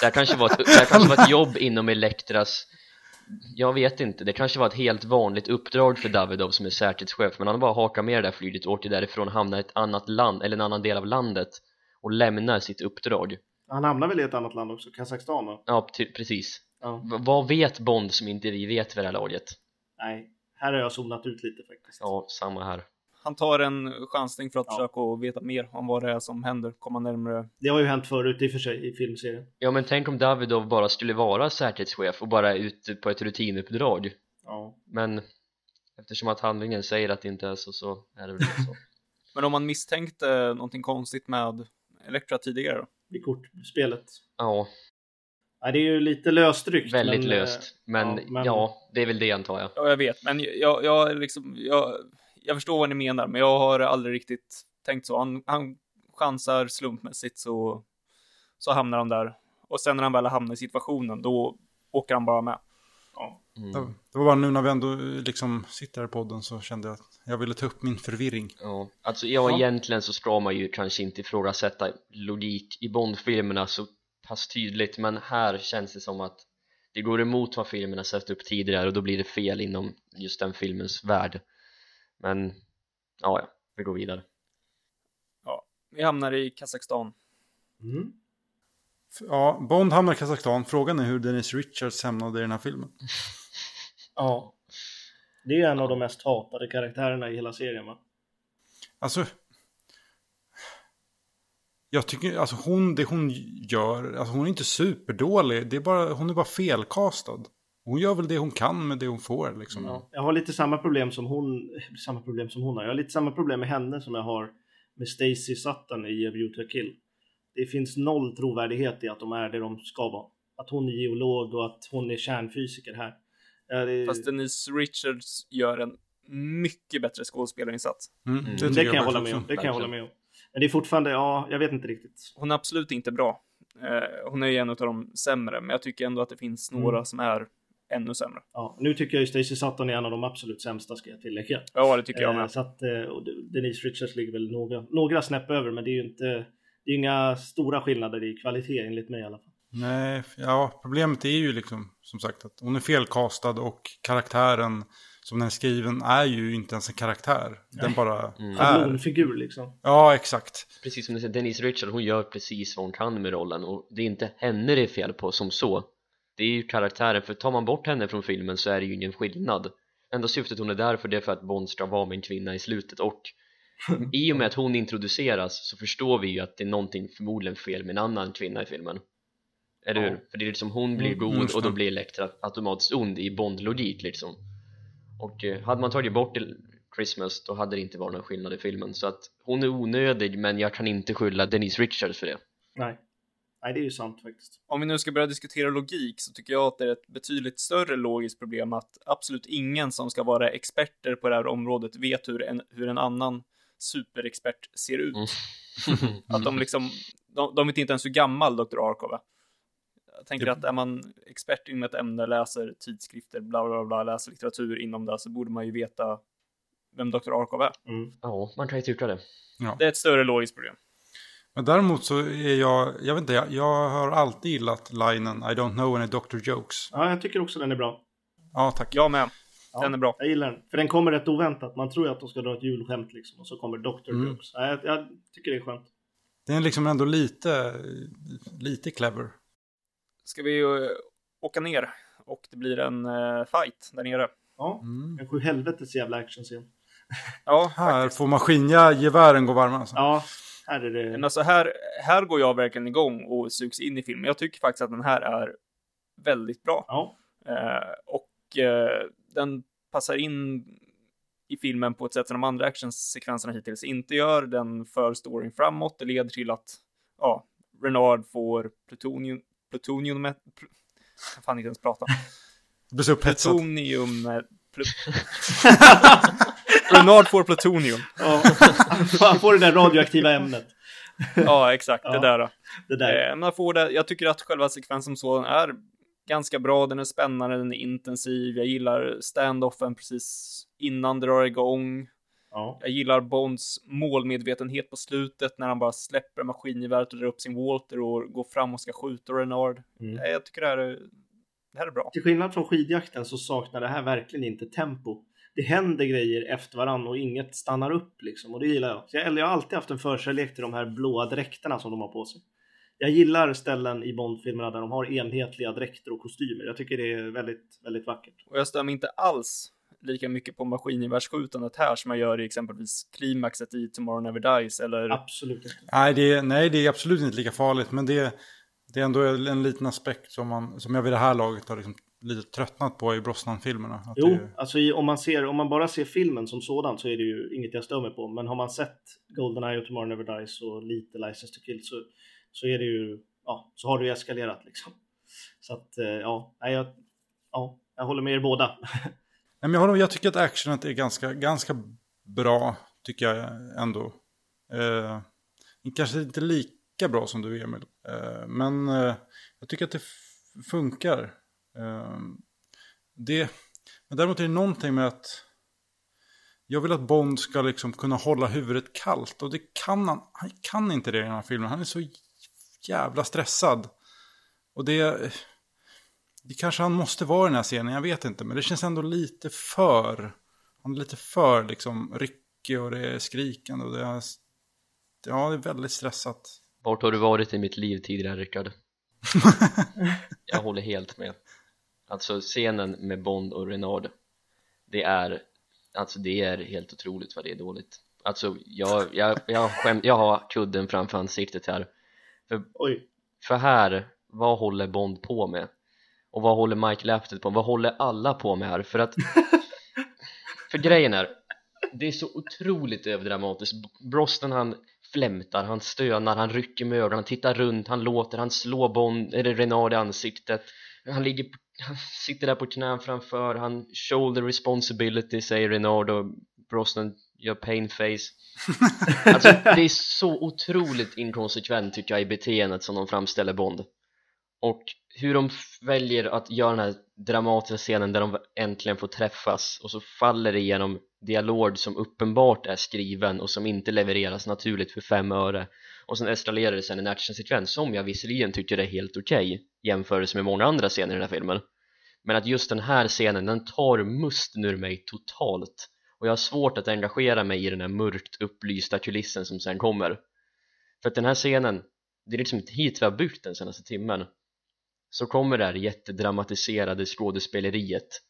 Det här kanske var ett, det här kanske var ett jobb inom Elektras Jag vet inte, det kanske var ett helt vanligt uppdrag för Davidov som är säkerhetschef Men han bara hakar med det här flyget och åker därifrån och hamnar i ett annat land, eller en annan del av landet Och lämnar sitt uppdrag Han hamnar väl i ett annat land också, Kazakstan va? Ja, precis Ja. V- Vad vet Bond som inte vi vet vid det här laget? Nej, här har jag zonat ut lite faktiskt. Ja, samma här Han tar en chansning för att Ja. försöka veta mer om vad det är som händer, komma närmare. Det har ju hänt förut i och för sig i filmserien. Ja men tänk om Davidov bara skulle vara säkerhetschef och bara ute på ett rutinuppdrag Ja. Men eftersom att handlingen säger att det inte är så så är det väl inte så Men om man misstänkte någonting konstigt med Elektra tidigare då? I kortspelet. Ja, Ja, det är ju lite lösryckt. väldigt men, löst men ja, ja, men- det är väl det antar jag Ja, jag vet, men jag, jag, liksom, jag, jag förstår vad ni menar, men jag har aldrig riktigt tänkt så. Han, han chansar slumpmässigt så, så hamnar han där. Och sen när han väl hamnar i situationen, då åker han bara med. Ja. mm. Det var bara nu när vi ändå eh, liksom sitter här i podden så kände jag att jag ville ta upp min förvirring. Ja, alltså ja, Ja. egentligen så ska man ju kanske inte ifrågasätta logik i Bondfilmerna så pass tydligt men här känns det som att det går emot vad filmerna sett upp tidigare och då blir det fel inom just den filmens värld men ja, ja, vi går vidare Vi hamnar i Kazakstan. Mm. Ja, Bond hamnar i Kazakstan. Frågan är hur Dennis Richards hamnade i den här filmen. ja. Det är en av de mest hatade karaktärerna i hela serien va? Alltså... Jag tycker, alltså hon, det hon gör, alltså hon är inte superdålig. Det är bara, hon är bara felkastad. Hon gör väl det hon kan med det hon får liksom. Ja. Jag har lite samma problem som hon, samma problem som hon har. Jag har lite samma problem med henne som jag har med Stacy Sutton i A a Kill. Det finns noll trovärdighet i att de är det de ska vara. Att hon är geolog och att hon är kärnfysiker här. Ja, det, Fast Denise Richards gör en mycket bättre skådespelarinsats. Mm, Mm. tycker det kan jag hålla med om. Det kan jag hålla med om. Men det är fortfarande, ja, jag vet inte riktigt. Hon är absolut inte bra. Eh, hon är ju en av de sämre, men jag tycker ändå att det finns några Mm. som är ännu sämre. Ja, nu tycker jag ju Stacy Sutton är en av de absolut sämsta ska jag tillägga. Ja, det tycker jag Eh, med. Så att eh, Denise Richards ligger väl några, några snäpp över, men det är ju inte, det är inga stora skillnader i kvalitet enligt mig i alla fall. Nej, ja, problemet är ju liksom som sagt att hon är felkastad och karaktären som den är skriven är ju inte ens en karaktär. Den bara Mm. är. Schablonfigur liksom. Ja, exakt. Precis som du säger, Denise Richard hon gör precis vad hon kan med rollen och det är inte henne det är fel på som så Det är ju karaktären, för tar man bort henne från filmen så är det ju ingen skillnad Enda syftet hon är där för det är för att Bond ska vara med en kvinna i slutet och I och med att hon introduceras så förstår vi ju att det är någonting förmodligen fel med en annan kvinna i filmen Eller Ja. hur? För det är liksom hon blir Mm, god och då blir Elektra automatiskt ond i Bond-logik liksom Och eh, hade man tagit bort Christmas då hade det inte varit någon skillnad i filmen så att hon är onödig men jag kan inte skylla Denise Richards för det Nej. Nej, det är ju sant faktiskt. Om vi nu ska börja diskutera logik så tycker jag att det är ett betydligt större logiskt problem att absolut ingen som ska vara experter på det här området vet hur en, hur en annan superexpert ser ut. Mm. Att de liksom, de, de vet inte ens hur gammal Dr. Arkov är. Jag tänker Det- att är man expert inom ett ämne, läser tidskrifter, bla bla bla, läser litteratur inom det, så borde man ju veta vem Dr. Arkov är. Mm. Ja, man kan ju tycka det Det är ett större logiskt problem. Men däremot så är jag, jag vet inte, jag, jag har alltid gillat linen I don't know any doctor jokes. Ja, jag tycker också den är bra. Ja, tack. Jag med. Ja, Den är bra. Jag gillar den. För den kommer rätt oväntat. Man tror ju att de ska dra ett julskämt liksom. Och så kommer Dr. Mm. Jokes. Ja, jag, jag tycker det är skönt. Det är liksom ändå lite, lite clever. Ska vi uh, åka ner och det blir en uh, fight där nere. Ja, Mm. en sju helvetes jävla actionscen. Ja, Här får maskinja gevären gå varma. Alltså. Ja, här är det... Men alltså här, här går jag verkligen igång och sugs in i filmen. Jag tycker faktiskt att den här är väldigt bra. Ja, Eh, och eh, den passar in i filmen på ett sätt som de andra actionsekvenserna hittills inte gör. Den för storyn framåt. Det leder till att ja, Renard får plutonium... Plutonium... Med, pl, jag kan fan inte ens prata. Det blir så upphetsat. Plutonium... med- Pl, Renard får plutonium. ja. Han får det där radioaktiva ämnet. Ja, exakt. Ja. Det där. Det där. Eh, man får det, jag tycker att själva sekvensen som sådan är ganska bra, den är spännande, den är intensiv, jag gillar standoffen precis innan det drar igång. Ja. Jag gillar Bonds målmedvetenhet på slutet när han bara släpper maskingeväret och drar upp sin Walter och går fram och ska skjuta Renard. Mm. Jag tycker det här är, det här är bra. Till skillnad från skidjakten så saknar det här verkligen inte tempo. Det händer grejer efter varann och inget stannar upp liksom och det gillar jag. Så jag, eller jag har alltid haft en förkärlek till de här blåa dräkterna som de har på sig. Jag gillar ställen i Bond-filmerna där de har enhetliga dräkter och kostymer. Jag tycker det är väldigt, väldigt vackert. Och jag mig inte alls lika mycket på maskingevärsskjutandet här som jag gör i exempelvis klimaxet i Tomorrow Never Dies eller Absolut inte. Nej det, är, nej, det är absolut inte lika farligt. Men det, det är ändå en liten aspekt som, man, som jag vid det här laget har liksom lite tröttnat på i Brosnan-filmerna. Jo, det, alltså i, om, man ser, om man bara ser filmen som sådan så är det ju inget jag stör mig på. Men har man sett Goldeneye och Tomorrow Never Dies och lite License to Kill så, så är det ju, ja, så har det ju eskalerat liksom. Så att, eh, ja, jag, ja, jag håller med er båda. Nej, men jag, håller, jag tycker att actionet är ganska, ganska bra, tycker jag ändå. Eh, kanske inte lika bra som du Emil. Eh, men eh, jag tycker att det funkar. Eh, det, men däremot är det någonting med att jag vill att Bond ska liksom kunna hålla huvudet kallt. Och det kan han. Han kan inte det i den här filmen. Han är så jävla stressad. Och det... Det kanske han måste vara i den här scenen, jag vet inte. Men det känns ändå lite för... Han är lite för liksom ryckig och det är skrikande och det är... Ja, det är väldigt stressat. Vart har du varit i mitt liv tidigare Rickard? Jag håller helt med Alltså scenen med Bond och Renard Det är Alltså det är helt otroligt vad det är dåligt Alltså jag, jag, jag, skäm, jag har kudden framför ansiktet här Oj, För här, vad håller Bond på med? Och vad håller Mike Lapted på? Vad håller alla på med här? För att För grejen är Det är så otroligt överdramatiskt Brosnan han flämtar, han stönar, han rycker med ögonen, han tittar runt, han låter, han slår Bond, eller Renard i ansiktet Han ligger, på- han sitter där på knän framför, han shoulder responsibility säger Renard och Brosnan gör pain face. Alltså det är så otroligt inkonsekvent tycker jag i beteendet som de framställer Bond. Och hur de väljer att göra den här dramatiska scenen där de äntligen får träffas och så faller det genom dialog som uppenbart är skriven och som inte levereras naturligt för fem öre. Och sen eskalerar det sen en actionsekvens som jag visserligen tycker är helt okej jämförelse med många andra scener i den här filmen. Men att just den här scenen den tar musten ur mig totalt och jag har svårt att engagera mig i den här mörkt upplysta kulissen som sen kommer. För att den här scenen det är liksom inte hit vi har byggt den senaste timmen. Så kommer det här jättedramatiserade skådespeleriet.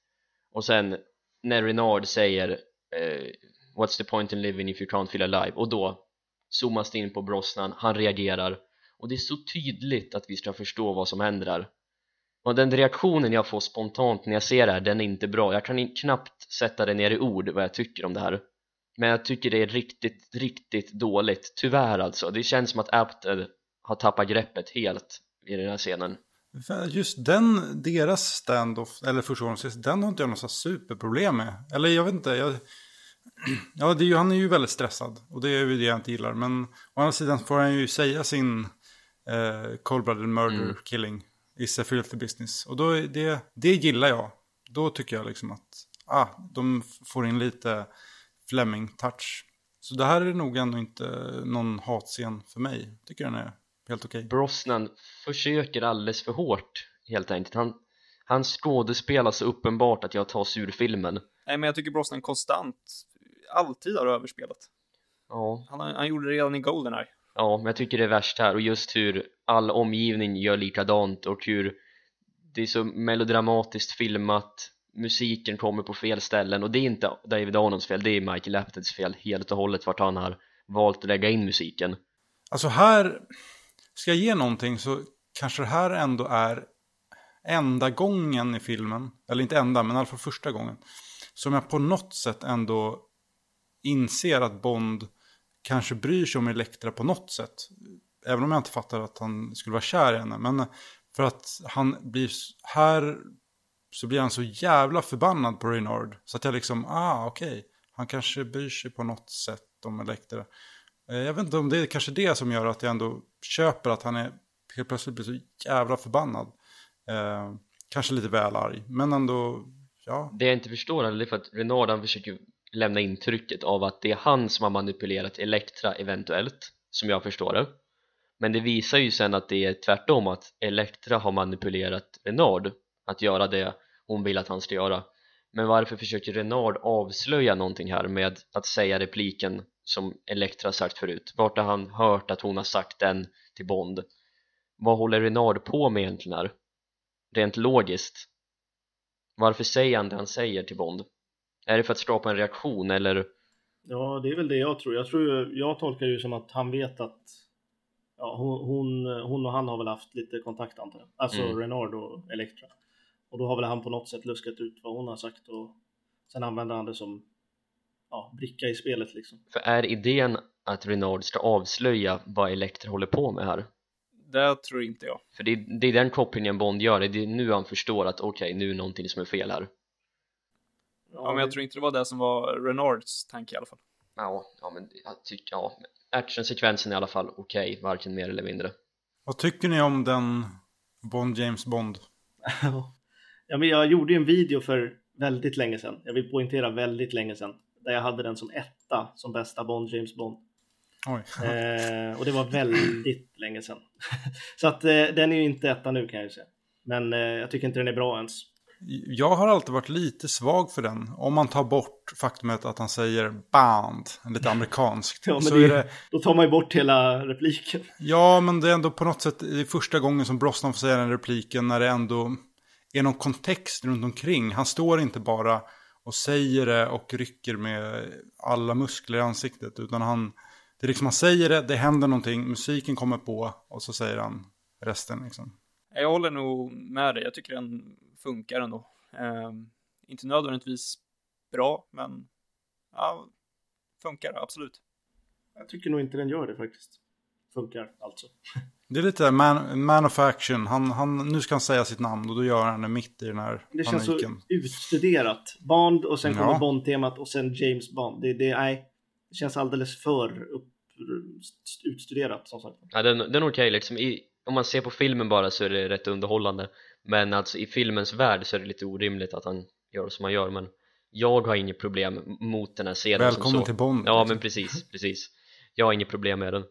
Och sen när Renard säger eh, What's the point in living if you can't feel alive? Och då zoomas det in på Brosnan, han reagerar. Och det är så tydligt att vi ska förstå vad som händer här och den reaktionen jag får spontant när jag ser det här, den är inte bra jag kan knappt sätta det ner i ord vad jag tycker om det här men jag tycker det är riktigt, riktigt dåligt tyvärr alltså, det känns som att Apted har tappat greppet helt i den här scenen Just den, deras standoff, eller förståelse, den har inte jag något superproblem med. Eller jag vet inte, jag, ja, det är ju, han är ju väldigt stressad. Och det är ju det jag inte gillar. Men å andra sidan får han ju säga sin eh, cold-blooded murder Mm. killing is a filthy business. Och då är det, det gillar jag. Då tycker jag liksom att, ah, de får in lite Fleming-touch. Så det här är nog ändå inte någon hatscen för mig. Tycker den är helt okej. Brosnan försöker alldeles för hårt helt enkelt han, han skådespelar så uppenbart att jag tar ur filmen Nej, men jag tycker Brosnan konstant alltid har överspelat. ja, Han, han gjorde det redan i Goldeneye ja, men jag tycker det är värst här och just hur all omgivning gör likadant och hur det är så melodramatiskt filmat musiken kommer på fel ställen och det är inte David Arnolds fel, det är Michael Apteds fel helt och hållet vart han har valt att lägga in musiken. Alltså här, ska jag ge någonting så kanske det här ändå är enda gången i filmen, eller inte enda, men i alla fall första gången, som jag på något sätt ändå inser att Bond kanske bryr sig om Elektra på något sätt. Även om jag inte fattar att han skulle vara kär i henne. Men för att han blir, här så blir han så jävla förbannad på Reynard. Så att jag liksom, ah okej, han kanske bryr sig på något sätt om Elektra. Eh, jag vet inte om det är kanske det som gör att jag ändå köper att han är helt plötsligt blir så jävla förbannad. Eh, kanske lite väl arg, men ändå, ja. Det jag inte förstår är för att Renard han försöker lämna intrycket av att det är han som har manipulerat Elektra eventuellt, som jag förstår det. Men det visar ju sen att det är tvärtom att Elektra har manipulerat Renard att göra det hon vill att han ska göra. Men varför försöker Renard avslöja någonting här med att säga repliken som Elektra sagt förut? Vart har han hört att hon har sagt den till Bond? Vad håller Renard på med egentligen här? Rent logiskt. Varför säger han det han säger till Bond? Är det för att skapa en reaktion eller? Ja, det är väl det jag tror. Jag, tror jag tolkar ju som att han vet att ja, hon, hon, hon och han har väl haft lite kontakt antar jag. Alltså Mm. Renard och Elektra. Och då har väl han på något sätt luskat ut vad hon har sagt och sen använder han det som ja, bricka i spelet liksom. För är idén att Renard ska avslöja vad Elektra håller på med här? Det tror inte jag. För det är, det är den kopplingen Bond gör, det är nu han förstår att okej, nu är det någonting som är fel här Ja, men jag tror inte det var det som var Renards tanke i alla fall. Ja, ja men jag tycker, ja actionsekvensen är i alla fall okej, varken mer eller mindre Vad tycker ni om den Bond James Bond? ja, men jag gjorde ju en video för väldigt länge sedan. Jag vill poängtera väldigt länge sedan. Där jag hade den som etta som bästa Bond, James Bond. Oj. Eh, och det var väldigt länge sedan. Så att eh, den är ju inte etta nu kan jag ju säga. Men eh, jag tycker inte den är bra ens. Jag har alltid varit lite svag för den. Om man tar bort faktumet att han säger band, lite amerikanskt. Ja, men så det- är det, Då tar man ju bort hela repliken. ja, men det är ändå på något sätt det är första gången som Brosnan får säga den repliken när det ändå är någon kontext runt omkring. Han står inte bara och säger det och rycker med alla muskler i ansiktet. Utan han, det är liksom han säger det, det händer någonting, musiken kommer på och så säger han resten liksom. Jag håller nog med dig. Jag tycker den funkar ändå. Ehm, inte nödvändigtvis bra, men ja, funkar absolut. Jag tycker nog inte den gör det faktiskt. Funkar alltså. Det är lite man, man of action. Han, han, nu ska han säga sitt namn och då gör han det mitt i den här Det känns så paniken. utstuderat. Bond och sen kommer Ja. Bond-temat och sen James Bond. Det, det, nej, det känns alldeles för upp, utstuderat som sagt. Ja, den, den är okej liksom, I, om man ser på filmen bara så är det rätt underhållande Men alltså i filmens värld så är det lite orimligt att han gör som han gör Men jag har inget problem mot den här scenen Välkommen som så till Bond. Ja liksom. men precis, precis Jag har inget problem med den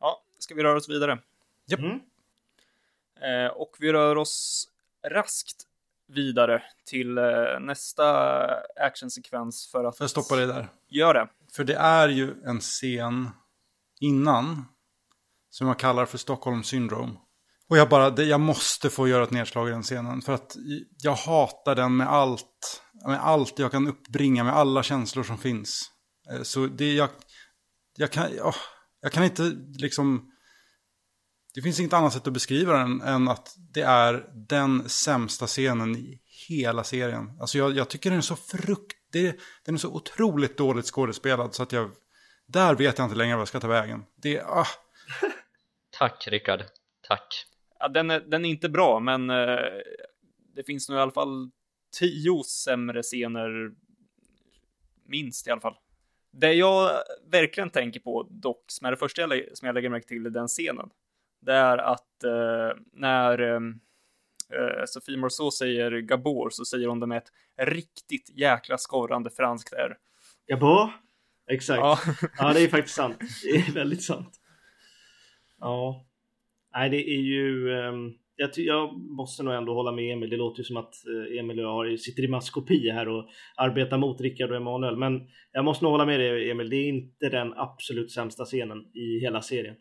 Ja, ska vi röra oss vidare? Japp. Mm. Eh, och vi rör oss raskt vidare till eh, nästa actionsekvens för att... Får jag stoppa dig där? Gör det. För det är ju en scen innan som jag kallar för Stockholm syndrome. Och jag bara, det, jag måste få göra ett nedslag i den scenen. För att jag hatar den med allt. Med allt jag kan uppbringa, med alla känslor som finns. Eh, så det, jag, jag kan, oh, jag kan inte liksom... Det finns inget annat sätt att beskriva den än att det är den sämsta scenen i hela serien. Alltså jag, jag tycker den är så frukt... Det, den är så otroligt dåligt skådespelad så att jag... Där vet jag inte längre vad jag ska ta vägen. Det, ah, Tack Rickard, tack. Ja, den, är, den är inte bra, men eh, det finns nog i alla fall tio sämre scener. Minst i alla fall. Det jag verkligen tänker på dock, som är det första jag, lä- som jag lägger märke till i den scenen, det är att eh, när eh, eh, Sofie Marceau säger Gabor så säger hon det med ett riktigt jäkla skorrande franskt R. Jabba? Exakt. Ja, Ja, det är faktiskt sant. Det är väldigt sant. Ja. Nej, det är ju... ehm, jag, jag måste nog ändå hålla med Emil. Det låter ju som att eh, Emil och jag har, sitter i maskopi här och arbetar mot Rickard och Emanuel. Men jag måste nog hålla med dig Emil. Det är inte den absolut sämsta scenen i hela serien.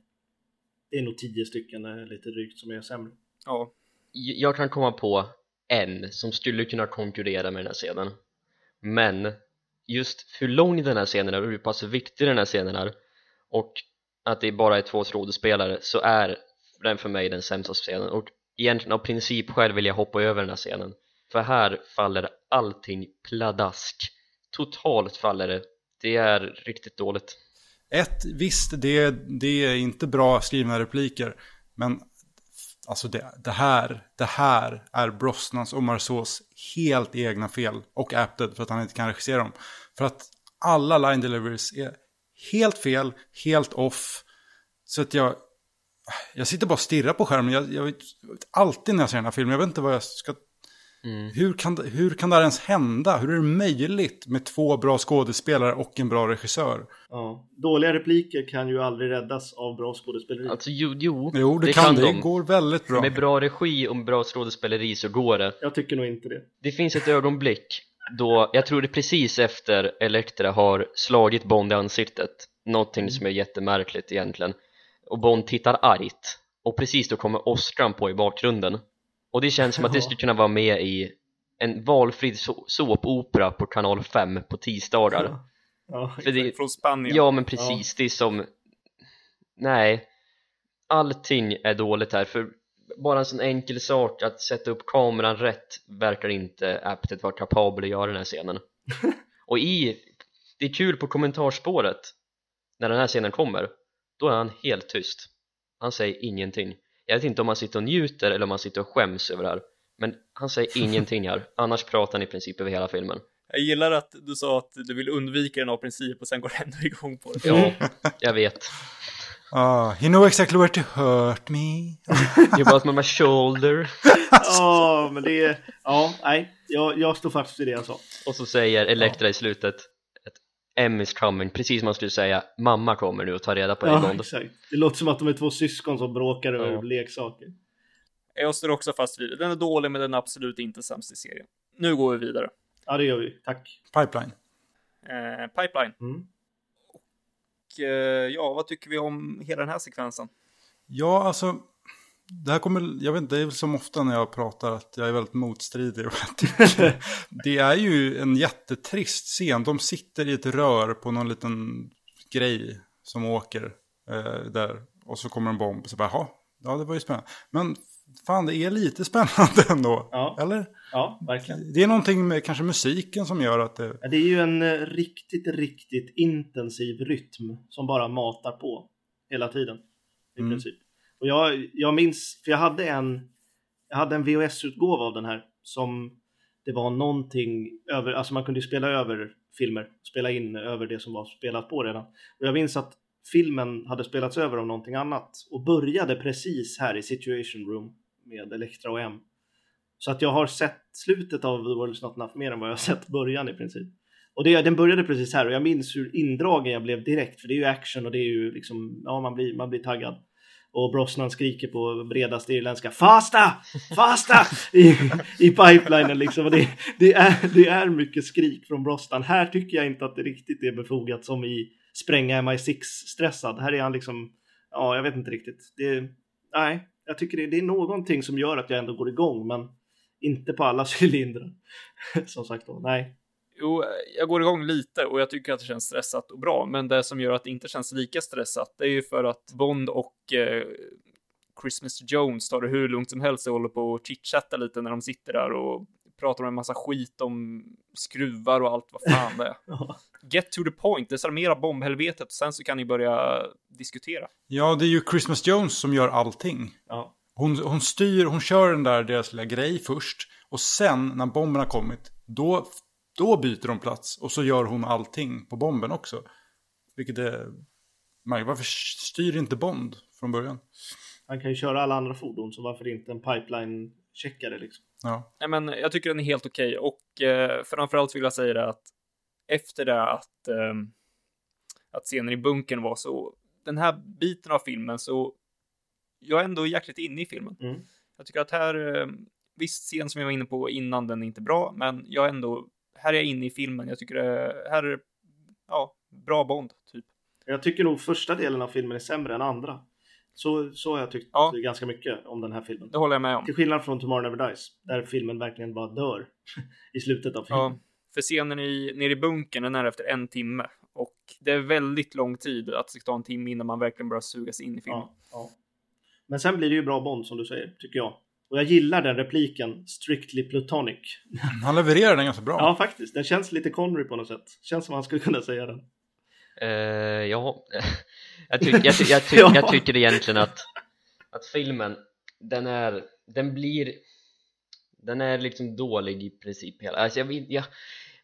Det är nog tio stycken, eh, lite drygt, som är sämre. ja. Jag kan komma på en som skulle kunna konkurrera med den här scenen Men just hur lång den här scenen är och hur pass viktig den här scenen är och att det bara är två skådespelare så är den för mig den sämsta scenen och egentligen av principskäl vill jag hoppa över den här scenen för här faller allting pladask totalt faller det det är riktigt dåligt Ett, visst, det, det är inte bra skrivna repliker. Men alltså det, det här, det här är Brosnans och Marsås helt egna fel. Och Apted för att han inte kan regissera dem. För att alla line deliveries är helt fel, helt off. Så att jag, jag sitter bara och stirrar på skärmen. Jag, jag vet, alltid när jag ser den här filmen, jag vet inte vad jag ska... mm. Hur kan, det- hur kan det här ens hända? Hur är det möjligt med två bra skådespelare och en bra regissör? Ja. Dåliga repliker kan ju aldrig räddas av bra skådespeleri. Alltså jo, jo, Jo, det, kan, det. de. går väldigt bra. Med bra regi och bra skådespeleri så går det Jag tycker nog inte det. Det finns ett ögonblick då, jag tror det är precis efter Elektra har slagit Bond i ansiktet Någonting som är jättemärkligt egentligen Och Bond tittar argt. Och precis då kommer Oscar på i bakgrunden. Och det känns som att det Ja. skulle kunna vara med i en valfri so- såpopera på kanal 5 på tisdagar. Ja. För det, Från Spanien. Ja men precis, det är som Nej. Allting är dåligt här för bara en sån enkel sak att sätta upp kameran rätt verkar inte Aptet vara kapabel att göra den här scenen. Och i det är kul på kommentarspåret när den här scenen kommer då är han helt tyst han säger ingenting jag vet inte om han sitter och njuter eller om han sitter och skäms över det här men han säger ingenting här annars pratar han i princip över hela filmen Jag gillar att du sa att du vill undvika den av princip och sen går ändå igång på det. ja, jag vet Ah, he know exactly where to hurt me. you me my shoulder Ja, men det är... Ja, nej. Jag, jag står fast vid det jag sa. Och så säger Elektra i slutet M is coming, precis som man skulle säga mamma kommer nu och tar reda på dig Ja, exakt. Det låter som att de är två syskon som bråkar över Ja. leksaker. Jag står också fast vid det. Den är dålig, men den är absolut inte sämst i serien. Nu går vi vidare. Ja, det gör vi. Tack. Pipeline. Eh, pipeline. Mm. Och, eh, ja, vad tycker vi om hela den här sekvensen? Ja, alltså. Det här kommer, jag vet inte, det är väl som ofta när jag pratar att jag är väldigt motstridig. det är ju en jättetrist scen. De sitter i ett rör på någon liten grej som åker eh, där. Och så kommer en bomb. Så bara, jaha, ja det var ju spännande. Men fan, det är lite spännande ändå. Ja. Eller? Ja, verkligen. Det är någonting med kanske musiken som gör att det... Ja, Det är ju en eh, riktigt, riktigt intensiv rytm som bara matar på hela tiden. I Mm. princip. Och jag, jag minns, för jag hade en, jag hade en VHS-utgåva av den här som det var någonting över, alltså man kunde ju spela över filmer, spela in över det som var spelat på redan. Och jag minns att filmen hade spelats över av någonting annat och började precis här i Situation Room med Elektra och M. Så att jag har sett slutet av The World's Not Enough mer än vad jag har sett början i princip. Och det, den började precis här och jag minns hur indragen jag blev direkt för det är ju action och det är ju liksom, ja man blir, man blir taggad. Och Brosnan skriker på bredaste irländska Fasta! Fasta! I, i pipelinen liksom. Och det, det, är, det är mycket skrik från Brosnan. Här tycker jag inte att det riktigt är befogat som i Spränga MI6 stressad. Här är han liksom, ja jag vet inte riktigt. Det, nej, jag tycker det, det är någonting som gör att jag ändå går igång, men inte på alla cylindrar. som sagt då, nej. Jo, jag går igång lite och jag tycker att det känns stressat och bra, men det som gör att det inte känns lika stressat, det är ju för att Bond och eh, Christmas Jones tar det hur lugnt som helst och håller på och chitchattar lite när de sitter där och pratar om en massa skit om skruvar och allt vad fan det är. Get to the point, desarmera bombhelvetet och sen så kan ni börja diskutera. Ja, det är ju Christmas Jones som gör allting. Ja. Hon, hon styr, hon kör den där deras lilla grej först. Och sen när bomben har kommit, då, då byter de plats. Och så gör hon allting på bomben också. Vilket är... märkligt. Varför styr inte Bond från början? Han kan ju köra alla andra fordon, så varför inte en pipeline-checkare liksom? Ja. Nej, men jag tycker den är helt okej och eh, framförallt vill jag säga det att efter det att, eh, att scenen i bunkern var så, den här biten av filmen så, jag är ändå jäkligt inne i filmen. Mm. Jag tycker att här, eh, visst scen som jag var inne på innan, den är inte bra, men jag är ändå, här är jag inne i filmen. Jag tycker det, här är, ja, bra Bond, typ. Jag tycker nog första delen av filmen är sämre än andra. Så, så har jag tyckt Ja. ganska mycket om den här filmen. Det håller jag med om. Till skillnad från Tomorrow Never Dies, där filmen verkligen bara dör i slutet av filmen. Ja, för scenen i, nere i bunkern, den är efter en timme. Och det är väldigt lång tid, att det ska ta en timme innan man verkligen börjar sugas in i filmen. Ja, ja. Men sen blir det ju bra Bond som du säger, tycker jag. Och jag gillar den repliken, strictly plutonic. Han levererar den ganska bra. Ja, faktiskt. Den känns lite Connery på något sätt. Känns som han skulle kunna säga den. Eh, ja, jag, tyck, jag, ty, jag, ty, Ja. jag tycker egentligen att, att filmen, den är, den blir, den är liksom dålig i princip hela, alltså jag vill, jag,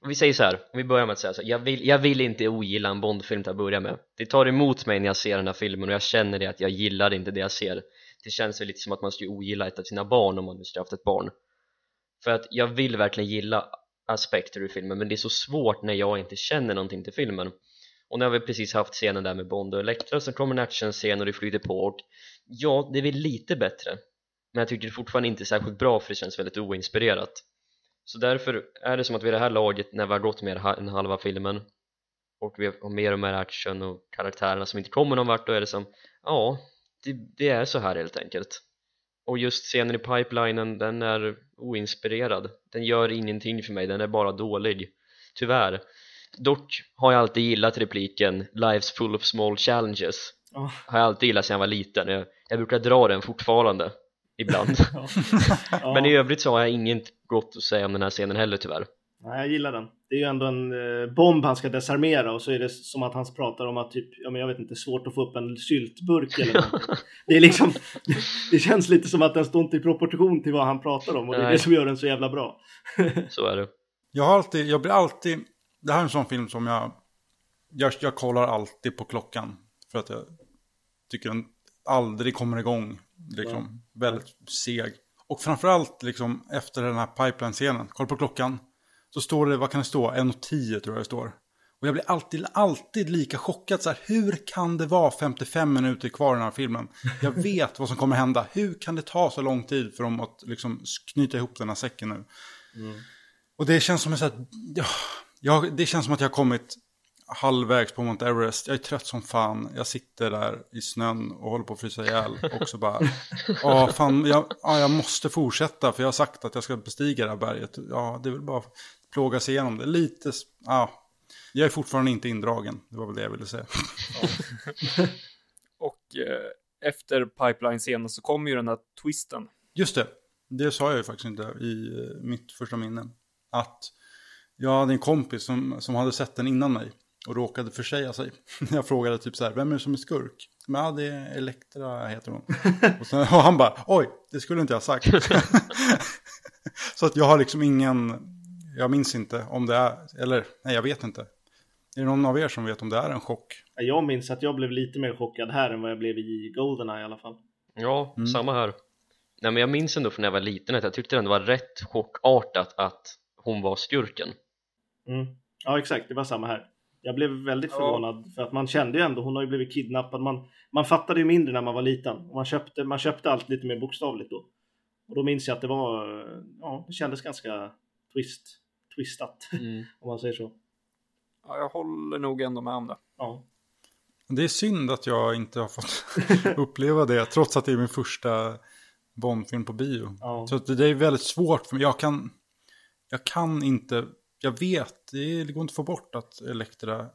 vi säger så här, om vi börjar med att säga så här, jag vill, jag vill inte ogilla en Bondfilm till att börja med det tar emot mig när jag ser den här filmen och jag känner det att jag gillar inte det jag ser det känns väl lite som att man skulle ogilla ett av sina barn om man nu skulle haft ett barn. För att jag vill verkligen gilla aspekter ur filmen men det är så svårt när jag inte känner någonting till filmen. Och nu har vi precis haft scenen där med Bond och Elektra så kommer en actionscen och det flyter på och ja, det är väl lite bättre. Men jag tycker det fortfarande inte är särskilt bra för det känns väldigt oinspirerat. Så därför är det som att vid det här laget när vi har gått mer än halva filmen och vi har mer och mer action och karaktärerna som inte kommer någon vart då är det som ja, det, det är så här helt enkelt. Och just scenen i pipelinen den är oinspirerad. Den gör ingenting för mig, den är bara dålig. Tyvärr. Dock har jag alltid gillat repliken Life's full of small challenges. Ja. har jag alltid gillat sedan jag var liten. Jag, jag brukar dra den fortfarande ibland. Men i övrigt så har jag inget gott att säga om den här scenen heller tyvärr Nej, jag gillar den. Det är ju ändå en eh, bomb han ska desarmera och så är det som att han pratar om att typ, ja men jag vet inte, svårt att få upp en syltburk eller någonting. Det är liksom, det känns lite som att den står inte i proportion till vad han pratar om och det är Nej. det som gör den så jävla bra. så är det Jag har alltid, jag blir alltid, det här är en sån film som jag, jag, jag kollar alltid på klockan. För att jag tycker den aldrig kommer igång. Liksom, väldigt seg. Och framförallt liksom efter den här pipeline-scenen, kolla på klockan. Så står det, vad kan det stå? 1.10 tror jag det står. Och jag blir alltid, alltid lika chockad så här, hur kan det vara 55 minuter kvar i den här filmen? Jag vet vad som kommer hända. Hur kan det ta så lång tid för dem att liksom knyta ihop den här säcken nu? Och det känns som här, ja, ja, det känns som att jag har kommit halvvägs på Mount Everest. Jag är trött som fan. Jag sitter där i snön och håller på att frysa ihjäl. Och så bara, ja fan, jag, ja, jag måste fortsätta för jag har sagt att jag ska bestiga det här berget. Ja, det är väl bara att plåga sig igenom det. Lite, ja. Jag är fortfarande inte indragen. Det var väl det jag ville säga. Och eh, efter pipeline-scenen så kommer ju den här twisten. Just det, det sa jag ju faktiskt inte i eh, mitt första minne. Att jag hade en kompis som, som hade sett den innan mig och råkade försäga sig. Jag frågade typ så här, vem är det som är skurk? Men ja, det är Elektra heter hon. Och, sen, och han bara, oj, det skulle inte jag ha sagt. så att jag har liksom ingen, jag minns inte om det är, eller nej jag vet inte. Är det någon av er som vet om det är en chock? Jag minns att jag blev lite mer chockad här än vad jag blev i Goldeneye i alla fall. Ja, Mm. samma här Nej men jag minns ändå från när jag var liten att jag tyckte det ändå var rätt chockartat att hon var skurken Mm. Ja exakt, det var samma här. Jag blev väldigt Ja. förvånad för att man kände ju ändå, hon har ju blivit kidnappad. Man, man fattade ju mindre när man var liten och man köpte, man köpte allt lite mer bokstavligt då. Och då minns jag att det var, ja det kändes ganska twist, twistat mm. om man säger så. Ja, jag håller nog ändå med om det. Ja. Det är synd att jag inte har fått uppleva det, trots att det är min första Bondfilm på bio. Ja. Så det är väldigt svårt för mig. Jag kan, jag kan inte, jag vet, det går inte att få bort att Elektra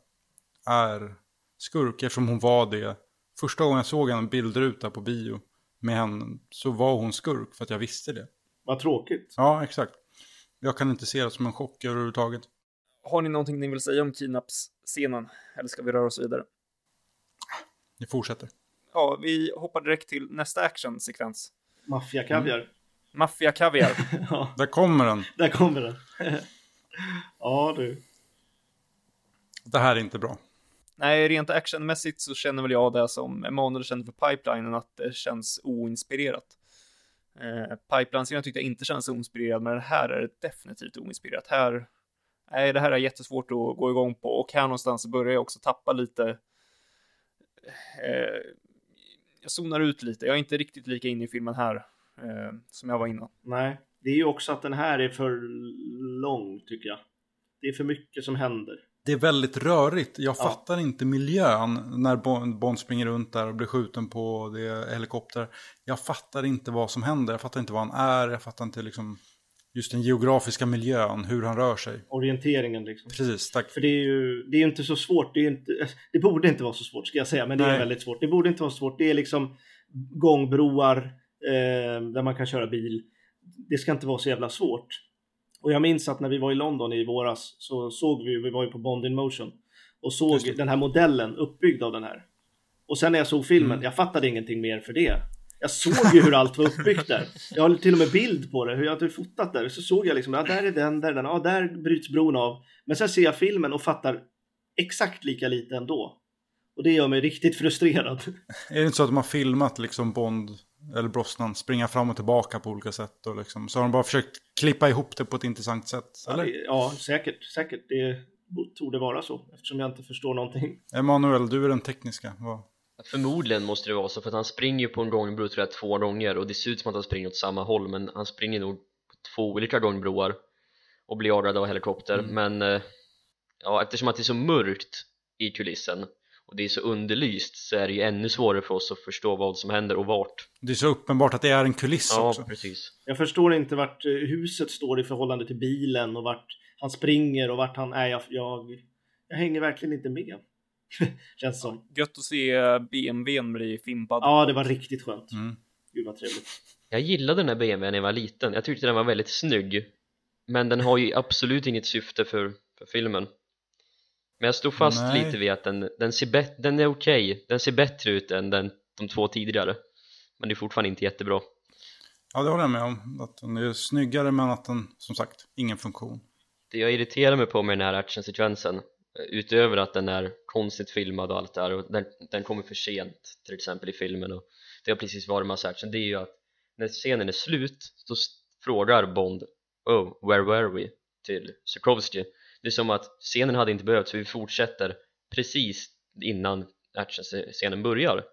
är skurk eftersom hon var det. Första gången jag såg en bildruta på bio med henne så var hon skurk för att jag visste det. Vad tråkigt. Ja, exakt. Jag kan inte se det som en chock överhuvudtaget. Har ni någonting ni vill säga om kidnappsscenen? Eller ska vi röra oss vidare? Vi fortsätter. Ja, vi hoppar direkt till nästa actionsekvens. Maffiakaviar. Maffia Kaviar. Ja, Där kommer den. där kommer den. ja du. Det här är inte bra. Nej, rent actionmässigt så känner väl jag det som Emanuel kände för Pipelinen, att det känns oinspirerat. Eh, Pipeline-serien tyckte jag inte känns oinspirerad, men det här är definitivt oinspirerat. Här, nej, det här är jättesvårt att gå igång på och här någonstans börjar jag också tappa lite. Eh, jag zonar ut lite. Jag är inte riktigt lika inne i filmen här eh, som jag var innan. Nej, det är ju också att den här är för lång tycker jag. Det är för mycket som händer. Det är väldigt rörigt. Jag Ja. fattar inte miljön när Bond springer runt där och blir skjuten på det är helikopter. Jag fattar inte vad som händer. Jag fattar inte vad han är. Jag fattar inte liksom just den geografiska miljön, hur han rör sig. Orienteringen liksom. Precis, tack. För det är ju det är inte så svårt. Det, är inte, det borde inte vara så svårt ska jag säga, men det är Nej. väldigt svårt. Det borde inte vara så svårt. Det är liksom gångbroar eh, där man kan köra bil. Det ska inte vara så jävla svårt. Och jag minns att när vi var i London i våras så såg vi, vi var ju på Bond in Motion och såg den här modellen uppbyggd av den här. Och sen när jag såg filmen, Mm. jag fattade ingenting mer för det. Jag såg ju hur allt var uppbyggt där. Jag har till och med bild på det, hur jag hade fotat där. Så såg jag liksom, ja där är den, där är den, ja där bryts bron av. Men sen ser jag filmen och fattar exakt lika lite ändå. Och det gör mig riktigt frustrerad. Är det inte så att de har filmat liksom Bond eller Brosnan springa fram och tillbaka på olika sätt och liksom, så har de bara försökt klippa ihop det på ett intressant sätt? Ja, Eller? det, ja säkert, säkert. Det torde vara så eftersom jag inte förstår någonting. Emanuel, du är den tekniska. Vad? Förmodligen måste det vara så för att han springer på en gångbro tror jag två gånger och det ser ut som att han springer åt samma håll men han springer nog på två olika gångbroar och blir jagad av helikopter Mm. men eh, ja, eftersom att det är så mörkt i kulissen och det är så underlyst så är det ju ännu svårare för oss att förstå vad som händer och vart Det är så uppenbart att det är en kuliss Ja, också. precis Jag förstår inte vart eh, huset står i förhållande till bilen och vart han springer och vart han är. Jag, jag, jag hänger verkligen inte med. Känns som. Gött att se BMWn bli fimpad. Ja, det var riktigt skönt. Mm. Gud vad trevligt. Jag gillade den här BMWn när jag var liten, jag tyckte den var väldigt snygg men den har ju absolut inget syfte för, för filmen men jag stod fast Nej. lite vid att den, den, ser, bet- den är okej, den ser bättre ut än den, de två tidigare men det är fortfarande inte jättebra Ja, det håller jag med om. Att den är snyggare men att den, som sagt, ingen funktion. Det jag irriterar mig på med den här actionsekvensen eh, utöver att den är konstigt filmad och allt det här och den, den kommer för sent till exempel i filmen och det har precis varit massa action det är ju att när scenen är slut så frågar Bond Oh, where were we? till Sokowski det är som att scenen hade inte behövts för vi fortsätter precis innan actionscenen börjar.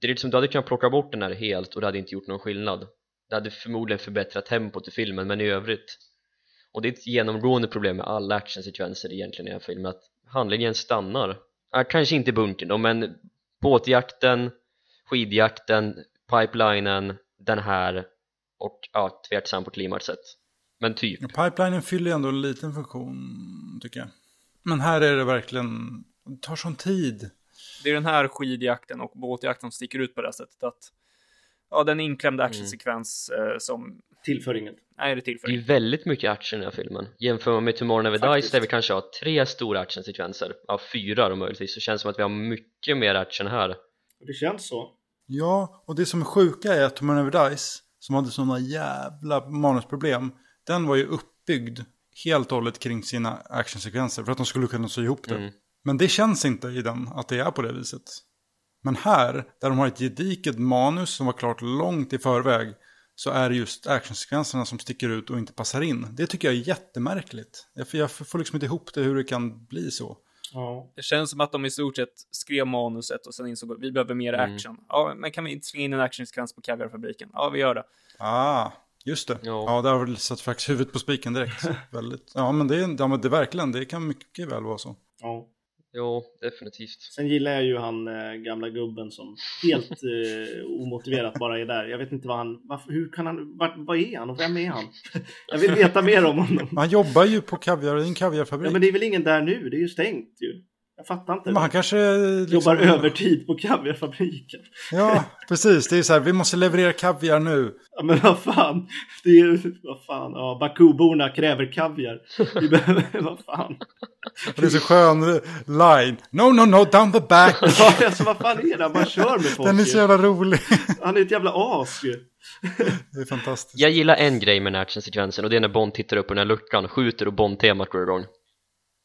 Det är liksom du hade kunnat plocka bort den här helt och det hade inte gjort någon skillnad. Det hade förmodligen förbättrat tempot i filmen men i övrigt. Och det är ett genomgående problem med alla actionsekvenser egentligen i den här filmen att handlingen stannar. Ja, kanske inte i bunkern då men båtjakten, skidjakten, pipelinen, den här och ja, tveksam på klimatet men typ Pipelinen fyller ju ändå en liten funktion, tycker jag. Men här är det verkligen, det tar sån tid. Det är den här skidjakten och båtjakten som sticker ut på det här sättet att ja, den inklämda actionsekvens eh, som Tillför inget. nej, det är till för det är väldigt mycket action i den här filmen jämför man med Tomorrow Never Dies Faktiskt. där vi kanske har tre stora actionsekvenser ja fyra då möjligtvis så känns det som att vi har mycket mer action här det känns så. Ja, och det som är sjuka är att Tomorrow Never Dies, som hade sådana jävla manusproblem, den var ju uppbyggd helt och hållet kring sina actionsekvenser för att de skulle kunna sy ihop det. Mm. Men det känns inte i den att det är på det viset. Men här, där de har ett gediget manus som var klart långt i förväg, så är det just actionsekvenserna som sticker ut och inte passar in. Det tycker jag är jättemärkligt. Jag, jag får liksom inte ihop det hur det kan bli så. Ja. Det känns som att de i stort sett skrev manuset och sen insåg att vi behöver mer Mm. action. Ja, men kan vi inte slänga in en actionsekvens på kaviarfabriken? Ja, vi gör det. Ah, just det. Ja. Ja, där har väl satt faktiskt huvudet på spiken direkt. Väldigt. Ja, men det, är- ja, men det verkligen, det kan mycket väl vara så. ja. Jo, definitivt. Sen gillar jag ju han eh, gamla gubben som helt eh, omotiverat bara är där. Jag vet inte vad han, varför, hur kan han, var, vad är han och vem är han? Jag vill veta mer om honom. Han jobbar ju på kaviar, är en kaviarfabrik. Ja, men det är väl ingen där nu, det är ju stängt ju. Jag fattar inte. Men han kanske... Liksom, Jobbar övertid på kaviarfabriken. Ja, precis. Det är så här, vi måste leverera kaviar nu. Ja, men vad fan. Det är vad fan. Ja, Bakuborna kräver kaviar. Vi behöver, vad fan. Och det är så skön line. No, no, no, down the back. Ja, alltså vad fan är det? Bara kör med folk. Den är så jävla rolig. Han är ett jävla as ju. Det är fantastiskt. Jag gillar en grej med den här actionsekvensen och det är när Bond tittar upp på den här luckan, skjuter och Bond-temat går igång.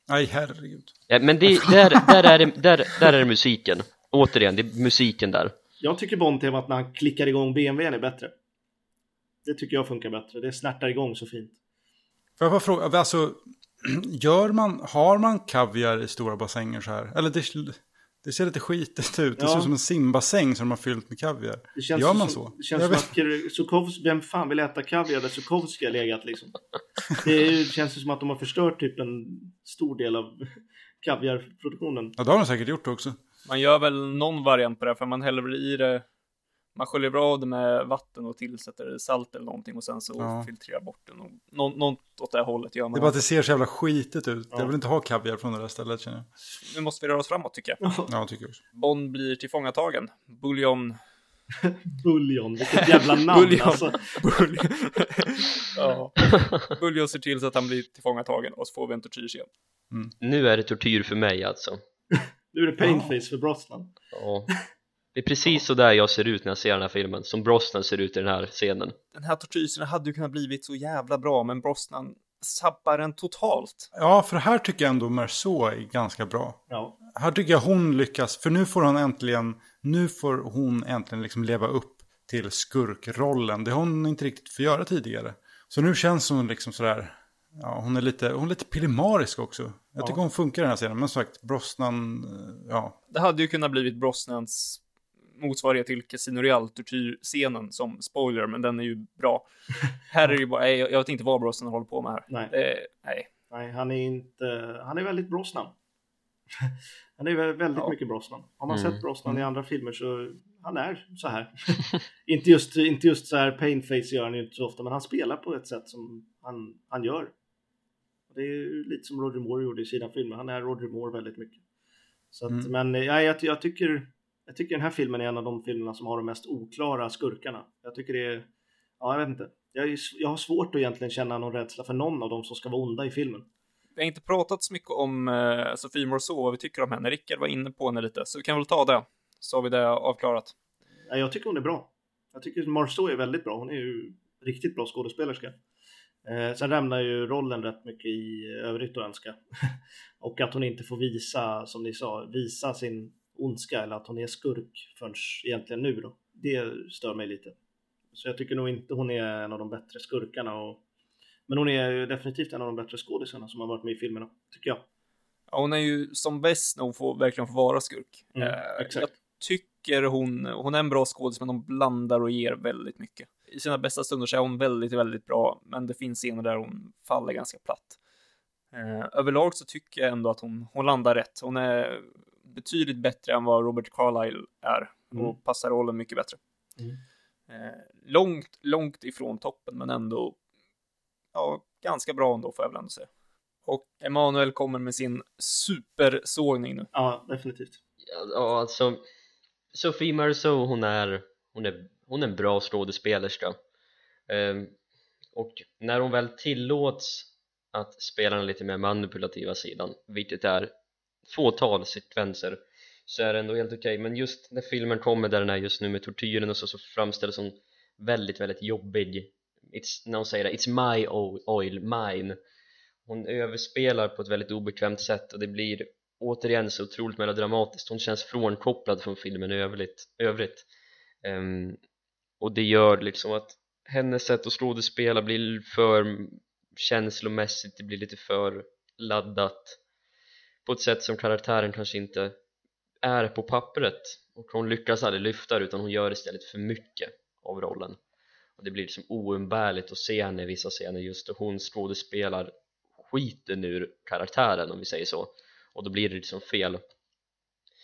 Nej, herregud. Ja, men det, där, där, är det, där, där är det musiken. Återigen, det är musiken där. Jag tycker Bond-temat när han klickar igång BMWn är bättre. Det tycker jag funkar bättre. Det snärtar igång så fint. Får jag bara fråga, alltså, gör man, har man kaviar i stora bassänger så här? Eller det, det ser lite skitigt ut. Det Ja. ser ut som en simbassäng som de har fyllt med kaviar. Det känns Gör som, man så? Det känns Jag som att Kir- Sukovs, vem fan vill äta kaviar där Sukovski har legat liksom? Det är, känns ju som att de har förstört typ en stor del av kaviarproduktionen. Ja, det har de säkert gjort också. Man gör väl någon variant på det, för man häller väl i det, man sköljer av det med vatten och tillsätter salt eller någonting och sen så Ja. filtrerar bort den. Och nå, något åt det här hållet gör Det är man. bara att det ser så jävla skitigt ut. Ja. Jag vill inte ha kaviar från det där stället känner jag. Nu måste vi röra oss framåt tycker jag. Ja, tycker jag också. Bond blir tillfångatagen. Bullion. Buljon, vilket jävla namn Buljon. alltså. Bullion. ja. Bullion ser till så att han blir tillfångatagen och så får vi en tortyrscen. Nu är det tortyr för mig alltså. Nu är det painface för Brosnan. Ja. Det är precis så där jag ser ut när jag ser den här filmen, som Brosnan ser ut i den här scenen. Den här tortyrscenen hade ju kunnat blivit så jävla bra, men Brosnan sabbar den totalt. Ja, för här tycker jag ändå Marceau är ganska bra. Ja. Här tycker jag hon lyckas, för nu får hon äntligen, nu får hon äntligen liksom leva upp till skurkrollen. Det har hon inte riktigt fått göra tidigare. Så nu känns hon liksom sådär, ja hon är lite, hon är lite pillemarisk också. Jag tycker hon funkar i den här scenen, men som sagt, Brosnan, eh, ja. Det hade ju kunnat blivit Brosnans motsvarighet till Casino Real tortyrscenen som spoiler, men den är ju bra. här är det ju bara, nej, jag vet inte vad Brosnan håller på med här. Nej. Eh, nej. Nej, han är inte, han är väldigt Brosnan. Han är vä- väldigt Ja. mycket Brosnan. Har man Mm. sett Brosnan i andra filmer så han är så här. inte, just, inte just så här painface gör han ju inte så ofta, men han spelar på ett sätt som han, han gör. Det är ju lite som Roger Moore gjorde i sina filmer. Han är Roger Moore väldigt mycket. Så att, Mm. Men ja, jag, jag, tycker, jag tycker den här filmen är en av de filmerna som har de mest oklara skurkarna. Jag tycker det är, ja jag vet inte. Jag, är, jag har svårt att egentligen känna någon rädsla för någon av dem som ska vara onda i filmen. Vi har inte pratat så mycket om eh, Sofie Morceau, vad vi tycker om henne. Rickard var inne på henne lite, så vi kan väl ta det. Så har vi det avklarat. Ja, jag tycker hon är bra. Jag tycker Marceau är väldigt bra. Hon är ju riktigt bra skådespelerska. Eh, sen lämnar ju rollen rätt mycket i övrigt att önska. och att hon inte får visa, som ni sa, visa sin ondska eller att hon är skurk förrän egentligen nu då. Det stör mig lite. Så jag tycker nog inte hon är en av de bättre skurkarna. Och... Men hon är ju definitivt en av de bättre skådisarna som har varit med i filmerna, tycker jag. Ja, hon är ju som bäst när hon får, verkligen får vara skurk. Mm, Eh, exakt. Jag tycker hon, hon är en bra skådis, men hon blandar och ger väldigt mycket. I sina bästa stunder så är hon väldigt, väldigt bra, men det finns scener där hon faller ganska platt. Eh, överlag så tycker jag ändå att hon, hon landar rätt. Hon är betydligt bättre än vad Robert Carlyle är och Mm. passar rollen mycket bättre. Mm. Eh, långt, långt ifrån toppen, men ändå ja, ganska bra ändå får jag väl ändå säga. Och Emanuel kommer med sin supersågning nu. Ja, definitivt. Ja, Ja, alltså Sophie Marceau, hon är, hon är, hon är en bra skådespelerska Ehm, och när hon väl tillåts att spela den lite mer manipulativa sidan vilket är fåtal sekvenser så är det ändå helt okej. Men just när filmen kommer där den är just nu med tortyren och så, så framställs hon väldigt, väldigt jobbig. It's, när hon säger det, it's my oil, mine. Hon överspelar på ett väldigt obekvämt sätt och det blir återigen så otroligt melodramatiskt. Hon känns frånkopplad från filmen i övrigt, övrigt. Um, och det gör liksom att hennes sätt att skådespela blir för känslomässigt, det blir lite för laddat på ett sätt som karaktären kanske inte är på pappret. Och hon lyckas aldrig lyfta det utan hon gör istället för mycket av rollen. Och det blir liksom oumbärligt att se henne i vissa scener just då hon skådespelar skiten ur karaktären om vi säger så. Och då blir det liksom fel.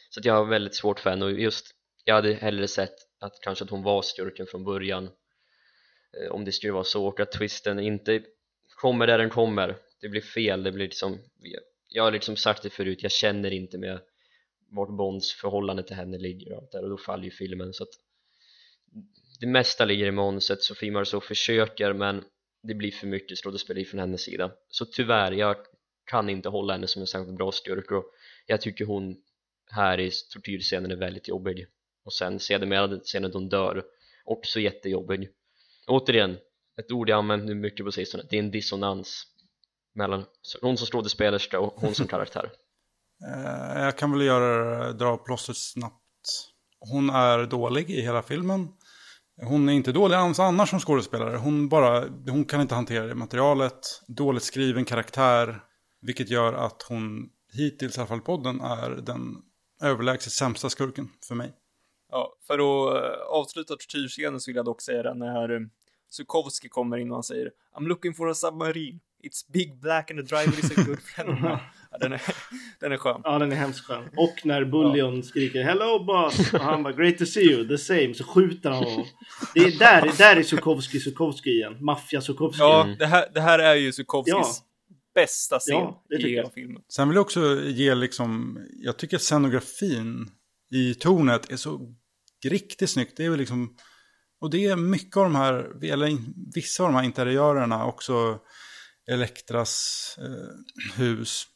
Så att jag har väldigt svårt för henne och just jag hade hellre sett att kanske att hon var skurken från början. Eh, om det skulle vara så och att twisten inte kommer där den kommer. Det blir fel, det blir liksom jag har liksom sagt det förut, jag känner inte med vart Bonds förhållande till henne ligger och, allt där, och då faller ju filmen så att det mesta ligger i manuset, Sofie Marceau försöker men det blir för mycket skådespeleri från hennes sida. Så tyvärr, jag kan inte hålla henne som en särskilt bra skurk och jag tycker hon här i tortyrscenen är väldigt jobbig. Och sen sedermera scenen hon dör också jättejobbig. Återigen, ett ord jag använt nu mycket på sistone det är en dissonans mellan hon som skådespelerska och hon som karaktär Eh, Jag kan väl göra, dra plåstret snabbt. Hon är dålig i hela filmen. Hon är inte dålig alls annars som skådespelare. Hon, bara, hon kan inte hantera det materialet. Dåligt skriven karaktär. Vilket gör att hon hittills, i alla fall podden, är den överlägset sämsta skurken för mig. Ja, för att eh, avsluta tortyrscenen så vill jag dock säga det när eh, Sukowski kommer in och han säger I'm looking for a submarine. It's big black and the driver is a good friend. ja, den, är, den är skön. Ja, den är hemskt skön. Och när Bullion skriker Hello boss! Och han bara Great to see you, the same. Så skjuter han honom. Det är där, där är Sukowski Sukowski igen. Maffia Sukowski. Ja, det här, det här är ju Sukowskis Ja. bästa scen Ja, det i hela filmen. Sen vill jag också ge liksom, jag tycker scenografin i tornet är så riktigt snyggt. Det är väl liksom, och det är mycket av de här, eller vissa av de här interiörerna, också Elektras eh, hus.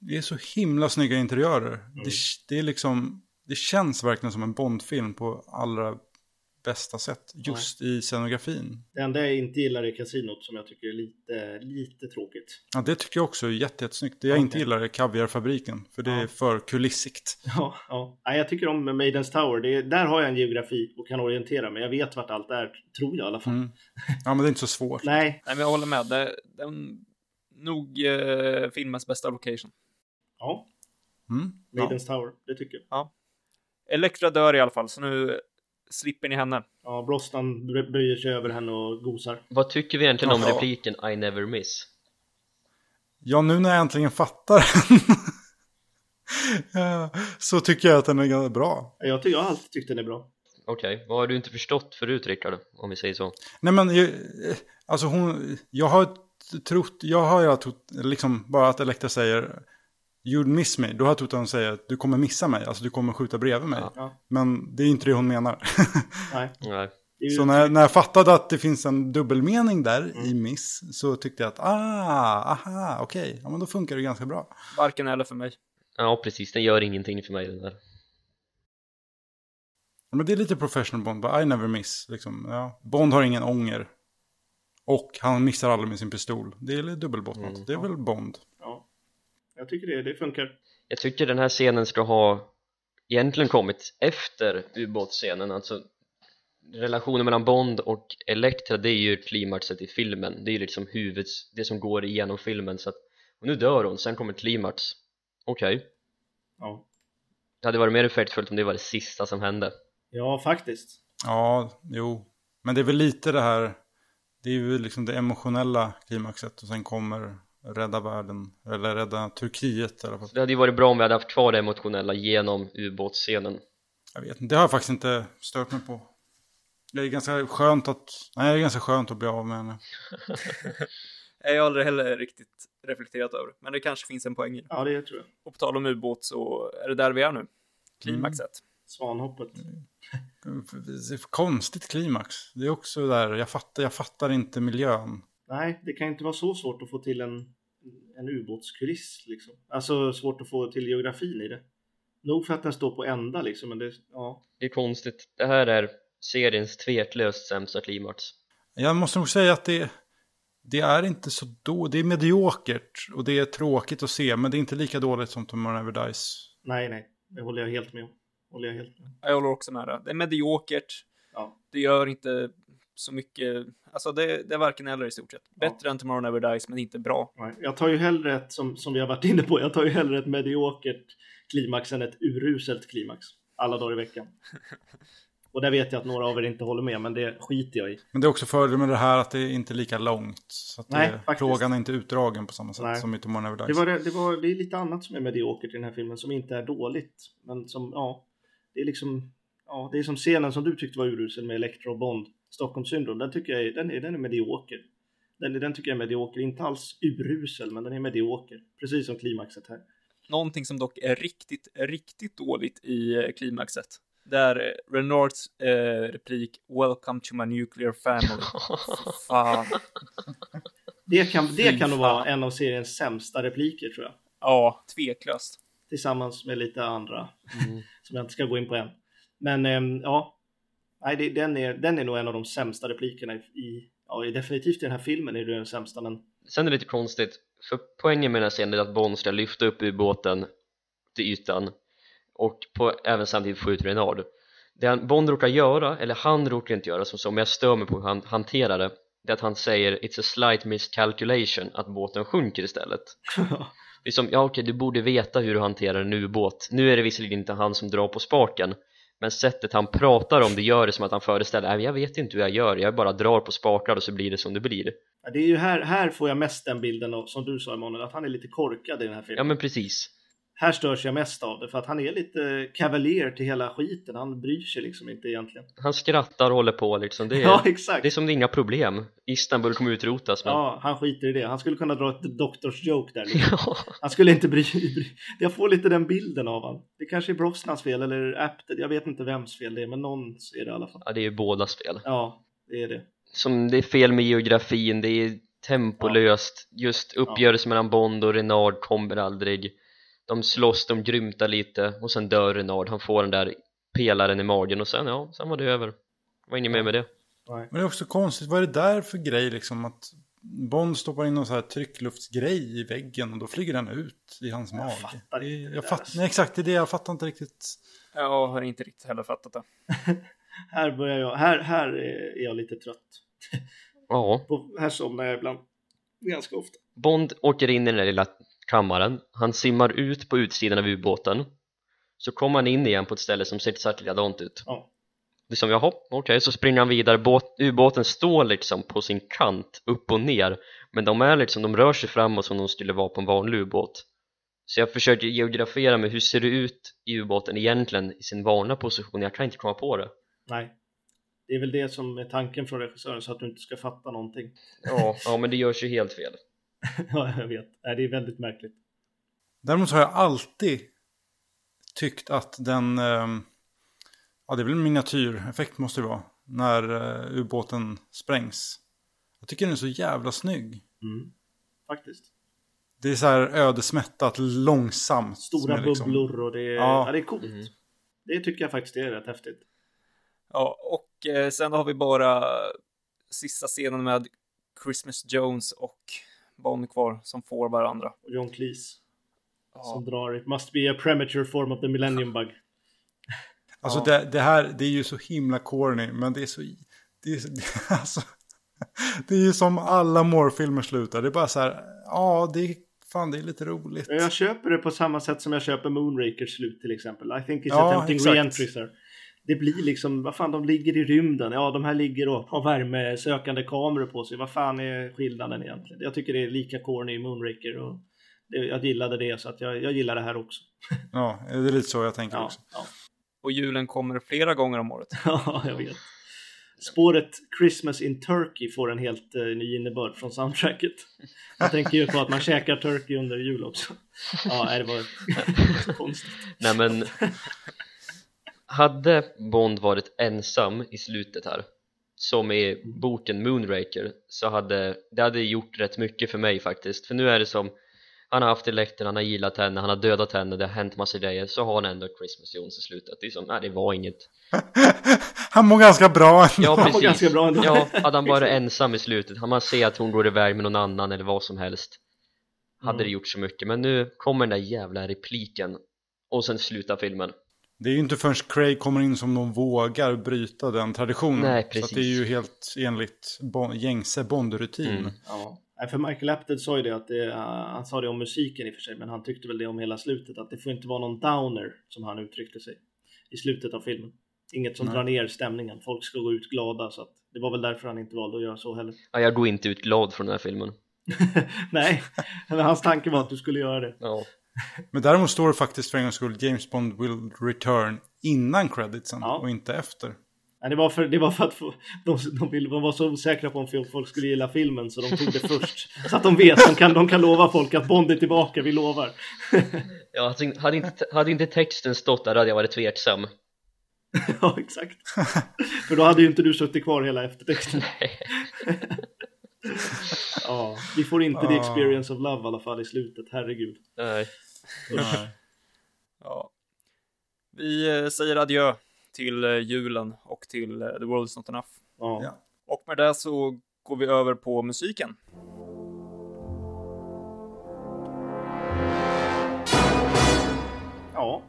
Det är så himla snygga interiörer. Det, det är liksom, det känns verkligen som en Bondfilm på allra bästa sätt, just i scenografin. Det enda jag inte gillar är kasinot som jag tycker är lite, lite tråkigt. Ja, det tycker jag också är jätte, jättesnyggt. Det jag inte Okej. gillar är kaviarfabriken, för det är Ja. för kulissigt. Ja, ja. Nej, jag tycker om Maidens Tower. Det är, där har jag en geografi och kan orientera mig. Jag vet vart allt är, tror jag i alla fall. Mm. Ja, men det är inte så svårt. Nej, Nej, men jag håller med. Det, den nog eh, filmens bästa location. ja. Mm. Ja. Maidens Tower, det tycker jag. Elektra dör i alla fall, så nu slipper ni henne. Ja, Brosnan bö- böjer sig över henne och gosar. Vad tycker vi egentligen om Jaha. repliken I never miss? Ja, nu när jag äntligen fattar den. ja, så tycker jag att den är ganska bra. Jag, tycker, jag har alltid tyckt den är bra. Okej, vad har du inte förstått förut Rickard? Om vi säger så Nej, men jag, alltså hon, jag har trott, jag har ju trott, liksom bara att Elektra säger You'd miss me, då har jag trott att hon säger att du kommer missa mig, alltså du kommer skjuta bredvid mig. Ja. Men det är inte det hon menar. Nej. Nej, så när, när jag fattade att det finns en dubbelmening där Mm. i miss så tyckte jag att ah, aha, okej, ja men då funkar det ganska bra. Varken eller för mig. ja precis, den gör ingenting för mig den där Ja, Men det är lite professional Bond, but I never miss. Liksom. Ja. Bond har ingen ånger. Och han missar aldrig med sin pistol. Det är lite dubbelbottnat. Mm. Det är väl Bond. Ja. Jag tycker det, det funkar. Jag tycker den här scenen ska ha egentligen kommit efter ubåtsscenen, alltså relationen mellan Bond och Elektra det är ju klimaxet i filmen, det är ju liksom huvuds, det som går igenom filmen så att och nu dör hon, sen kommer klimax okej, Ja. det hade varit mer effektfullt om det var det sista som hände ja, faktiskt. Ja, jo. Men det är väl lite det här. Det är ju liksom det emotionella klimaxet. Och sen kommer rädda världen. Eller rädda Turkiet i alla fall. så det hade ju varit bra om vi hade haft kvar det emotionella genom ubåtsscenen Jag vet inte. Det har jag faktiskt inte stört mig på. Det är ganska skönt att. Nej, det är ganska skönt att bli av med henne. Jag har aldrig heller riktigt reflekterat över men det kanske finns en poäng i det. Ja, det tror jag. Och på tal om ubåt så är det där vi är nu. Klimaxet. Svanhoppet. Det är konstigt klimax. Det är också där. Jag fattar, jag fattar inte miljön. Nej, det kan inte vara så svårt att få till en, en ubåtskuliss liksom. Alltså svårt att få till geografin i det. Nog för att den står på ända liksom, men det, ja. det är konstigt, det här är seriens tveklöst sämsta klimax Jag måste nog säga att det, det är inte så då. Det är mediokert och det är tråkigt att se. Men det är inte lika dåligt som Tomorrow Never Dies. Nej, nej, det håller jag helt med om. Håller jag helt med. Jag håller också med det. Det är mediokert. Ja. Det gör inte så mycket. Alltså det, det är varken eller i stort sett. Bättre än Tomorrow Never Dies, men inte bra. Jag tar ju hellre ett, som, som vi har varit inne på, jag tar ju hellre ett mediokert klimax än ett uruselt klimax. Alla dagar i veckan. Och där vet jag att några av er inte håller med, men det skiter jag i. Men det är också fördel med det här att det är inte lika långt. Så att Nej, det, faktiskt. plågan är inte utdragen på samma sätt Nej. som i Tomorrow Never Det, Dies. var, det, det, var, det är lite annat som är mediokert i den här filmen som inte är dåligt. Men som, ja, det är liksom, ja, det är som scenen som du tyckte var urusel med Electra och Bond, Stockholm syndrom, den tycker jag är, den är, den är medioker. Den, den tycker jag är medioker, inte alls urusel, men den är medioker. Precis som klimaxet här. Någonting som dock är riktigt, riktigt dåligt i eh, klimaxet. Där eh, Renards eh, replik “Welcome to my nuclear family”. Fan. Det kan, det kan nog vara en av seriens sämsta repliker tror jag. Ja, tveklöst. Tillsammans med lite andra Mm. som jag inte ska gå in på än. Men ehm, ja, nej, det, den, är, den är nog en av de sämsta replikerna i, ja, definitivt i den här filmen är det den sämsta, men Sen är det lite konstigt, för poängen med den här scenen är att Bond ska lyfta upp ubåten till ytan och på, även samtidigt få ut Renard. Det han, Bond råkar göra, eller han råkar inte göra som så, men jag stör mig på hur han hanterar det, det är att han säger “It's a slight miscalculation” att båten sjunker istället. Det är som, ja okej, du borde veta hur du hanterar en ubåt. Nu är det visserligen inte han som drar på spaken, men sättet han pratar om det gör det som att han föreställer "Nej, jag vet inte hur jag gör, jag bara drar på spakar och så blir det som det blir. Ja, Det är ju här, här får jag mest den bilden av, som du sa Emanuel, att han är lite korkad i den här filmen. Ja men precis. Här störs jag mest av det för att han är lite kavaljer till hela skiten. Han bryr sig liksom inte egentligen. Han skrattar och håller på liksom, det är, Ja, exakt. det är som det är inga problem. Istanbul kommer utrotas men Ja, han skiter i det. Han skulle kunna dra ett doktors joke där. Liksom. Ja. Han skulle inte bry, bry Jag får lite den bilden av han. Det kanske är Brosnans fel eller Apted. Jag vet inte vems fel det är, men någons är det i alla fall. ja, det är ju bådas fel. Ja, det är det. Som det är fel med geografin, det är tempolöst, just uppgörelsen mellan Bond och Renard kommer aldrig. De slåss, de grymtar lite och sen dör Renard, han får den där pelaren i magen och sen, ja, sen var det över. Var inget mer med det. Men det är också konstigt, vad är det där för grej liksom att Bond stoppar in någon så här tryckluftsgrej i väggen och då flyger den ut i hans mage. fattar Det inte jag där, fatt, alltså. nej, exakt, det är det jag fattar inte riktigt. Jag har inte riktigt heller fattat det. Här börjar jag. Här, här är jag lite trött. Ja, På, här somnar jag ibland. Ganska ofta. Bond åker in i den där lilla kammaren, han simmar ut på utsidan av ubåten. Så kommer han in igen på ett ställe som ser exakt likadant ut. Ja. Som, jaha, okej, så springer han vidare, Båt, ubåten står liksom på sin kant upp och ner. Men de är liksom, de rör sig framåt som de skulle vara på en vanlig ubåt. Så jag försöker geografera med hur ser det ut i ubåten egentligen i sin vanliga position, jag kan inte komma på det. Nej. Det är väl det som är tanken från regissören så att du inte ska fatta någonting. Ja, ja men det görs ju helt fel ja, jag vet. Nej, det är väldigt märkligt. Däremot har jag alltid tyckt att den, ehm, ja det är väl en miniatyreffekt måste det vara, när eh, ubåten sprängs. Jag tycker den är så jävla snygg. Mm. Faktiskt. Det är så här ödesmättat, långsamt. Stora liksom- bubblor och det är, Ja. ja. det är coolt. Mhm. Det tycker jag faktiskt är rätt häftigt. Ja, och eh, sen har vi bara sista scenen med Christmas Jones och Bond kvar som får varandra. Och John Cleese som Ja, drar It must be a premature form of the millennium bug. Alltså Ja. det, det här, det är ju så himla corny, men det är så... Det är, det, alltså, det är ju som alla Moore-filmer slutar. Det är bara så här, ja, det är, fan, det är lite roligt. Jag köper det på samma sätt som jag köper Moonrakers slut till exempel. I think it's Ja, attempting exakt. re-entry sir. Det blir liksom, vad fan de ligger i rymden. Ja, de här ligger och har värmesökande kameror på sig. Vad fan är skillnaden egentligen? Jag tycker det är lika corny i Moonraker och det, jag gillade det så att jag, jag gillar det här också. Ja, det är lite så jag tänker Ja, också. ja. och julen kommer flera gånger om året. ja, jag vet. Spåret Christmas in Turkey får en helt eh, ny innebörd från soundtracket. Jag tänker ju på att man käkar turkey under jul också. Ja, det var så konstigt. Nej men Hade Bond varit ensam i slutet här Som i boken Moonraker Så hade det hade gjort rätt mycket för mig faktiskt För nu är det som Han har haft Elektra, han har gillat henne, han har dödat henne Det har hänt massa grejer Så har han ändå Christmas Jones i slutet Det är som, nej det var inget Han mår ganska bra ändå. Ja var precis ganska bra ändå. Ja, hade han varit ensam i slutet Hade man se att hon går iväg med någon annan eller vad som helst Hade Mm. det gjort så mycket Men nu kommer den där jävla repliken Och sen slutar filmen Det är ju inte förrän Craig kommer in som de vågar bryta den traditionen. Nej, Så precis. att det är ju helt enligt bon- gängse Bond-rutin. Mm. Ja, för Michael Apted sa ju det att det, uh, han sa det om musiken i och för sig, men han tyckte väl det om hela slutet att det får inte vara någon downer som han uttryckte sig i slutet av filmen. Inget som Nej. drar ner stämningen. Folk ska gå ut glada så att det var väl därför han inte valde att göra så heller. Ja, jag går inte ut glad från den här filmen. Nej, men hans tanke var att du skulle göra det. Ja, Men däremot står det faktiskt för en gångs skull James Bond will return innan creditsen Ja. och inte efter. Nej, det, var för, det var för att få, de, de, ville, de var så osäkra på om folk skulle gilla filmen så de tog det först. Så att de vet, de kan, de kan lova folk att Bond är tillbaka, vi lovar. ja alltså, hade, inte, hade inte texten stått där hade jag varit tveksam. ja, exakt. För då hade ju inte du suttit kvar hela eftertexten. ja, vi får inte the Ah. experience of love i alla fall i slutet, herregud. Nej. Nej. Ja. Vi eh, säger adjö till eh, julen och till eh, The World Is Not Enough. Ja. Ja. Och med det så går vi över på musiken. Ja,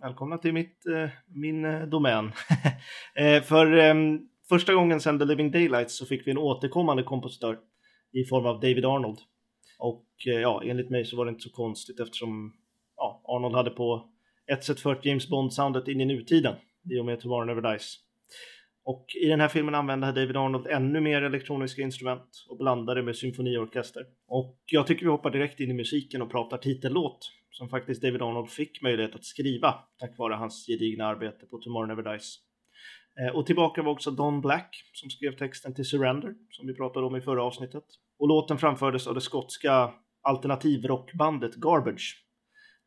välkomna till mitt, min domän. för ehm, första gången sedan The Living Daylights så fick vi en återkommande kompositör i form av David Arnold. Och eh, ja, enligt mig så var det inte så konstigt eftersom ja, Arnold hade på ett sätt fört James Bond-soundet in i nutiden i och med Tomorrow Never Dies. Och i den här filmen använde David Arnold ännu mer elektroniska instrument och blandade med symfoniorkester. Och jag tycker vi hoppar direkt in i musiken och pratar titellåt som faktiskt David Arnold fick möjlighet att skriva tack vare hans gedigna arbete på Tomorrow Never Dies. Eh, och tillbaka var också Don Black som skrev texten till Surrender som vi pratade om i förra avsnittet. Och låten framfördes av det skotska alternativrockbandet Garbage.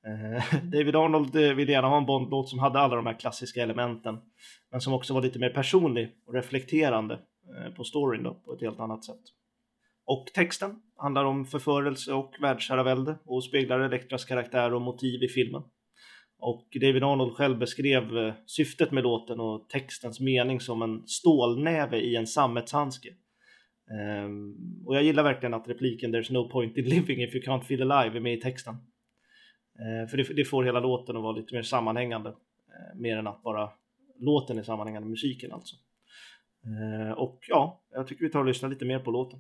Eh, David Arnold eh, ville gärna ha en Bond-låt som hade alla de här klassiska elementen men som också var lite mer personlig och reflekterande på storyn då, på ett helt annat sätt. Och texten handlar om förförelse och världsherravälde och speglar Elektras karaktär och motiv i filmen. Och David Arnold själv beskrev eh, syftet med låten och textens mening som en stålnäve i en sammetshandske. Ehm, och jag gillar verkligen att repliken “There's no point in living if you can't feel alive” är med i texten. Ehm, för det, det får hela låten att vara lite mer sammanhängande. Eh, mer än att bara låten är sammanhängande musiken alltså. Ehm, och ja, jag tycker vi tar och lyssnar lite mer på låten.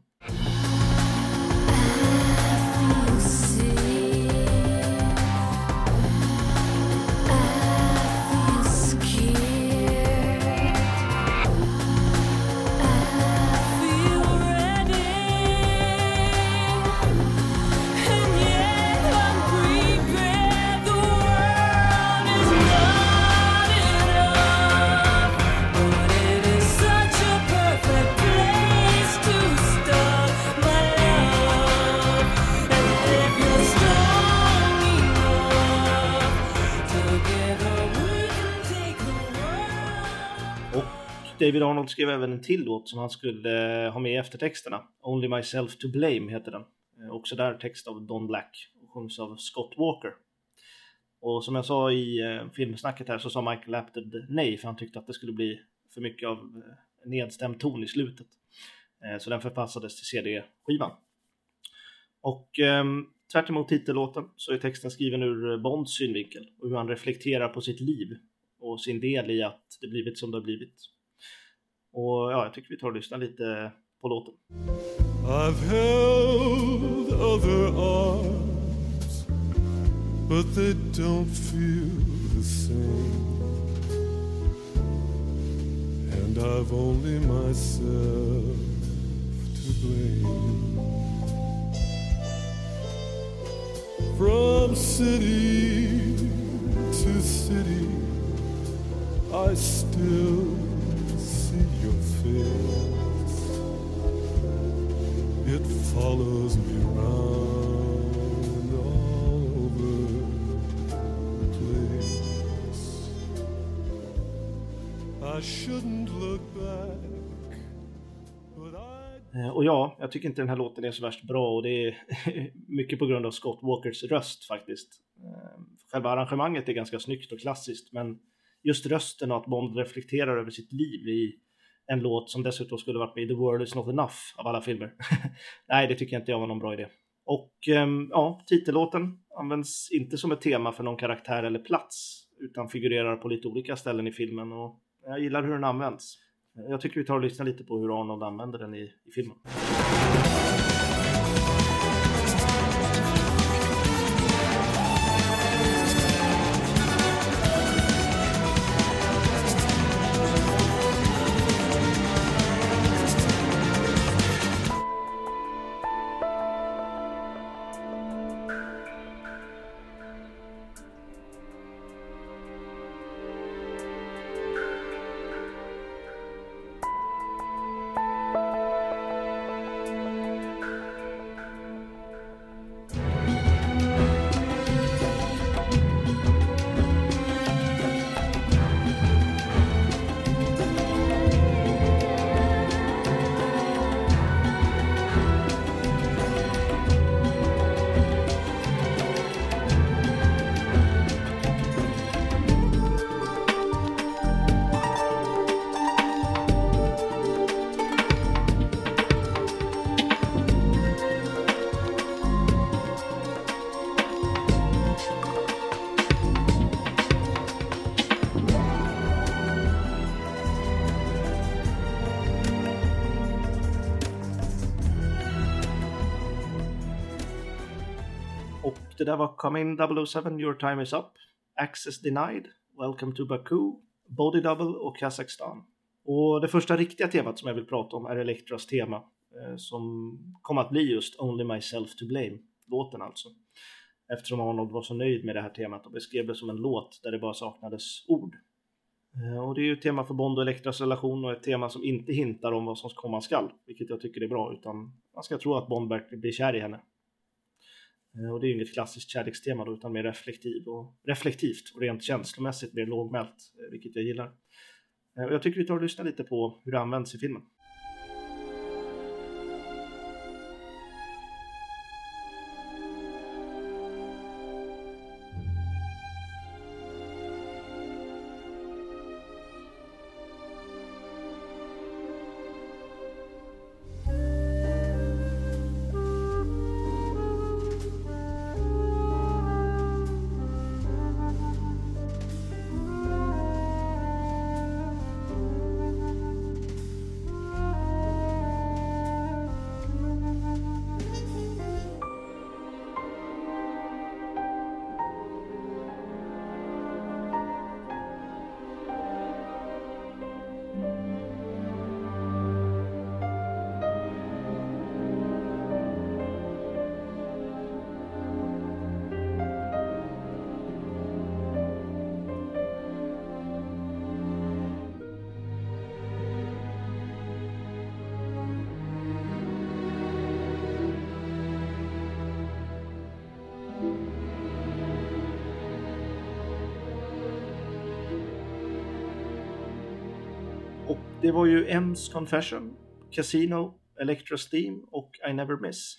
David Arnold skrev även en till låt som han skulle eh, ha med i eftertexterna. Only Myself to Blame heter den. Eh, också där text av Don Black och sjungs av Scott Walker. Och som jag sa i eh, filmsnacket här så sa Michael Apted nej för han tyckte att det skulle bli för mycket av nedstämd ton i slutet. Så den förpassades till CD-skivan. Och ehm, tvärt emot titellåten så är texten skriven ur Bonds synvinkel och hur han reflekterar på sitt liv och sin del i att det blivit som det har blivit. Och ja, jag tycker vi tar och lyssnar lite på låten. I've held other arms, but they don't feel the same. And I've only myself to blame. From city to city, I still see your face. It follows me round all over the place. I shouldn't look back, but I Och ja, jag tycker inte den här låten är så värst bra och det är mycket på grund av Scott Walkers röst faktiskt. Eh, själva arrangemanget är ganska snyggt och klassiskt men just rösten och att Bond reflekterar över sitt liv i en låt som dessutom skulle varit med i The World Is Not Enough av alla filmer. Nej, det tycker inte jag var någon bra idé. Och ehm, ja, titellåten används inte som ett tema för någon karaktär eller plats utan figurerar på lite olika ställen i filmen och jag gillar hur den används. Jag tycker vi tar och lyssnar lite på hur Arnold använder den i, i filmen. Där var Come In 007, Your Time Is Up, Access Denied, Welcome to Baku, Body Double och Kazakstan. Och det första riktiga temat som jag vill prata om är Elektras tema eh, som kom att bli just Only Myself To Blame, låten alltså. Eftersom Arnold var så nöjd med det här temat och beskrev det som en låt där det bara saknades ord. Eh, och det är ju ett tema för Bond och Elektras relation och ett tema som inte hintar om vad som komma skall, vilket jag tycker är bra, utan man ska tro att Bond verkligen blir kär i henne. Eh, och det är ju inget klassiskt kärlekstema då, utan mer reflektiv och, reflektivt och rent känslomässigt mer lågmält, eh, vilket jag gillar. Eh, och jag tycker vi tar och lyssnar lite på hur det används i filmen. Det var ju M's Confession, Casino, Electra Steam och I Never Miss.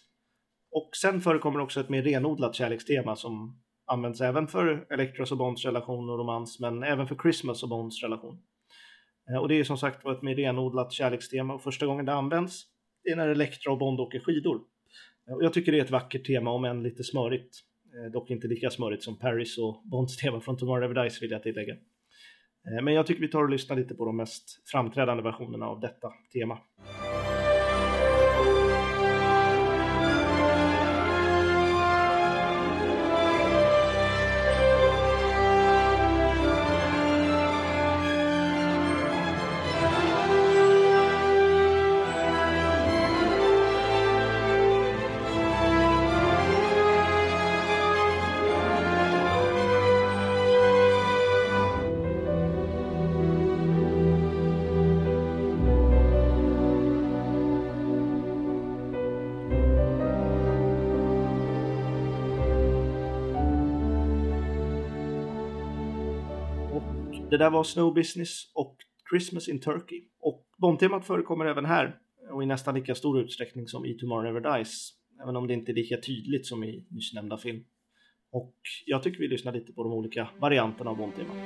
Och sen förekommer också ett mer renodlat kärlekstema som används även för Electras och Bonds relation och romans, men även för Christmas och Bonds relation. Eh, och det är som sagt var ett mer renodlat kärlekstema och första gången det används är när Electra och Bond åker skidor. Eh, och jag tycker det är ett vackert tema, om än lite smörigt. Eh, dock inte lika smörigt som Paris och Bonds tema från Tomorrow Never Dies vill jag tillägga. Eh, men jag tycker vi tar och lyssnar lite på de mest framträdande versionerna av detta tema. Där var Snow Business och Christmas in Turkey. Och Bondtemat förekommer även här och i nästan lika stor utsträckning som i Tomorrow Never Dies. Även om det inte är lika tydligt som i nyss nämnda film. Och jag tycker vi lyssnar lite på de olika varianterna av Bondtemat.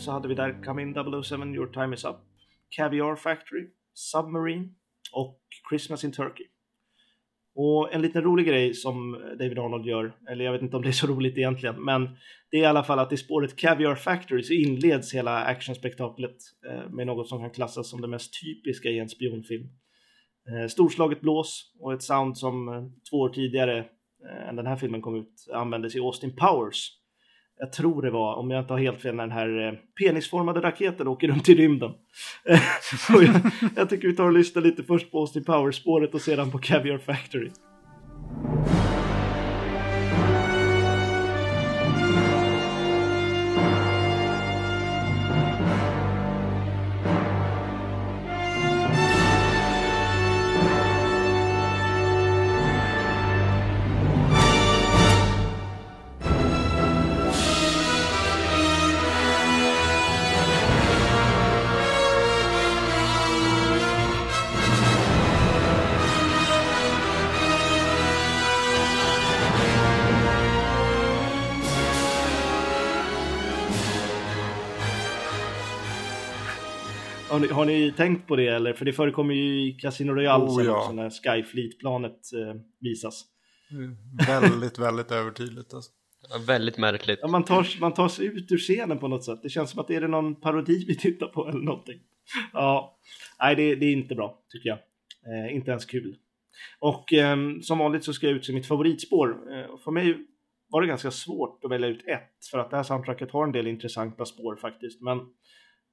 Så hade vi där Come 007, Your Time Is Up, Caviar Factory, Submarine och Christmas in Turkey. Och en liten rolig grej som David Arnold gör, eller jag vet inte om det är så roligt egentligen, men det är i alla fall att i spåret Caviar Factory så inleds hela actionspektaklet eh, med något som kan klassas som det mest typiska i en spionfilm. Eh, storslaget blås och ett sound som eh, två år tidigare än den här filmen kom ut användes i Austin Powers jag tror det var, om jag inte har helt fel, när den här eh, penisformade raketen åker runt i rymden. jag, jag tycker vi tar och lyssnar lite först på Austin Powers-spåret och sedan på Caviar Factory. Ni, har ni tänkt på det eller? För det förekommer ju i Casino Royale Oh, sen ja. också när Skyfleet-planet eh, visas. Väldigt, väldigt övertydligt. Alltså. Ja, Väldigt märkligt. Ja, man, tar, man tar sig ut ur scenen på något sätt. Det känns som att det är det någon parodi vi tittar på eller någonting. Ja, nej det, det är inte bra tycker jag. Eh, inte ens kul. Och ehm, som vanligt så ska jag utse mitt favoritspår. Eh, för mig var det ganska svårt att välja ut ett för att det här soundtracket har en del intressanta spår faktiskt. Men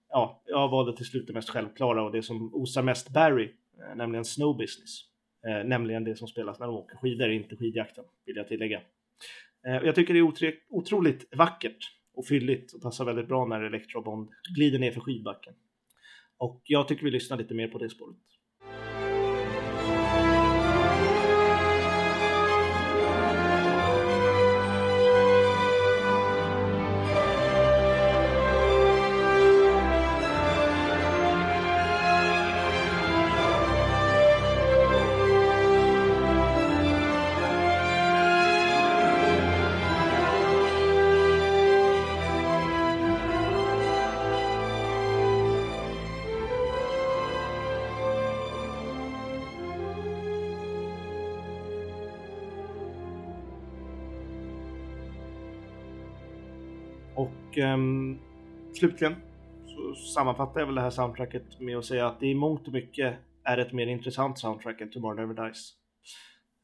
ja, jag valde till slut det mest självklara och det som osar mest Barry, eh, nämligen Snow Business. Eh, nämligen det som spelas när de åker skidor, inte skidjakten, vill jag tillägga. Eh, jag tycker det är otroligt vackert och fylligt och passar väldigt bra när Electrobond glider ner för skidbacken. Och jag tycker vi lyssnar lite mer på det spåret. Och slutligen så sammanfattar jag väl det här soundtracket med att säga att det i mångt och mycket är ett mer intressant soundtrack än Tomorrow Never Dies.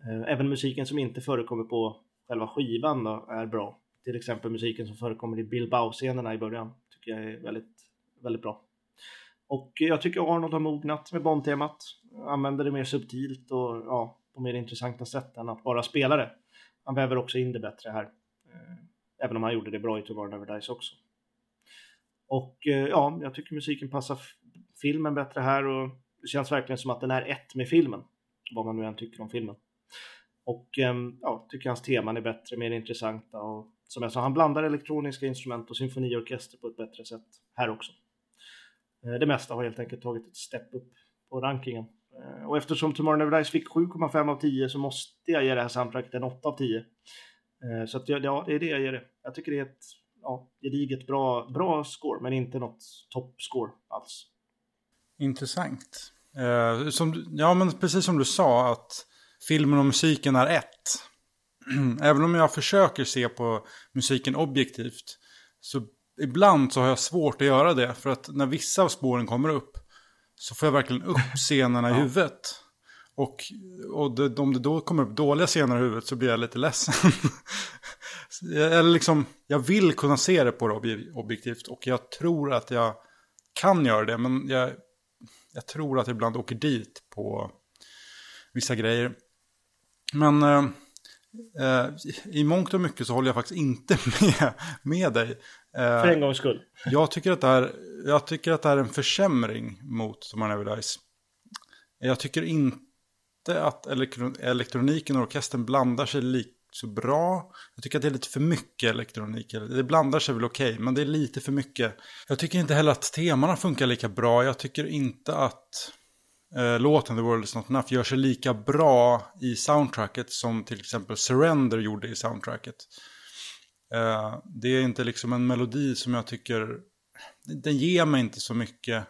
Uh, Även musiken som inte förekommer på själva skivan då, är bra. Till exempel musiken som förekommer i Bilbao-scenerna i början tycker jag är väldigt, väldigt bra. Och jag tycker Arnold har mognat med Bond-temat. Använder det mer subtilt och ja, på mer intressanta sätt än att bara spela det. Han väver också in det bättre här. Ehm, Även om han gjorde det bra i Tomorrow Never Dies också. Och eh, ja, jag tycker musiken passar filmen bättre här och det känns verkligen som att den är ett med filmen. Vad man nu än tycker om filmen. Och ehm, ja, tycker hans teman är bättre, mer intressanta och som jag sa, han blandar elektroniska instrument och symfoniorkester på ett bättre sätt här också. Eh, det mesta har helt enkelt tagit ett step upp på rankingen. Eh, och eftersom Tomorrow Never Dies fick 7,5 av 10 så måste jag ge det här soundtracket en 8 av 10. Så att ja, det är det jag ger det. Jag tycker det är ett ja, gediget bra, bra score, men inte något toppscore alls. Intressant. Eh, som, ja, men precis som du sa att filmen och musiken är ett. Även om jag försöker se på musiken objektivt så ibland så har jag svårt att göra det. För att när vissa av spåren kommer upp så får jag verkligen upp scenerna i huvudet. Och, och det, om det då kommer upp dåliga scener i huvudet så blir jag lite ledsen. Eller liksom, jag vill kunna se det på det obje- objektivt och jag tror att jag kan göra det. Men jag, jag tror att jag ibland åker dit på vissa grejer. Men eh, eh, i mångt och mycket så håller jag faktiskt inte med, med dig. Eh, För en gångs skull. jag, tycker att det är, jag tycker att det är en försämring mot Tomorrow Never Dies. Jag tycker inte att elektro- elektroniken och orkestern blandar sig lika så bra. Jag tycker att det är lite för mycket elektronik. Det blandar sig väl okej, men det är lite för mycket. Jag tycker inte heller att temana funkar lika bra. Jag tycker inte att eh, låten The World Is Not Enough gör sig lika bra i soundtracket som till exempel Surrender gjorde i soundtracket. Eh, det är inte liksom en melodi som jag tycker, den ger mig inte så mycket.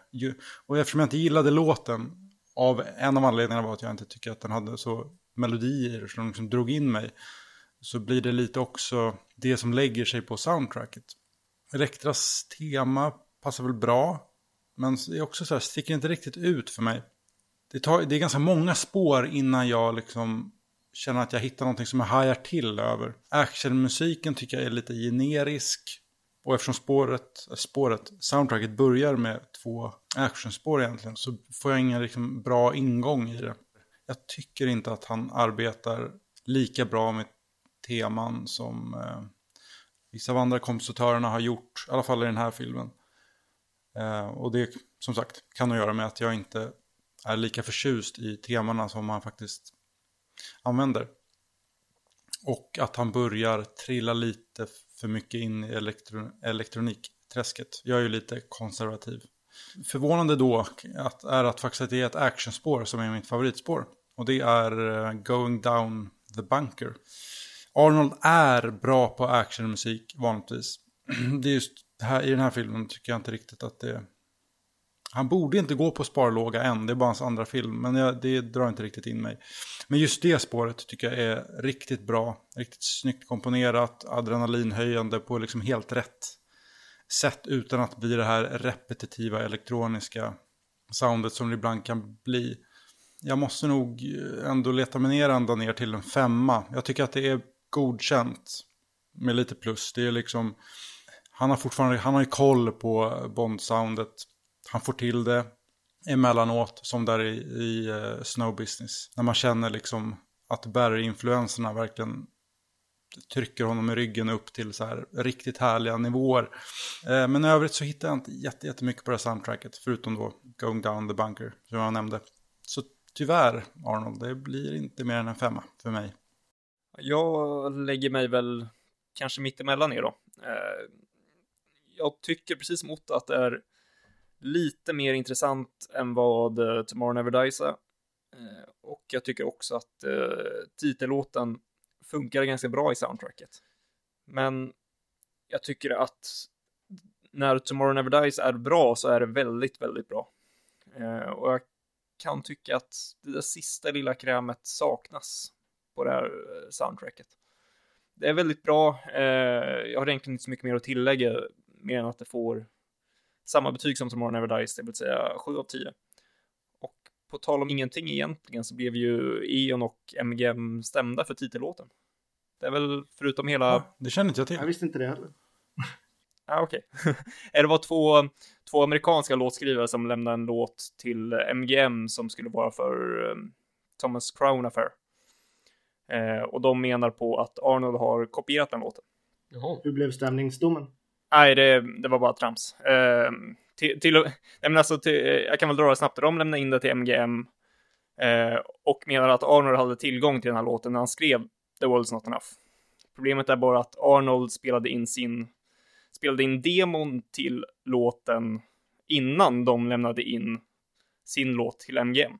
Och eftersom jag inte gillade låten, av en av anledningarna var att jag inte tycker att den hade så melodier som liksom drog in mig, så blir det lite också det som lägger sig på soundtracket. Elektras tema passar väl bra, men det är också så här, sticker inte riktigt ut för mig. Det, tar, det är ganska många spår innan jag liksom känner att jag hittar någonting som jag hajar till över. Actionmusiken tycker jag är lite generisk. Och eftersom spåret, spåret, soundtracket börjar med två actionspår egentligen så får jag ingen liksom bra ingång i det. Jag tycker inte att han arbetar lika bra med teman som eh, vissa av andra kompositörerna har gjort, i alla fall i den här filmen. Eh, och det, som sagt, kan nog att göra med att jag inte är lika förtjust i temana som han faktiskt använder. Och att han börjar trilla lite för mycket in i elektro elektronikträsket. Jag är ju lite konservativ. Förvånande då att, är att faktiskt det är ett actionspår som är mitt favoritspår. Och det är eh, Going Down the Bunker. Arnold är bra på actionmusik vanligtvis. Det är just här, i den här filmen tycker jag inte riktigt att det... Han borde inte gå på sparlåga än, det är bara hans andra film. Men jag, det drar inte riktigt in mig. Men just det spåret tycker jag är riktigt bra. Riktigt snyggt komponerat, adrenalinhöjande på liksom helt rätt sätt. Utan att bli det här repetitiva elektroniska soundet som det ibland kan bli. Jag måste nog ändå leta mig ner ända ner till en femma. Jag tycker att det är godkänt med lite plus. Det är liksom, han har fortfarande, han har ju koll på Bond-soundet. Han får till det emellanåt, som där i, i uh, Snow Business. När man känner liksom att Barry-influenserna verkligen trycker honom i ryggen upp till så här riktigt härliga nivåer. Eh, men i övrigt så hittar jag inte jätte, jättemycket på det här soundtracket, förutom då Going Down the Bunker, som jag nämnde. Så tyvärr, Arnold, det blir inte mer än en femma för mig. Jag lägger mig väl kanske mittemellan er då. Eh, jag tycker precis som Otto att det är lite mer intressant än vad eh, Tomorrow Never Dies är. Eh, och jag tycker också att eh, titellåten funkar ganska bra i soundtracket. Men jag tycker att när Tomorrow Never Dies är bra så är det väldigt, väldigt bra. Eh, och jag kan tycka att det där sista lilla krämet saknas på det här soundtracket. Det är väldigt bra. Jag har egentligen inte så mycket mer att tillägga mer än att det får samma betyg som Tomorrow Never Dies, det vill säga 7 av 10. Och på tal om ingenting egentligen så blev ju E.ON och MGM stämda för titellåten. Det är väl förutom hela... Ja, det känner inte jag till. Jag visste inte det heller. Ja, ah, okej. Okay. det var två, två amerikanska låtskrivare som lämnade en låt till MGM som skulle vara för um, Thomas Crown Affair. Eh, och de menar på att Arnold har kopierat den låten. Jaha. Hur blev stämningsdomen? Nej, det, det var bara trams. Eh, till, till, nej, men alltså till, jag kan väl dra det snabbt. De lämnade in det till MGM eh, och menar att Arnold hade tillgång till den här låten när han skrev The World's Not Enough. Problemet är bara att Arnold spelade in sin spelade in demon till låten innan de lämnade in sin låt till MGM.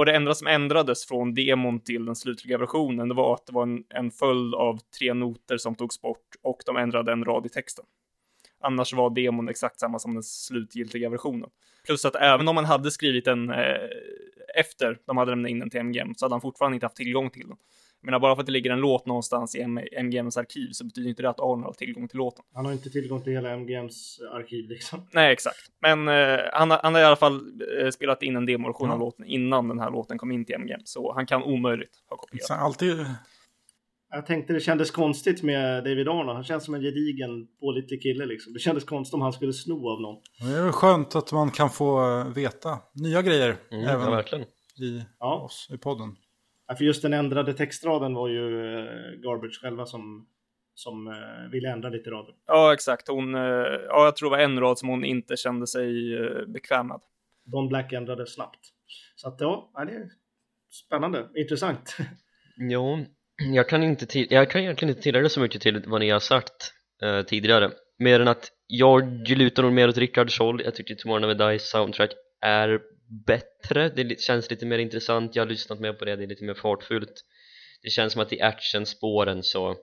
Och det enda som ändrades från demon till den slutliga versionen, det var att det var en, en följd av tre noter som togs bort och de ändrade en rad i texten. Annars var demon exakt samma som den slutgiltiga versionen. Plus att även om man hade skrivit den eh, efter de hade lämnat in den till MGM så hade han fortfarande inte haft tillgång till den. Jag menar, bara för att det ligger en låt någonstans i MGMs arkiv så betyder inte det att Arnold har tillgång till låten. Han har inte tillgång till hela MGMs arkiv liksom. Nej, exakt. Men eh, han, han har i alla fall eh, spelat in en demoversion ja. av låten innan den här låten kom in till MGM. Så han kan omöjligt ha kopierat. Så alltid... Jag tänkte det kändes konstigt med David Arnold. Han känns som en gedigen, pålitlig kille liksom. Det kändes konstigt om han skulle sno av någon. Det är väl skönt att man kan få veta nya grejer. Mm, även ja, verkligen. i Ja. oss, i podden. Ja, för just den ändrade textraden var ju eh, Garbage själva som, som eh, ville ändra lite rader. Ja, exakt. Hon, eh, ja, jag tror det var en rad som hon inte kände sig bekväm med. Don Black ändrade snabbt. Så att ja, ja, det är spännande, intressant. Jo, jag kan, inte till, jag kan egentligen inte tillägga så mycket till vad ni har sagt eh, tidigare. Mer än att jag lutar nog mer åt Rickards håll. Jag tycker Tomorrow Never Dies soundtrack är bättre. Det känns lite mer intressant. Jag har lyssnat mer på det. Det är lite mer fartfullt. Det känns som att i actionspåren så,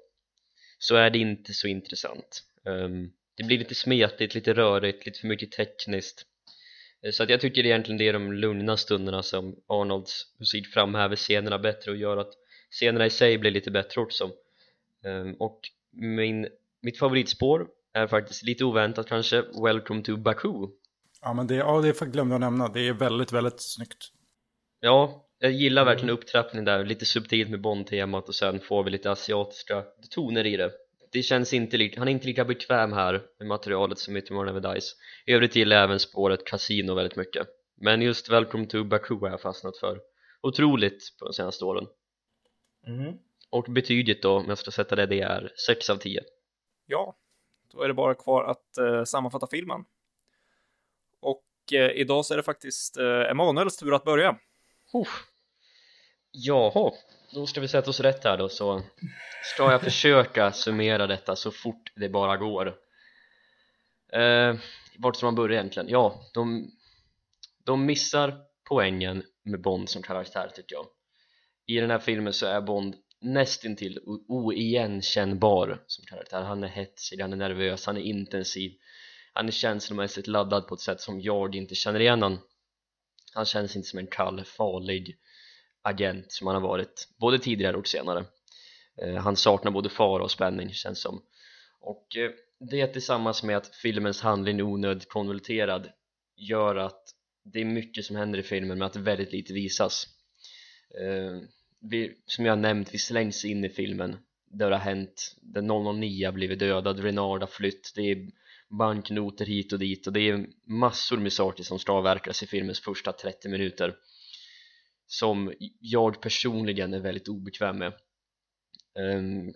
så är det inte så intressant. um, det blir lite smetigt, lite rörigt, lite för mycket tekniskt. Eh, så att jag tycker egentligen det är de lugna stunderna som Arnolds musik framhäver scenerna bättre och gör att scenerna i sig blir lite bättre också um, och min, mitt favoritspår är faktiskt lite oväntat kanske Welcome to Baku Ja, men det, ja, det glömde jag nämna. Det är väldigt, väldigt snyggt. ja, jag gillar verkligen upptrappningen där, lite subtilt med Bond-temat och sen får vi lite asiatiska toner i det det känns inte lika, han är inte lika bekväm här med materialet som i Tomorrow Never Dies i övrigt gillar jag även spåret Casino väldigt mycket men just Welcome to Baku har jag fastnat för otroligt på de senaste åren Mhm. och betyget då, om jag ska sätta det, det är 6 av 10 Ja, då är det bara kvar att eh, sammanfatta filmen. Och eh, idag så är det faktiskt eh, Emanuels tur att börja. Oh. Jaha, då ska vi sätta oss rätt här då så ska jag försöka summera detta så fort det bara går eh, Vart ska man börja egentligen? Ja, de, de missar poängen med Bond som karaktär tycker jag I den här filmen så är Bond nästintill oigenkännbar som karaktär Han är hetsig, han är nervös, han är intensiv han är känslomässigt laddad på ett sätt som jag inte känner igen honom. Han känns inte som en kall, farlig agent som han har varit både tidigare och senare. Eh, han saknar både fara och spänning känns som. Och eh, det tillsammans med att filmens handling är onödigt konvolterad gör att det är mycket som händer i filmen men att väldigt lite visas. Eh, vi, som jag har nämnt, vi slängs in i filmen. Där det har hänt, där 009 har blivit dödad, Renard har flytt, det är banknoter hit och dit och det är massor med saker som ska avverkas i filmens första 30 minuter som jag personligen är väldigt obekväm med. Ehm,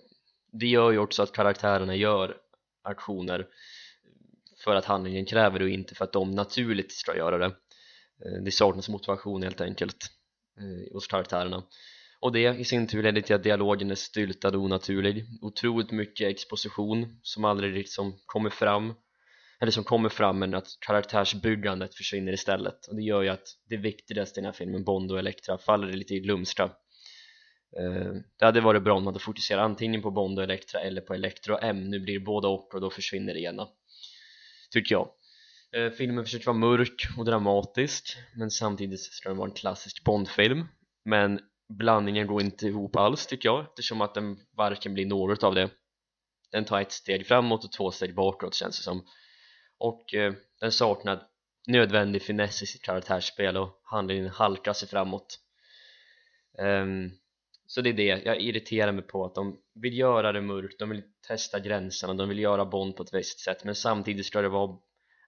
det gör ju också att karaktärerna gör aktioner för att handlingen kräver det och inte för att de naturligt ska göra det. Ehm, det saknas motivation helt enkelt eh, hos karaktärerna och det i sin tur leder till att dialogen är styltad och onaturlig. Otroligt mycket exposition som aldrig liksom kommer fram. Eller som kommer fram men att karaktärsbyggandet försvinner istället. Och det gör ju att det viktigaste i den här filmen, Bond och Elektra, faller lite i glömska. Eh, det hade varit bra om man hade fokuserat antingen på Bond och Elektra eller på Elektra och M. Nu blir det båda och och då försvinner det ena tycker jag. Eh, filmen försöker vara mörk och dramatisk men samtidigt ska den vara en klassisk Bondfilm. Men blandningen går inte ihop alls tycker jag eftersom att den varken blir något av det. Den tar ett steg framåt och två steg bakåt känns det som. Och eh, den saknar nödvändig finess i sitt karaktärsspel och handlingen halkar sig framåt. Um, så det är det, jag irriterar mig på att de vill göra det mörkt, de vill testa gränserna, de vill göra Bond på ett visst sätt men samtidigt ska det vara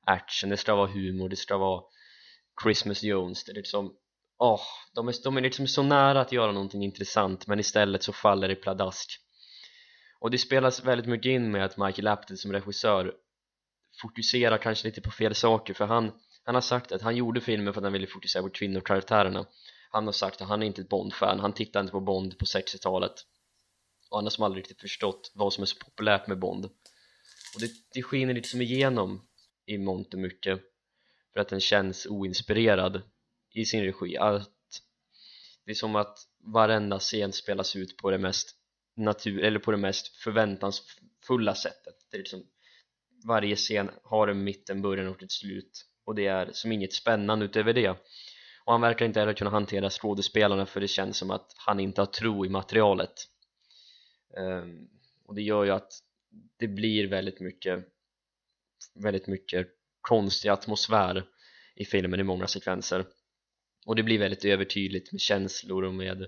action, det ska vara humor, det ska vara Christmas Jones, det är liksom åh, de, är, de är liksom så nära att göra någonting intressant men istället så faller det pladask. Och det spelas väldigt mycket in med att Michael Apted som regissör fokuserar kanske lite på fel saker för han, han har sagt att han gjorde filmen för att han ville fokusera på kvinnokaraktärerna. Han har sagt att han är inte ett Bond-fan, han tittar inte på Bond på 60-talet och han har som aldrig riktigt förstått vad som är så populärt med Bond. Och det, det skiner liksom igenom i mångt och mycket för att den känns oinspirerad i sin regi att det är som att varenda scen spelas ut på det mest natur eller på det mest förväntansfulla sättet. Det är liksom varje scen har en mitten, början och ett slut och det är som inget spännande utöver det. Och han verkar inte heller kunna hantera skådespelarna för det känns som att han inte har tro i materialet. Um, och det gör ju att det blir väldigt mycket väldigt mycket konstig atmosfär i filmen i många sekvenser och det blir väldigt övertydligt med känslor och med eh,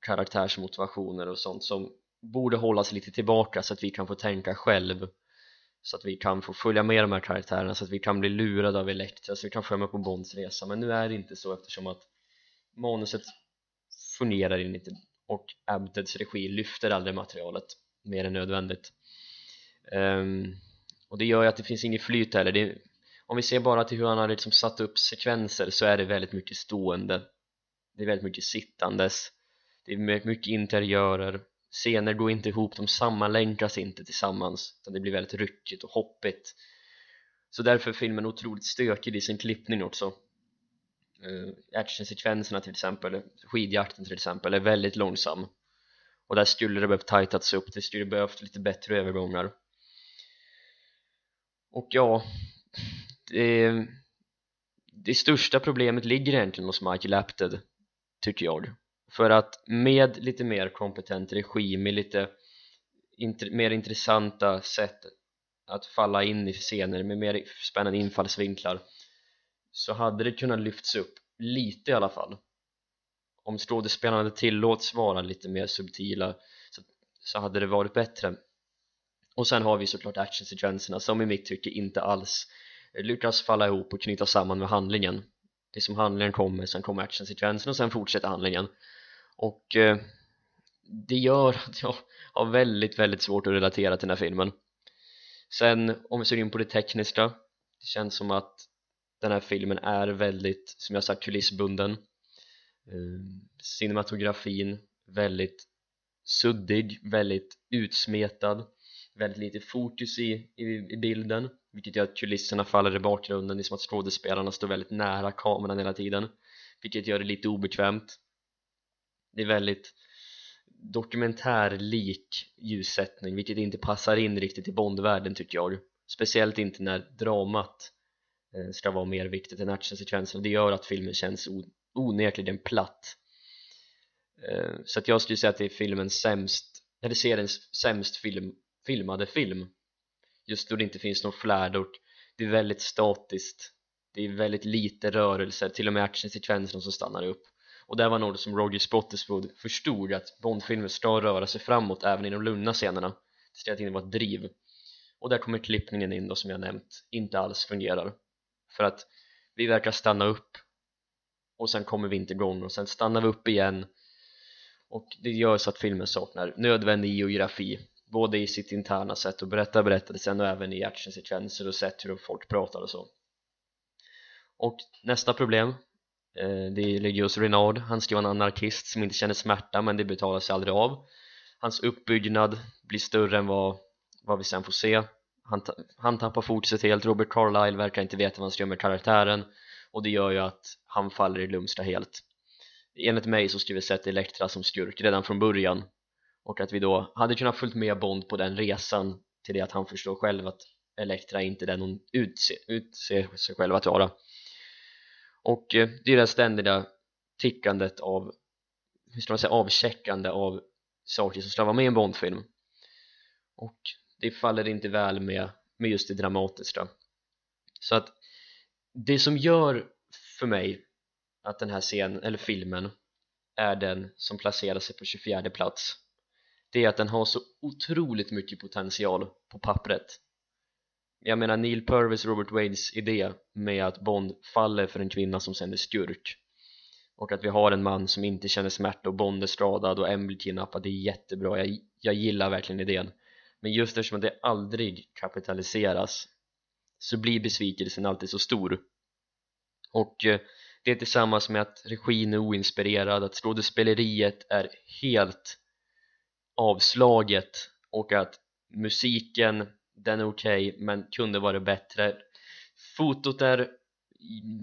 karaktärsmotivationer och sånt som borde hållas lite tillbaka så att vi kan få tänka själv. Så att vi kan få följa med de här karaktärerna så att vi kan bli lurade av Elektra så vi kan följa med på Bonds resa. Men nu är det inte så eftersom att manuset fungerar inte och Abteds regi lyfter aldrig materialet mer än nödvändigt. Um, och det gör ju att det finns inget flyt heller. Det, om vi ser bara till hur han har liksom satt upp sekvenser så är det väldigt mycket stående. Det är väldigt mycket sittandes. Det är mycket interiörer. Scener går inte ihop, de sammanlänkas inte tillsammans utan det blir väldigt ryckigt och hoppigt. Så därför är filmen otroligt stökig i sin klippning också. Uh, actionsekvenserna till exempel skidjakten till exempel är väldigt långsam. Och där skulle det behövt tajtats upp, det skulle behövt lite bättre övergångar. Och ja det, det största problemet ligger egentligen hos Michael Apted tycker jag. För att med lite mer kompetent regi med lite int mer intressanta sätt att falla in i scener med mer spännande infallsvinklar så hade det kunnat lyfts upp lite i alla fall. Om skådespelarna hade tillåts vara lite mer subtila så, så hade det varit bättre. Och sen har vi såklart actionsekvenserna som i mitt tycke inte alls lyckas falla ihop och knyta samman med handlingen. Det är som handlingen kommer, sen kommer actionsekvensen och sen fortsätter handlingen. Och eh, det gör att jag har väldigt, väldigt svårt att relatera till den här filmen. Sen om vi ser in på det tekniska det känns som att den här filmen är väldigt, som jag sagt, kulissbunden eh, cinematografin väldigt suddig, väldigt utsmetad väldigt lite fokus i, i, i bilden vilket gör att kulisserna faller i bakgrunden. Det är som att skådespelarna står väldigt nära kameran hela tiden. Vilket gör det lite obekvämt. Det är väldigt dokumentärlik ljussättning vilket inte passar in riktigt i Bondvärlden tycker jag. Speciellt inte när dramat eh, ska vara mer viktigt än actionsekvenserna det gör att filmen känns onekligen platt. Eh, så att jag skulle säga att det är filmens sämst eller seriens sämst film, filmade film just då det inte finns någon flärd och det är väldigt statiskt. Det är väldigt lite rörelser, till och med actionsekvenserna som stannar upp. Och det var något som Roger Spottiswoode förstod att Bondfilmer ska röra sig framåt även i de lugna scenerna. Det för att tiden vara ett driv. Och där kommer klippningen in då som jag nämnt. Inte alls fungerar. För att vi verkar stanna upp. Och sen kommer vi inte igång och sen stannar vi upp igen. Och det gör så att filmen saknar nödvändig geografi både i sitt interna sätt att berätta berättelsen och även i actionsekvenser och sätt hur folk pratar och så. Och nästa problem eh, det ligger hos Renard. Han ska vara en anarkist som inte känner smärta men det betalar sig aldrig av. Hans uppbyggnad blir större än vad, vad vi sen får se. Han, han tappar fokuset helt, Robert Carlyle verkar inte veta vad han ska göra med karaktären och det gör ju att han faller i lumska helt. Enligt mig så skulle vi sett Elektra som skurk redan från början och att vi då hade kunnat följt med Bond på den resan till det att han förstår själv att Elektra är inte den hon utser, utser sig själv att vara. Och eh, det är det ständiga tickandet av hur ska man säga, avcheckande av saker som ska vara med i en Bondfilm. Och det faller inte väl med, med just det dramatiska. Så att det som gör för mig att den här scenen, eller filmen är den som placerar sig på 24 plats det är att den har så otroligt mycket potential på pappret. Jag menar Neil Purvis, Robert Wades idé med att Bond faller för en kvinna som sen är skurk. Och att vi har en man som inte känner smärta och Bond är skadad och M blir kidnappad, det är jättebra, jag, jag gillar verkligen idén. Men just eftersom det aldrig kapitaliseras så blir besvikelsen alltid så stor. Och eh, det tillsammans med att regin är oinspirerad, att skådespeleriet är helt avslaget och att musiken, den är okej men kunde vara bättre. Fotot är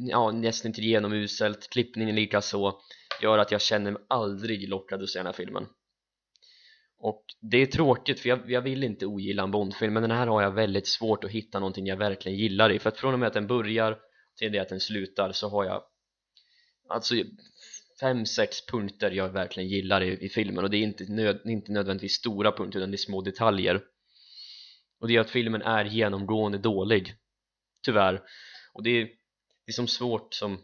ja, nästan till genomuselt, klippningen lika så gör att jag känner mig aldrig lockad att se den här filmen. Och det är tråkigt för jag, jag vill inte ogilla en Bondfilm men den här har jag väldigt svårt att hitta någonting jag verkligen gillar i. För att från och med att den börjar till det att den slutar så har jag alltså fem, sex punkter jag verkligen gillar i, i filmen. Och det är inte, nöd, inte nödvändigtvis stora punkter utan det är små detaljer. Och det gör att filmen är genomgående dålig. Tyvärr. Och det är, det är som svårt som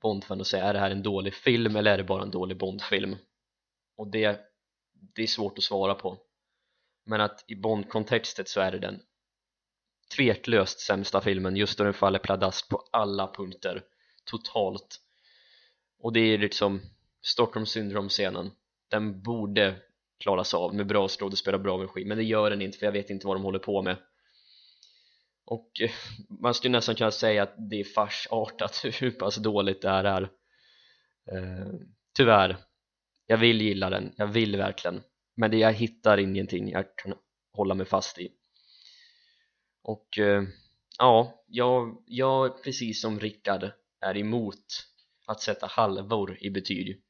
Bondfan att säga är det här en dålig film eller är det bara en dålig Bondfilm? Och det, det är svårt att svara på. Men att i Bond-kontextet så är det den tveklöst sämsta filmen just då den faller pladask på alla punkter. Totalt och det är liksom Stockholm syndrom-scenen den borde klaras av med bra skådespelare och bra energi men det gör den inte för jag vet inte vad de håller på med. Och eh, man skulle nästan kunna säga att det är farsartat hur pass dåligt det här är. Eh, tyvärr. Jag vill gilla den, jag vill verkligen. Men det, jag hittar ingenting jag kan hålla mig fast i. Och eh, ja, jag, jag precis som Rickard är emot att sätta halvor i betyg.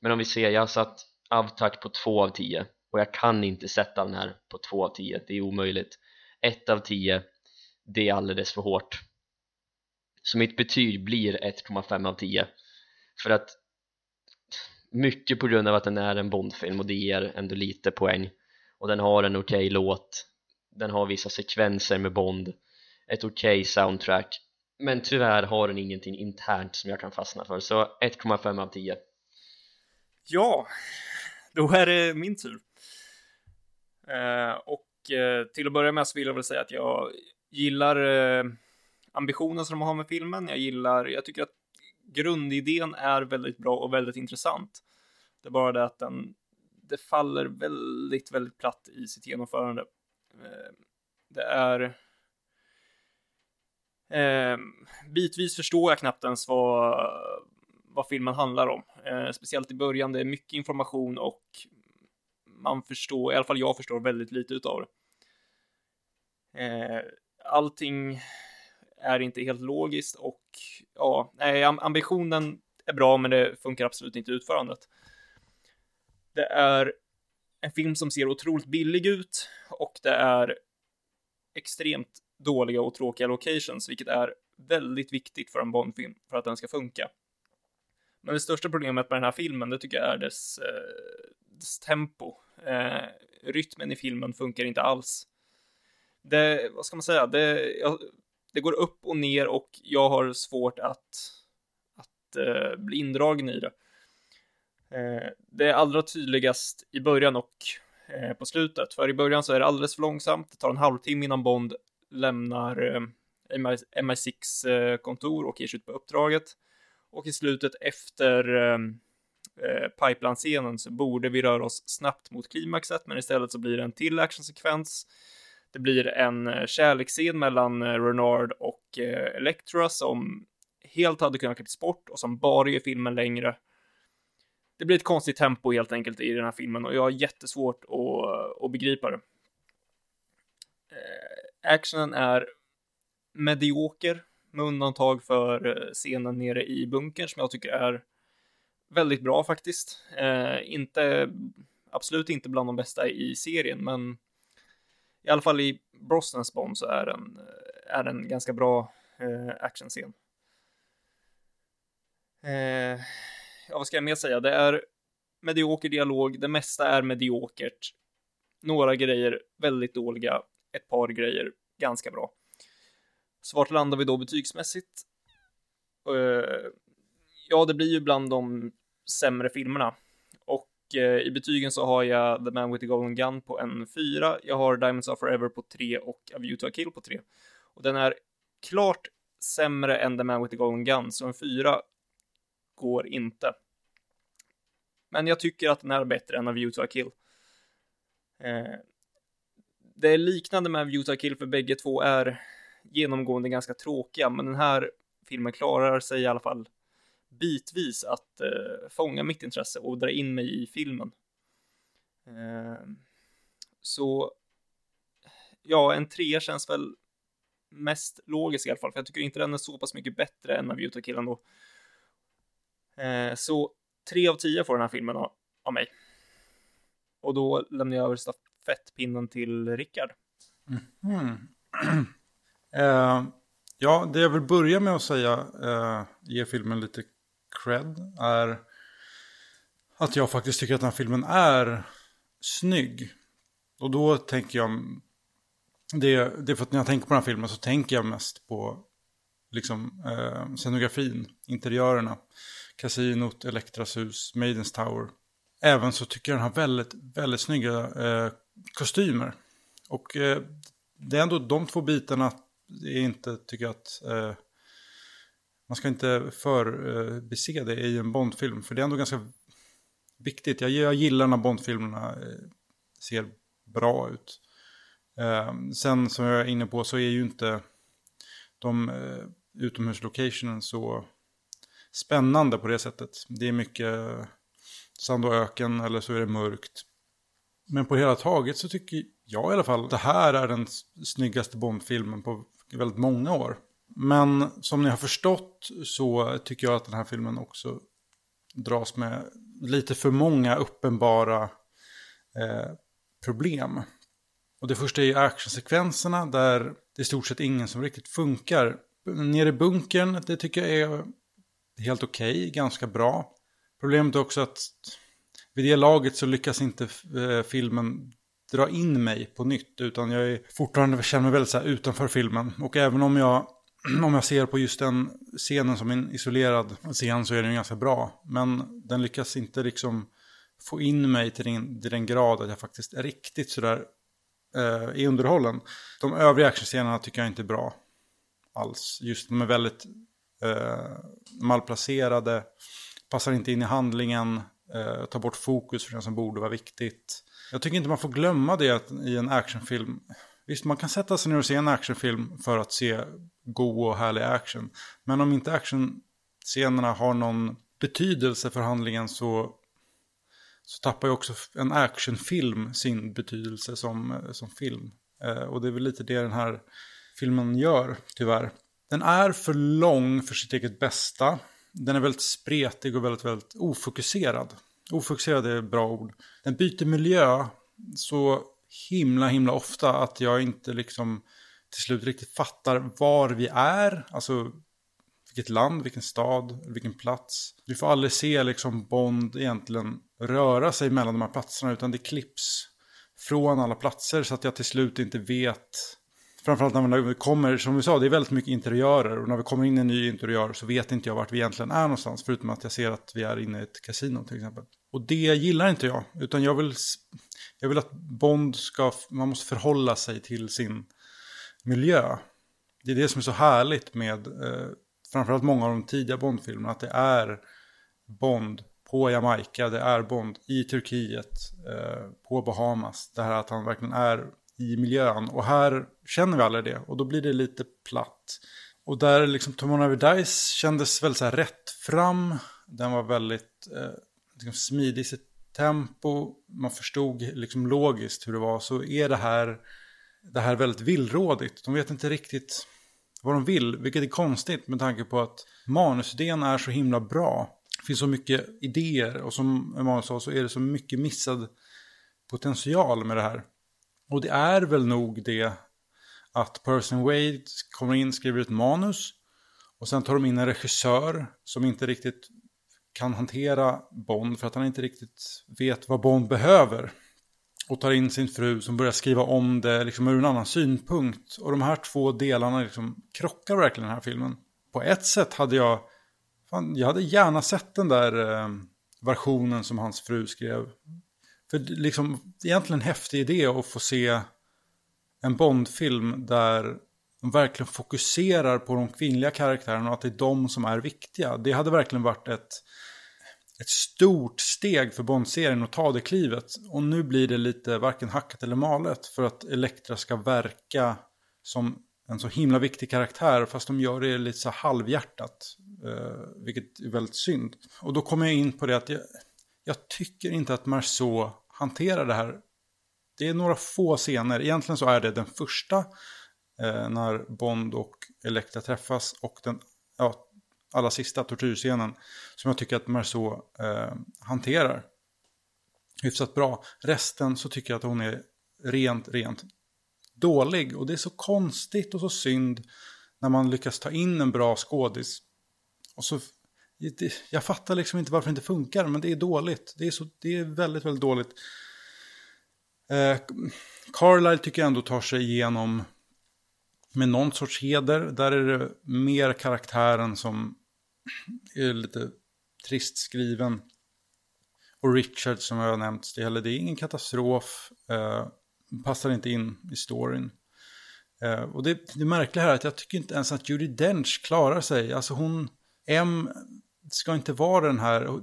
Men om vi ser, jag har satt avtakt på 2 av 10 och jag kan inte sätta den här på 2 av 10, det är omöjligt. 1 av 10, det är alldeles för hårt. Så mitt betyg blir 1,5 av 10 för att mycket på grund av att den är en Bondfilm och det ger ändå lite poäng. Och den har en okej okay låt. Den har vissa sekvenser med Bond. Ett okej okay soundtrack. Men tyvärr har den ingenting internt som jag kan fastna för så 1,5 av 10 Ja, då är det min tur. Eh, och eh, till att börja med så vill jag väl säga att jag gillar eh, ambitionen som de har med filmen. Jag gillar, jag tycker att grundidén är väldigt bra och väldigt intressant. Det är bara det att den, det faller väldigt, väldigt platt i sitt genomförande. Eh, det är Eh, bitvis förstår jag knappt ens vad, vad filmen handlar om. Eh, speciellt i början, det är mycket information och man förstår, i alla fall jag förstår väldigt lite utav det. Eh, allting är inte helt logiskt och ja, nej, ambitionen är bra men det funkar absolut inte i utförandet. Det är en film som ser otroligt billig ut och det är extremt dåliga och tråkiga locations, vilket är väldigt viktigt för en Bondfilm för att den ska funka. Men det största problemet med den här filmen, det tycker jag är dess, eh, dess tempo. Eh, rytmen i filmen funkar inte alls. Det, vad ska man säga, det, jag, det går upp och ner och jag har svårt att, att eh, bli indragen i det. Eh, det är allra tydligast i början och eh, på slutet, för i början så är det alldeles för långsamt. Det tar en halvtimme innan Bond lämnar eh, MI6 eh, kontor och ger sig ut på uppdraget. Och i slutet efter eh, eh, pipeline-scenen så borde vi röra oss snabbt mot klimaxet, men istället så blir det en till actionsekvens. Det blir en eh, kärleksscen mellan eh, Renard och eh, Electra som helt hade kunnat klippas bort och som bara gör filmen längre. Det blir ett konstigt tempo helt enkelt i den här filmen och jag har jättesvårt att, att begripa det. Eh, Actionen är medioker med undantag för eh, scenen nere i bunkern som jag tycker är väldigt bra faktiskt. Eh, inte, absolut inte bland de bästa i serien, men i alla fall i Brosnans Bond så är den, eh, är den ganska bra eh, actionscen. Eh, ja, vad ska jag mer säga? Det är medioker dialog, det mesta är mediokert. Några grejer väldigt dåliga, ett par grejer ganska bra. Så vart landar vi då betygsmässigt? Uh, ja, det blir ju bland de sämre filmerna. Och uh, i betygen så har jag The Man with the Golden Gun på en 4, jag har Diamonds Are Forever på 3 och A View to a Kill på 3. Och den är klart sämre än The Man with the Golden Gun, så en 4 går inte. Men jag tycker att den är bättre än A View to a Kill. Uh, det är liknande med Utah Kill för bägge två är genomgående ganska tråkiga, men den här filmen klarar sig i alla fall bitvis att eh, fånga mitt intresse och dra in mig i filmen. Eh, så ja, en trea känns väl mest logisk i alla fall, för jag tycker inte den är så pass mycket bättre än av Utah Kill ändå. Eh, så tre av tio får den här filmen av, av mig. Och då lämnar jag över stafettpinnen till Rickard. Mm. Eh, ja, det jag vill börja med att säga, eh, ge filmen lite cred, är att jag faktiskt tycker att den här filmen är snygg. Och då tänker jag, det, det är för att när jag tänker på den här filmen så tänker jag mest på liksom eh, scenografin, interiörerna, kasinot, Elektras hus, Maidens Tower. Även så tycker jag den har väldigt, väldigt snygga eh, kostymer. Och eh, det är ändå de två bitarna det är inte, tycker jag att eh, man ska inte förbise eh, det i en Bondfilm. För det är ändå ganska viktigt. Jag, jag gillar när Bondfilmerna eh, ser bra ut. Eh, sen som jag är inne på så är ju inte de eh, utomhuslocationen så spännande på det sättet. Det är mycket eh, sand och öken eller så är det mörkt. Men på hela taget så tycker jag i alla fall att det här är den snyggaste Bondfilmen på väldigt många år. Men som ni har förstått så tycker jag att den här filmen också dras med lite för många uppenbara eh, problem. Och det första är ju actionsekvenserna där det är i stort sett ingen som riktigt funkar. Nere i bunkern, det tycker jag är helt okej, okay, ganska bra. Problemet är också att vid det laget så lyckas inte eh, filmen dra in mig på nytt. Utan jag är fortfarande känner mig väldigt så här utanför filmen. Och även om jag om jag ser på just den scenen som en isolerad scen så är den ganska bra. Men den lyckas inte liksom få in mig till den, till den grad att jag faktiskt är riktigt sådär eh, underhållen. De övriga actionscenerna tycker jag inte är bra alls. Just de är väldigt eh, malplacerade, passar inte in i handlingen, eh, tar bort fokus från det som borde vara viktigt. Jag tycker inte man får glömma det att i en actionfilm. Visst, man kan sätta sig ner och se en actionfilm för att se god och härlig action. Men om inte actionscenerna har någon betydelse för handlingen så, så tappar ju också en actionfilm sin betydelse som, eh, som film. Eh, och det är väl lite det den här filmen gör, tyvärr. Den är för lång för sitt eget bästa. Den är väldigt spretig och väldigt, väldigt ofokuserad. Ofokuserad är ett bra ord. Den byter miljö så himla, himla ofta att jag inte liksom till slut riktigt fattar var vi är. Alltså vilket land, vilken stad, vilken plats. Vi får aldrig se liksom Bond egentligen röra sig mellan de här platserna utan det klipps från alla platser så att jag till slut inte vet Framförallt när vi kommer, som vi sa, det är väldigt mycket interiörer. Och när vi kommer in i en ny interiör så vet inte jag vart vi egentligen är någonstans. Förutom att jag ser att vi är inne i ett kasino till exempel. Och det gillar inte jag. Utan jag vill, jag vill att Bond ska, man måste förhålla sig till sin miljö. Det är det som är så härligt med eh, framförallt många av de tidiga Bond-filmerna. Att det är Bond på Jamaica, det är Bond i Turkiet, eh, på Bahamas. Det här att han verkligen är i miljön. Och här känner vi alla det. Och då blir det lite platt. Och där liksom Tomorrow Never Dies kändes väldigt så här rätt fram. Den var väldigt eh, liksom smidig i sitt tempo. Man förstod liksom logiskt hur det var. Så är det här, det här väldigt villrådigt. De vet inte riktigt vad de vill. Vilket är konstigt med tanke på att manusidén är så himla bra. Det finns så mycket idéer. Och som Emanuel sa så är det så mycket missad potential med det här. Och det är väl nog det att Person Wade kommer in, skriver ett manus. Och sen tar de in en regissör som inte riktigt kan hantera Bond för att han inte riktigt vet vad Bond behöver. Och tar in sin fru som börjar skriva om det liksom ur en annan synpunkt. Och de här två delarna liksom krockar verkligen i den här filmen. På ett sätt hade jag, fan, jag hade gärna sett den där eh, versionen som hans fru skrev. För liksom, egentligen en häftig idé att få se en Bondfilm där de verkligen fokuserar på de kvinnliga karaktärerna och att det är de som är viktiga. Det hade verkligen varit ett, ett stort steg för Bond-serien att ta det klivet. Och nu blir det lite varken hackat eller malet för att Elektra ska verka som en så himla viktig karaktär fast de gör det lite så halvhjärtat. Eh, vilket är väldigt synd. Och då kommer jag in på det att jag, jag tycker inte att Marceau hanterar det här. Det är några få scener, egentligen så är det den första eh, när Bond och Elektra träffas och den ja, allra sista tortyrscenen som jag tycker att Marceau eh, hanterar hyfsat bra. Resten så tycker jag att hon är rent, rent dålig och det är så konstigt och så synd när man lyckas ta in en bra skådis och så jag fattar liksom inte varför det inte funkar, men det är dåligt. Det är, så, det är väldigt, väldigt dåligt. Eh, Carlisle tycker jag ändå tar sig igenom med någon sorts heder. Där är det mer karaktären som är lite trist skriven. Och Richard som jag har nämnt, det, heller, det är ingen katastrof. Eh, passar inte in i storyn. Eh, och det, det märkliga här är att jag tycker inte ens att Judi Dench klarar sig. Alltså hon, M ska inte vara den här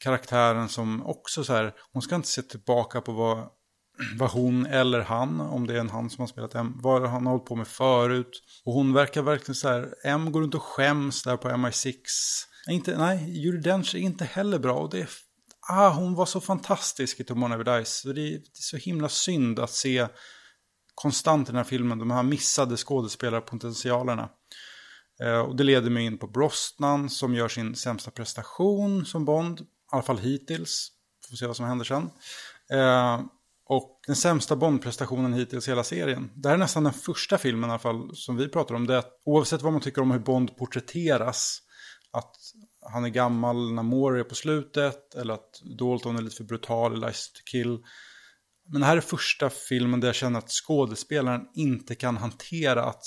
karaktären som också så här, hon ska inte se tillbaka på vad, vad hon eller han, om det är en han som har spelat M, vad han har hållit på med förut. Och hon verkar verkligen så här, M går runt och skäms där på MI6. Inte, nej, Judi Dench är inte heller bra. Och det är, ah, hon var så fantastisk i Tomorrow Never Dies. Så det, är, det är så himla synd att se konstant i den här filmen, de här missade skådespelarpotentialerna. Eh, och det leder mig in på Brostnan som gör sin sämsta prestation som Bond. I alla fall hittills. Får se vad som händer sen. Eh, och den sämsta Bond-prestationen hittills i hela serien. Det här är nästan den första filmen i alla fall som vi pratar om. Det är att oavsett vad man tycker om hur Bond porträtteras. Att han är gammal när Moore är på slutet. Eller att Dalton är lite för brutal i License to Kill. Men det här är första filmen där jag känner att skådespelaren inte kan hantera att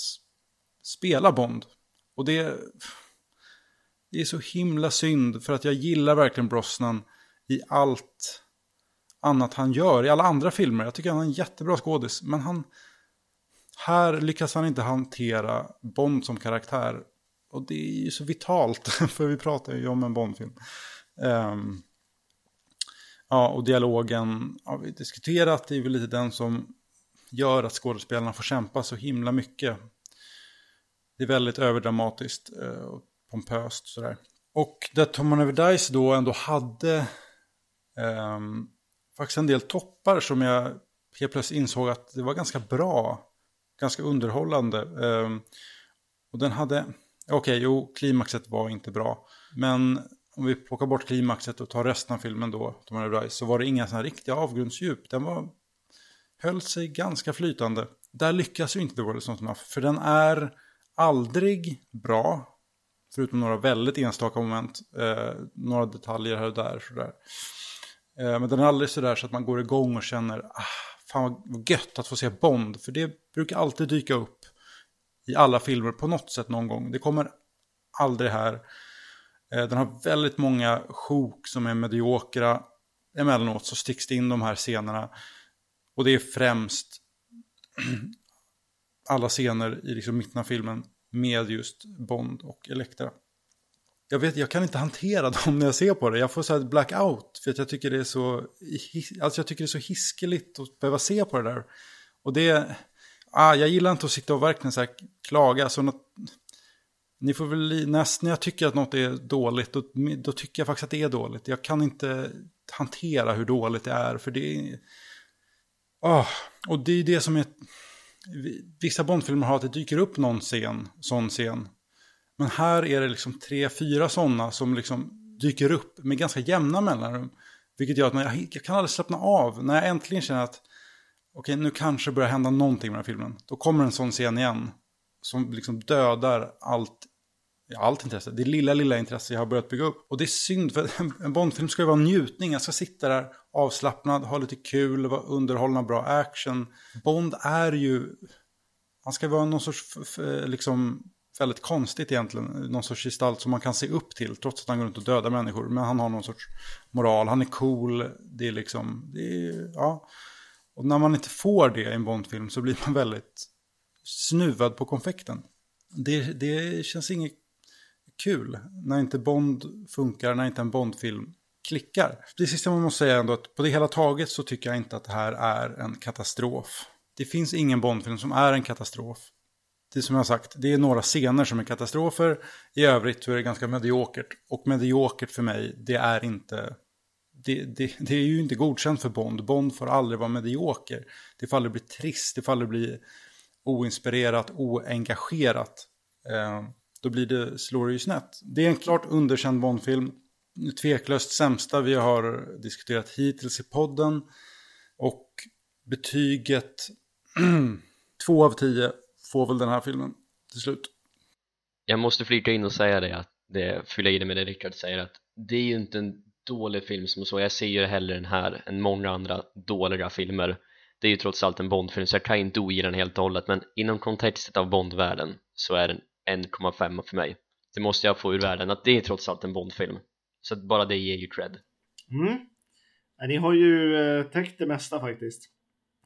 spela Bond och det, det är så himla synd för att jag gillar verkligen Brosnan i allt annat han gör, i alla andra filmer. Jag tycker han är en jättebra skådis, men han... Här lyckas han inte hantera Bond som karaktär. Och det är ju så vitalt, för vi pratar ju om en Bondfilm. Um, ja, och dialogen har vi diskuterat, det är väl lite den som gör att skådespelarna får kämpa så himla mycket. Det är väldigt överdramatiskt eh, och pompöst sådär. Och där Tommy Never Dice då ändå hade eh, faktiskt en del toppar som jag helt plötsligt insåg att det var ganska bra. Ganska underhållande. Eh, och den hade, okej, jo, klimaxet var inte bra. Men om vi plockar bort klimaxet och tar resten av filmen då, Tommy Never Dice, så var det inga sådana riktiga avgrundsdjup. Den var, höll sig ganska flytande. Där lyckas ju inte The World of för den är aldrig bra. Förutom några väldigt enstaka moment, eh, några detaljer här och där. Sådär. Eh, men den är aldrig sådär så att man går igång och känner, ah, fan vad gött att få se Bond. För det brukar alltid dyka upp i alla filmer på något sätt någon gång. Det kommer aldrig här. Eh, den har väldigt många sjok som är mediokra. Emellanåt så sticks det in de här scenerna. Och det är främst alla scener i liksom mitten av filmen med just Bond och Elektra. Jag, vet, jag kan inte hantera dem när jag ser på det. Jag får så här blackout för att jag tycker det är så, alltså jag tycker det är så hiskeligt att behöva se på det där. Och det, ah, jag gillar inte att sitta och verkligen så här klaga. Så något, ni får väl, näst, när jag tycker att något är dåligt, då, då tycker jag faktiskt att det är dåligt. Jag kan inte hantera hur dåligt det är, för det är... Oh, och det är det som är... Vissa Bondfilmer har att det dyker upp någon scen, sån scen. Men här är det liksom tre, fyra sådana som liksom dyker upp med ganska jämna mellanrum. Vilket gör att man, jag, jag kan aldrig slappna av. När jag äntligen känner att okej, nu kanske börjar hända någonting med den här filmen. Då kommer en sån scen igen. Som liksom dödar allt, allt intresse. Det lilla, lilla intresse jag har börjat bygga upp. Och det är synd, för en, Bondfilm ska ju vara en njutning. Jag ska sitta där avslappnad, ha lite kul, vara underhållna, bra action. Bond är ju, han ska vara någon sorts, liksom, väldigt konstigt egentligen. Någon sorts gestalt som man kan se upp till, trots att han går runt och dödar människor. Men han har någon sorts moral, han är cool, det är liksom, det är, ja. Och när man inte får det i en Bondfilm så blir man väldigt snuvad på konfekten. Det, det känns inget kul när inte Bond funkar, när inte en Bondfilm klickar. Det sista man måste säga är ändå att på det hela taget så tycker jag inte att det här är en katastrof. Det finns ingen Bondfilm som är en katastrof. Det är som jag har sagt, det är några scener som är katastrofer. I övrigt så är det ganska mediokert. Och mediokert för mig, det är inte... Det, det, det är ju inte godkänt för Bond. Bond får aldrig vara medioker. Det får aldrig bli trist, det får aldrig bli oinspirerat, oengagerat. Ehm, då blir det, slår det ju snett. Det är en klart underkänd Bondfilm. Tveklöst sämsta vi har diskuterat hittills i podden. Och betyget 2 av 10 får väl den här filmen till slut. Jag måste flika in och säga det att det, fylla i det med det Rickard säger att det är ju inte en dålig film som så, jag ser ju hellre den här än många andra dåliga filmer det är ju trots allt en Bondfilm så jag kan inte ogilla den helt och hållet men inom kontextet av Bondvärlden så är den 1,5 för mig det måste jag få ur världen att det är trots allt en Bondfilm så att bara det ger ju cred Mm. Ni har ju eh, täckt det mesta faktiskt.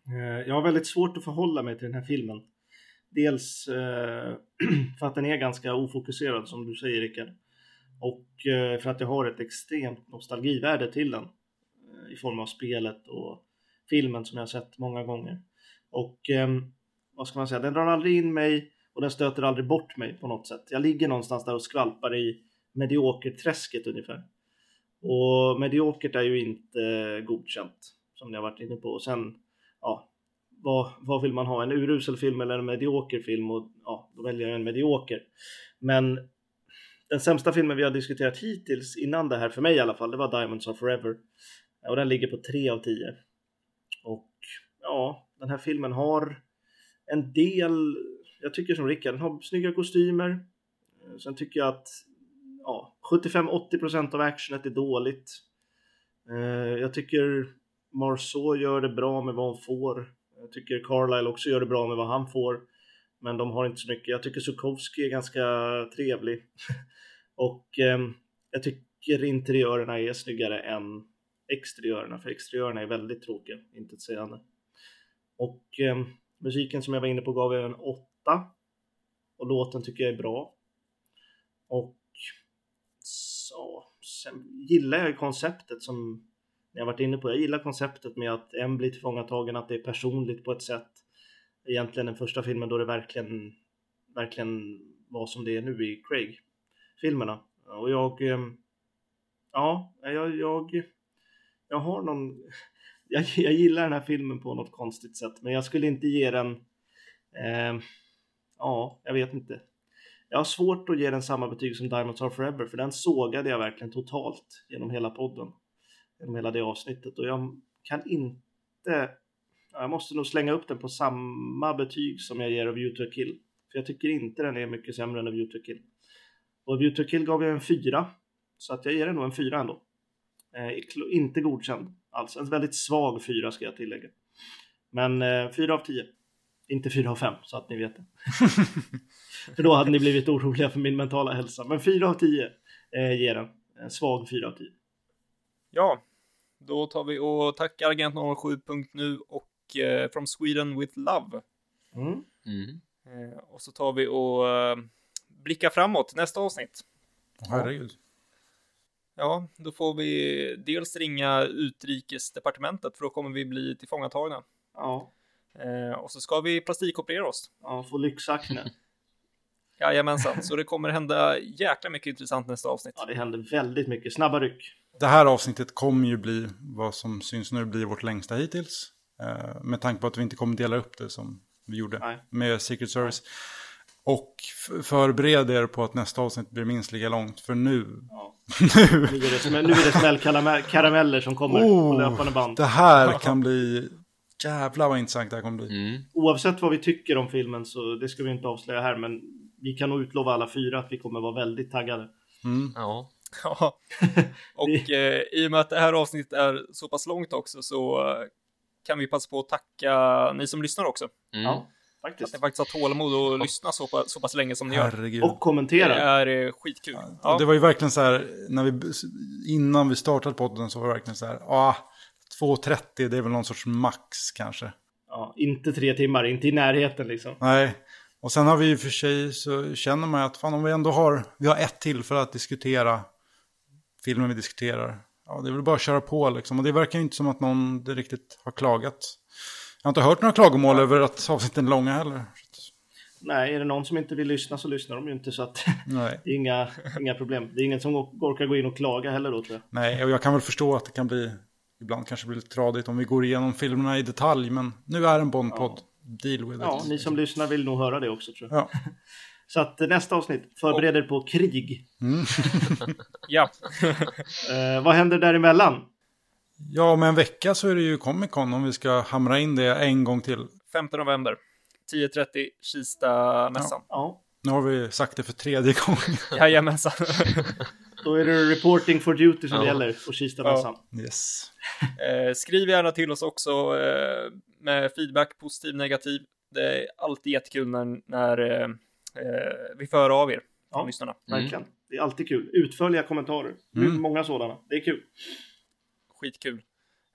Eh, jag har väldigt svårt att förhålla mig till den här filmen. Dels eh, för att den är ganska ofokuserad som du säger Rickard. Och eh, för att jag har ett extremt nostalgivärde till den. Eh, I form av spelet och filmen som jag har sett många gånger. Och ehm, vad ska man säga, den drar aldrig in mig den stöter aldrig bort mig på något sätt. Jag ligger någonstans där och skvalpar i mediokerträsket ungefär. Och mediokert är ju inte godkänt som ni har varit inne på. Och sen, ja, vad, vad vill man ha? En urusel film eller en medioker film? Och ja, då väljer jag en medioker. Men den sämsta filmen vi har diskuterat hittills innan det här, för mig i alla fall, det var Diamonds Are Forever. Och den ligger på 3 av 10. Och ja, den här filmen har en del, jag tycker som Rickard, den har snygga kostymer. Eh, sen tycker jag att ja, 75-80% av actionet är dåligt. Eh, jag tycker Marceau gör det bra med vad hon får. Jag tycker Carlisle också gör det bra med vad han får. Men de har inte så mycket. Jag tycker Sukowski är ganska trevlig. och eh, jag tycker interiörerna är snyggare än exteriörerna. För exteriörerna är väldigt tråkiga, intetsägande. Och eh, musiken som jag var inne på gav jag en 8 platta. Och låten tycker jag är bra. Och så, sen gillar jag konceptet som jag varit inne på. Jag gillar konceptet med att en blir tillfångatagen, att det är personligt på ett sätt. Egentligen den första filmen då det verkligen, verkligen var som det är nu i Craig-filmerna. Och jag, ehm, ja, jag, jag, jag har någon, jag, jag gillar den här filmen på något konstigt sätt, men jag skulle inte ge den, eh, ja, jag vet inte. Jag har svårt att ge den samma betyg som Diamonds Are Forever, för den sågade jag verkligen totalt genom hela podden genom hela det avsnittet och jag kan inte jag måste nog slänga upp den på samma betyg som jag ger av View to a Kill. För jag tycker inte den är mycket sämre än av View to a Kill. Och View to a Kill gav jag en fyra. Så att jag ger den nog en fyra ändå. Eh, inte godkänd alls. En väldigt svag fyra ska jag tillägga. Men eh, fyra av tio. Inte fyra av fem så att ni vet det. för då hade ni blivit oroliga för min mentala hälsa. Men fyra av tio eh, ger den. En svag fyra av tio. Ja, då tar vi och tackar Agent 07.nu och eh, From Sweden with Love. Mm. Mm. Eh, och så tar vi och eh, blickar framåt nästa avsnitt. Herregud. Ja, då får vi dels ringa utrikesdepartementet för då kommer vi bli tillfångatagna. Ja, Eh, och så ska vi plastikoperera oss. ja få lyxakne. Jajamensan, så det kommer hända jäkla mycket intressant nästa avsnitt. Ja, det händer väldigt mycket. Snabba ryck. Det här avsnittet kommer ju bli vad som syns nu blir vårt längsta hittills. Eh, med tanke på att vi inte kommer dela upp det som vi gjorde Nej. med Secret Service. Och f- förbered er på att nästa avsnitt blir minst lika långt. För nu, Ja. nu, Nu är det, smäll, nu är det smällkarameller som kommer på oh, löpande band. det här kan bli, jävlar vad intressant det här kommer bli. Mm. Oavsett vad vi tycker om filmen så det ska vi inte avslöja här men vi kan nog utlova alla fyra att vi kommer vara väldigt taggade. Mm. Ja. Ja, och eh, i och med att det här avsnittet är så pass långt också så eh, kan vi passa på att tacka ni som lyssnar också. Mm. Ja, Att faktiskt. ni faktiskt har tålamod att lyssna så pass, så pass länge som ni gör. Herregud. Och Det kommentera. är eh, skitkul. Ja, Det var ju verkligen så här, när vi, innan vi startade podden så var det verkligen så här, ah, 2.30 det är väl någon sorts max kanske. Ja, inte tre timmar, inte i närheten liksom. Nej, och sen har vi ju för sig så känner man att fan om vi ändå har, vi har ett till för att diskutera filmen vi diskuterar. Ja, det är väl bara att köra på liksom. Och det verkar ju inte som att någon riktigt har klagat. Jag har inte hört några klagomål över att avsnitten är långa heller. Nej, är det någon som inte vill lyssna så lyssnar de ju inte så att Nej. det är inga, inga problem. Det är ingen som orkar gå in och klaga heller då tror jag. Nej, och jag kan väl förstå att det kan bli, ibland kanske blir lite tradigt om vi går igenom filmerna i detalj. Men nu är en Bondpodd. Deal with Ja, it. ni som lyssnar vill nog höra det också tror jag. Ja. Så att eh, nästa avsnitt, förbered er på krig. ja. Eh, vad händer däremellan? ja, om en vecka så är det ju Comic Con om vi ska hamra in det en gång till. 5 november. 10.30 Kista-mässan. Ja, Nu har vi sagt det för tredje gången. Jajamensan. Då är det reporting for duty som Ja. gäller på Kistamässan. Yes. eh, skriv gärna till oss också eh, med feedback, positiv, negativ. Det är alltid jättekul när, när eh, eh, vi för av er från Ja. lyssnarna. Verkligen. Det är alltid kul. Utförliga kommentarer. Mm. Många sådana. Det är kul. Skitkul.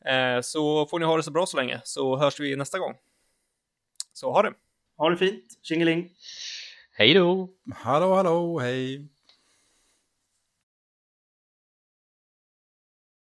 Eh, så får ni ha det så bra så länge, så hörs vi nästa gång. Så ha det! Ha det fint. Tjingeling. Hej då! Hallå, hallå, hej.